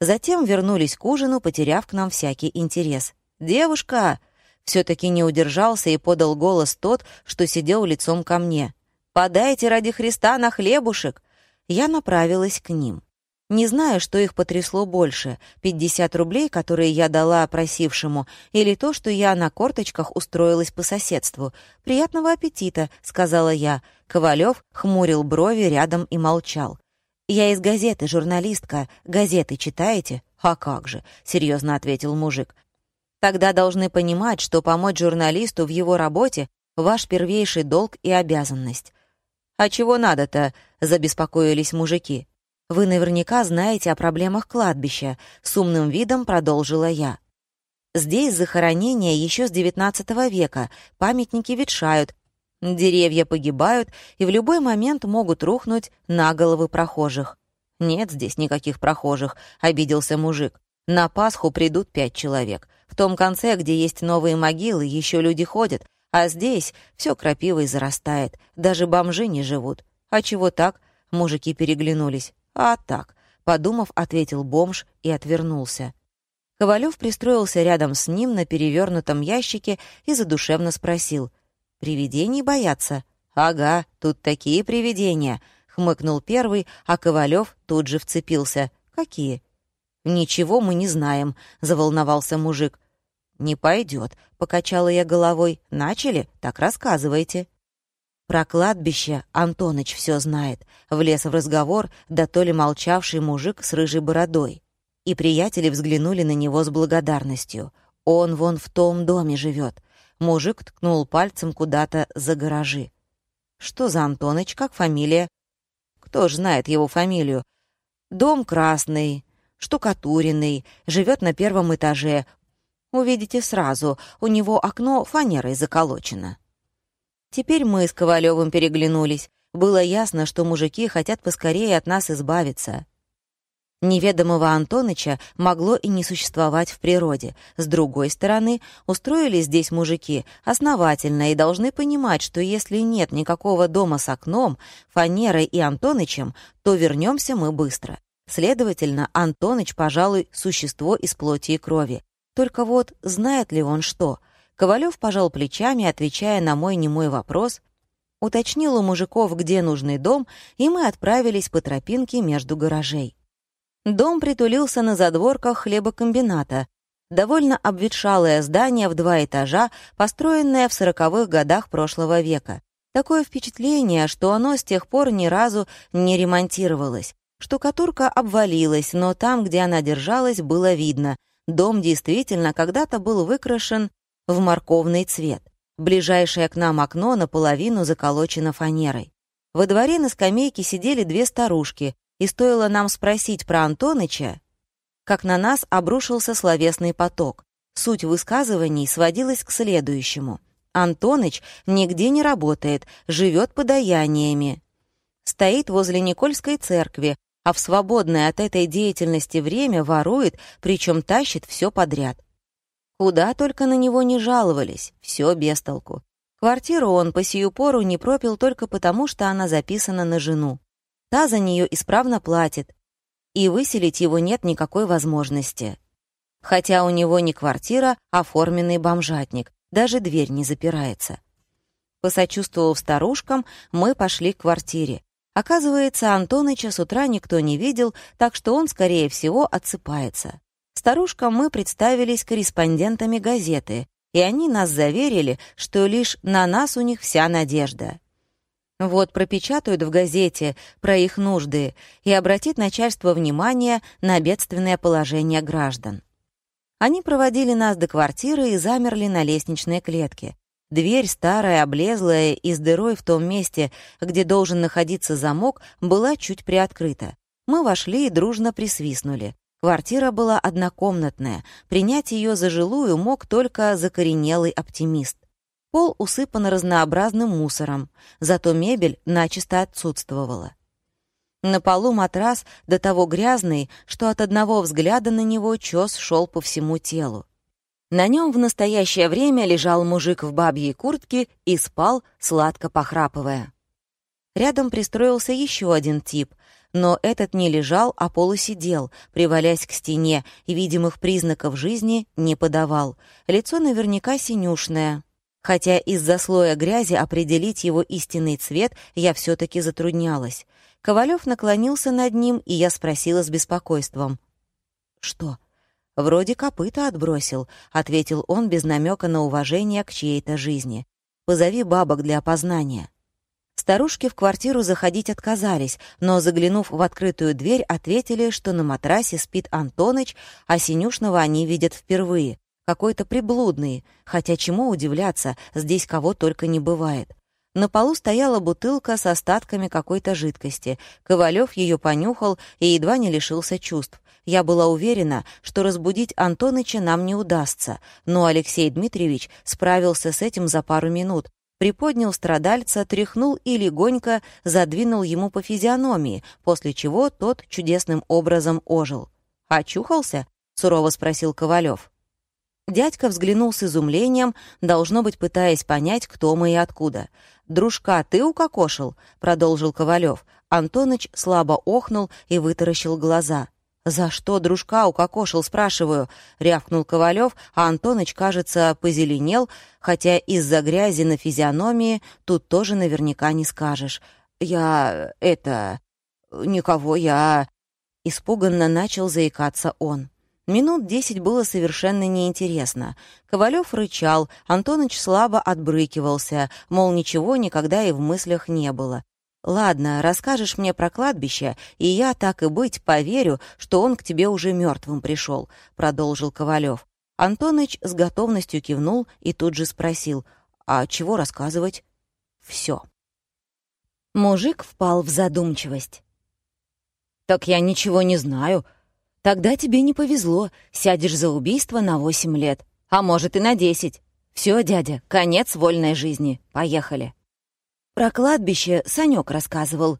затем вернулись к ужину, потеряв к нам всякий интерес. «Девушка!» Все-таки не удержался и подал голос тот, что сидел лицом ко мне. «Подайте ради Христа на хлебушек!» Я направилась к ним. Не знаю, что их потрясло больше — 50 рублей, которые я дала просившему, или то, что я на корточках устроилась по соседству. «Приятного аппетита», — сказала я. Ковалев хмурил брови рядом и молчал. «Я из газеты, журналистка. Газеты читаете?» «А как же», — серьезно ответил мужик. Тогда должны понимать, что помочь журналисту в его работе — ваш первейший долг и обязанность. «А чего надо-то?» — забеспокоились мужики. «Вы наверняка знаете о проблемах кладбища», — с умным видом продолжила я. «Здесь захоронения еще с XIX века, памятники ветшают, деревья погибают и в любой момент могут рухнуть на головы прохожих». «Нет здесь никаких прохожих», — обиделся мужик. «На Пасху придут пять человек. В том конце, где есть новые могилы, еще люди ходят, а здесь все крапивой зарастает, даже бомжи не живут. А чего так? Мужики переглянулись. А так, подумав, ответил бомж и отвернулся. Ковалев пристроился рядом с ним на перевернутом ящике и задушевно спросил. «Привидений боятся?» «Ага, тут такие привидения», — хмыкнул первый, а Ковалев тут же вцепился. «Какие?» «Ничего мы не знаем», — заволновался мужик. «Не пойдет», — покачала я головой. «Начали? Так рассказывайте». Про кладбище Антоныч все знает. Влез в разговор, да то ли молчавший мужик с рыжей бородой. И приятели взглянули на него с благодарностью. Он вон в том доме живет. Мужик ткнул пальцем куда-то за гаражи. «Что за Антоныч, как фамилия?» «Кто ж знает его фамилию?» «Дом красный, штукатуренный, живет на первом этаже. Увидите сразу, у него окно фанерой заколочено. Теперь мы с Ковалевым переглянулись. Было ясно, что мужики хотят поскорее от нас избавиться. Неведомого Антоныча могло и не существовать в природе. С другой стороны, устроили здесь мужики основательно и должны понимать, что если нет никакого дома с окном, фанерой и Антонычем, то вернемся мы быстро. Следовательно, Антоныч, пожалуй, существо из плоти и крови. Только вот знает ли он что? Ковалев пожал плечами, отвечая на мой немой вопрос, уточнил у мужиков, где нужный дом, и мы отправились по тропинке между гаражей. Дом притулился на задворках хлебокомбината, довольно обветшалое здание в два этажа, построенное в сороковых годах прошлого века. Такое впечатление, что оно с тех пор ни разу не ремонтировалось. Штукатурка обвалилась, но там, где она держалась, было видно. Дом действительно когда-то был выкрашен в морковный цвет. Ближайшее к нам окно наполовину заколочено фанерой. Во дворе на скамейке сидели две старушки, и стоило нам спросить про Антоныча, как на нас обрушился словесный поток. Суть высказываний сводилась к следующему. Антоныч нигде не работает, живет подаяниями. Стоит возле Никольской церкви, а в свободное от этой деятельности время ворует, причем тащит все подряд. Куда только на него не жаловались, все без толку. Квартиру он по сию пору не пропил только потому, что она записана на жену. Та за нее исправно платит, и выселить его нет никакой возможности. Хотя у него не квартира, а форменный бомжатник, даже дверь не запирается. Посочувствовав старушкам, мы пошли к квартире. Оказывается, Антоныча с утра никто не видел, так что он, скорее всего, отсыпается. Старушкам мы представились корреспондентами газеты, и они нас заверили, что лишь на нас у них вся надежда. Вот пропечатают в газете про их нужды и обратит начальство внимание на бедственное положение граждан. Они проводили нас до квартиры и замерли на лестничной клетке. Дверь, старая, облезлая и с дырой в том месте, где должен находиться замок, была чуть приоткрыта. Мы вошли и дружно присвистнули. Квартира была однокомнатная, принять ее за жилую мог только закоренелый оптимист. Пол усыпан разнообразным мусором, зато мебель начисто отсутствовала. На полу матрас до того грязный, что от одного взгляда на него чес шел по всему телу. На нем в настоящее время лежал мужик в бабьей куртке и спал, сладко похрапывая. Рядом пристроился еще один тип, но этот не лежал, а полусидел, привалясь к стене, и видимых признаков жизни не подавал. Лицо наверняка синюшное, хотя из-за слоя грязи определить его истинный цвет я все-таки затруднялась. Ковалев наклонился над ним, и я спросила с беспокойством. «Что?» «Вроде копыта отбросил», — ответил он без намека на уважение к чьей-то жизни. «Позови бабок для опознания». Старушки в квартиру заходить отказались, но, заглянув в открытую дверь, ответили, что на матрасе спит Антоныч, а Синюшного они видят впервые. какой-то приблудный, хотя чему удивляться, здесь кого только не бывает. На полу стояла бутылка с остатками какой-то жидкости. Ковалев ее понюхал и едва не лишился чувств. Я была уверена, что разбудить Антоныча нам не удастся, но Алексей Дмитриевич справился с этим за пару минут. Приподнял страдальца, тряхнул и легонько задвинул ему по физиономии, после чего тот чудесным образом ожил. «Очухался?» — сурово спросил Ковалев. Дядька взглянул с изумлением, должно быть, пытаясь понять, кто мы и откуда. «Дружка, ты укокошил?» — продолжил Ковалев. Антоныч слабо охнул и вытаращил глаза. «За что дружка укокошил, спрашиваю?» — рявкнул Ковалев, а Антоныч, кажется, позеленел, хотя из-за грязи на физиономии тут тоже наверняка не скажешь. «Я... это... никого я...» Испуганно начал заикаться он. Минут десять было совершенно неинтересно. Ковалев рычал, Антоныч слабо отбрыкивался, мол, ничего никогда и в мыслях не было. «Ладно, расскажешь мне про кладбище, и я, так и быть, поверю, что он к тебе уже мертвым пришел», — продолжил Ковалев. Антоныч с готовностью кивнул и тут же спросил, «А чего рассказывать?» «Все». Мужик впал в задумчивость. «Так я ничего не знаю», Тогда тебе не повезло, сядешь за убийство на восемь лет, а может и на десять. Все, дядя, конец вольной жизни. Поехали. Про кладбище Санек рассказывал,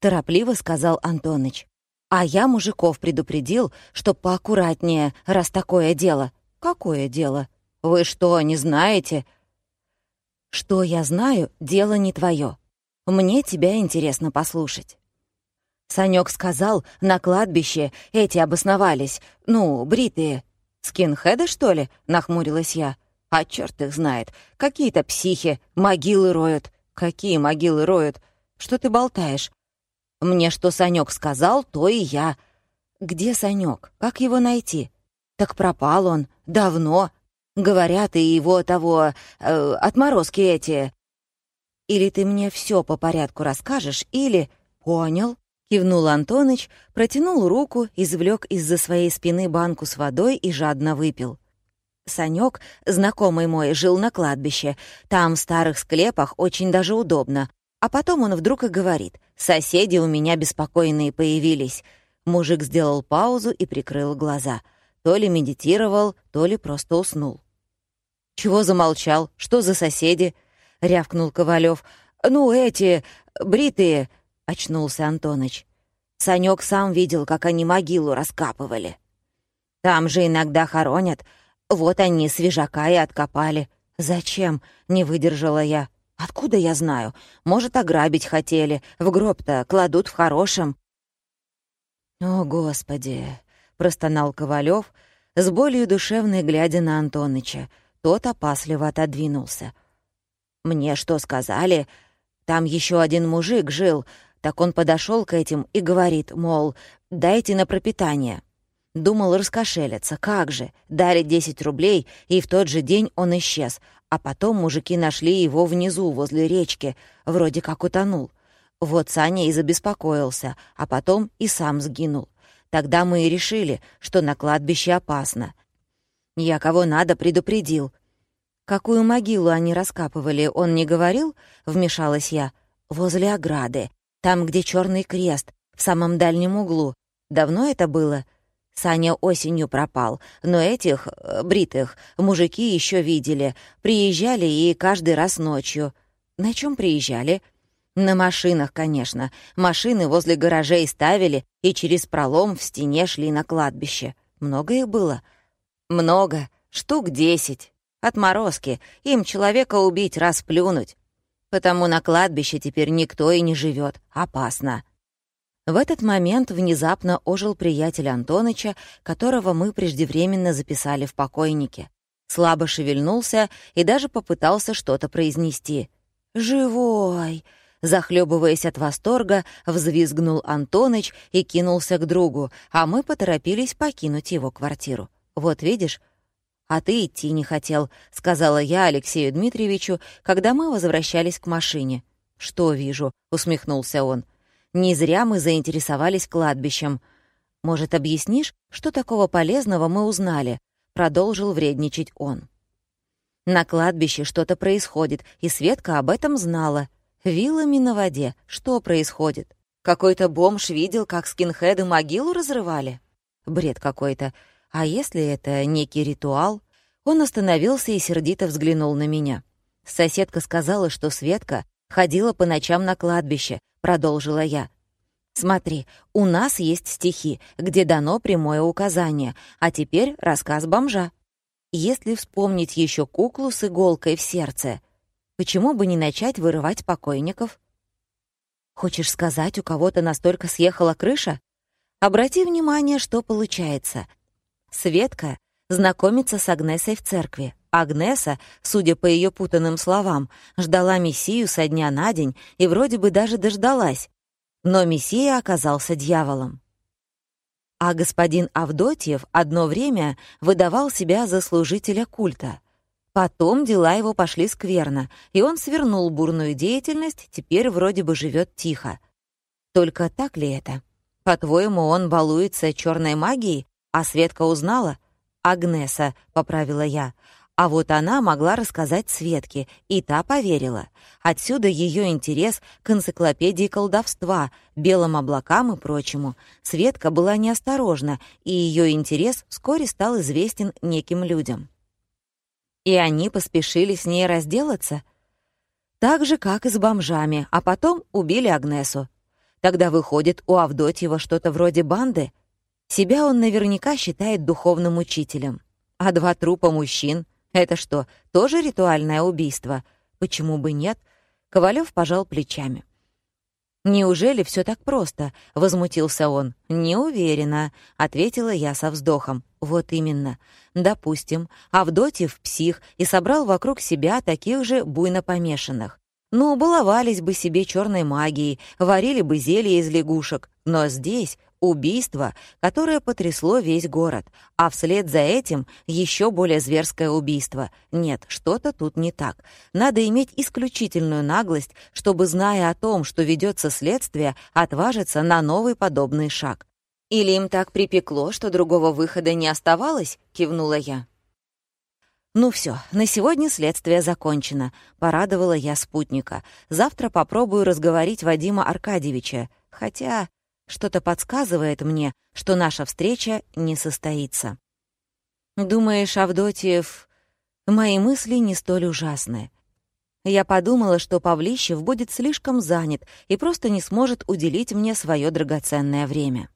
торопливо сказал Антоныч. А я мужиков предупредил, чтоб поаккуратнее, раз такое дело. Какое дело? Вы что, не знаете? Что я знаю, дело не твое. Мне тебя интересно послушать. Санек сказал, на кладбище эти обосновались, ну, бритые. «Скинхеды, что ли?» — нахмурилась я. «А черт их знает. Какие-то психи, могилы роют». «Какие могилы роют? Что ты болтаешь?» «Мне что Санек сказал, то и я». «Где Санек? Как его найти?» «Так пропал он. Давно. Говорят, и его того... Э, отморозки эти...» «Или ты мне все по порядку расскажешь, или...» «Понял», Кивнул Антоныч, протянул руку, извлек из-за своей спины банку с водой и жадно выпил. Санек, знакомый мой, жил на кладбище. Там в старых склепах очень даже удобно. А потом он вдруг и говорит, «Соседи у меня беспокойные появились». Мужик сделал паузу и прикрыл глаза. То ли медитировал, то ли просто уснул. «Чего замолчал? Что за соседи?» — рявкнул Ковалев. «Ну, эти, бритые, очнулся Антоныч. Санек сам видел, как они могилу раскапывали. Там же иногда хоронят. Вот они свежака и откопали. Зачем? Не выдержала я. Откуда я знаю? Может, ограбить хотели. В гроб-то кладут в хорошем. О, Господи! простонал Ковалев, с болью душевной глядя на Антоныча. Тот опасливо отодвинулся. Мне что сказали? Там еще один мужик жил, так он подошел к этим и говорит, мол, дайте на пропитание. Думал раскошелиться, как же, дали 10 рублей, и в тот же день он исчез, а потом мужики нашли его внизу, возле речки, вроде как утонул. Вот Саня и забеспокоился, а потом и сам сгинул. Тогда мы и решили, что на кладбище опасно. Я кого надо предупредил. Какую могилу они раскапывали, он не говорил? Вмешалась я. Возле ограды. Там, где черный крест, в самом дальнем углу. Давно это было? Саня осенью пропал, но этих, э, бритых, мужики еще видели. Приезжали и каждый раз ночью. На чем приезжали? На машинах, конечно. Машины возле гаражей ставили и через пролом в стене шли на кладбище. Много их было? Много. Штук десять. Отморозки. Им человека убить, расплюнуть. Потому на кладбище теперь никто и не живет. Опасно. В этот момент внезапно ожил приятель Антоныча, которого мы преждевременно записали в покойнике. Слабо шевельнулся и даже попытался что-то произнести. «Живой!» Захлебываясь от восторга, взвизгнул Антоныч и кинулся к другу, а мы поторопились покинуть его квартиру. «Вот видишь, «А ты идти не хотел», — сказала я Алексею Дмитриевичу, когда мы возвращались к машине. «Что вижу?» — усмехнулся он. «Не зря мы заинтересовались кладбищем. Может, объяснишь, что такого полезного мы узнали? продолжил вредничать он. На кладбище что-то происходит, и Светка об этом знала. Вилами на воде. Что происходит? Какой-то бомж видел, как скинхеды могилу разрывали? Бред какой-то. А если это некий ритуал? Он остановился и сердито взглянул на меня. Соседка сказала, что Светка ходила по ночам на кладбище, продолжила я. Смотри, у нас есть стихи, где дано прямое указание, а теперь рассказ бомжа. Если вспомнить еще куклу с иголкой в сердце, почему бы не начать вырывать покойников? Хочешь сказать, у кого-то настолько съехала крыша? Обрати внимание, что получается. Светка знакомится с Агнесой в церкви. Агнеса, судя по ее путанным словам, ждала Мессию со дня на день и вроде бы даже дождалась, но Мессия оказался дьяволом. А господин Авдотьев одно время выдавал себя за служителя культа. Потом дела его пошли скверно, и он свернул бурную деятельность, теперь вроде бы живет тихо. Только так ли это? По-твоему, он балуется черной магией, а Светка узнала? «Агнеса», — поправила я. А вот она могла рассказать Светке, и та поверила. Отсюда ее интерес к энциклопедии колдовства, белым облакам и прочему. Светка была неосторожна, и ее интерес вскоре стал известен неким людям. И они поспешили с ней разделаться? Так же, как и с бомжами, а потом убили Агнесу. Тогда выходит у Авдотьева что-то вроде банды. Себя он наверняка считает духовным учителем. А два трупа мужчин — это что, тоже ритуальное убийство? Почему бы нет? Ковалев пожал плечами. «Неужели все так просто?» — возмутился он. «Не уверена», — ответила я со вздохом. «Вот именно. Допустим, Авдотьев псих и собрал вокруг себя таких же буйно помешанных. Ну, баловались бы себе черной магией, варили бы зелье из лягушек. Но здесь убийство, которое потрясло весь город, а вслед за этим еще более зверское убийство. Нет, что-то тут не так. Надо иметь исключительную наглость, чтобы, зная о том, что ведется следствие, отважиться на новый подобный шаг. «Или им так припекло, что другого выхода не оставалось?» — кивнула я. «Ну все, на сегодня следствие закончено», — порадовала я спутника. «Завтра попробую разговорить Вадима Аркадьевича, хотя что-то подсказывает мне, что наша встреча не состоится». «Думаешь, Авдотьев...» Мои мысли не столь ужасны. Я подумала, что Павлищев будет слишком занят и просто не сможет уделить мне свое драгоценное время.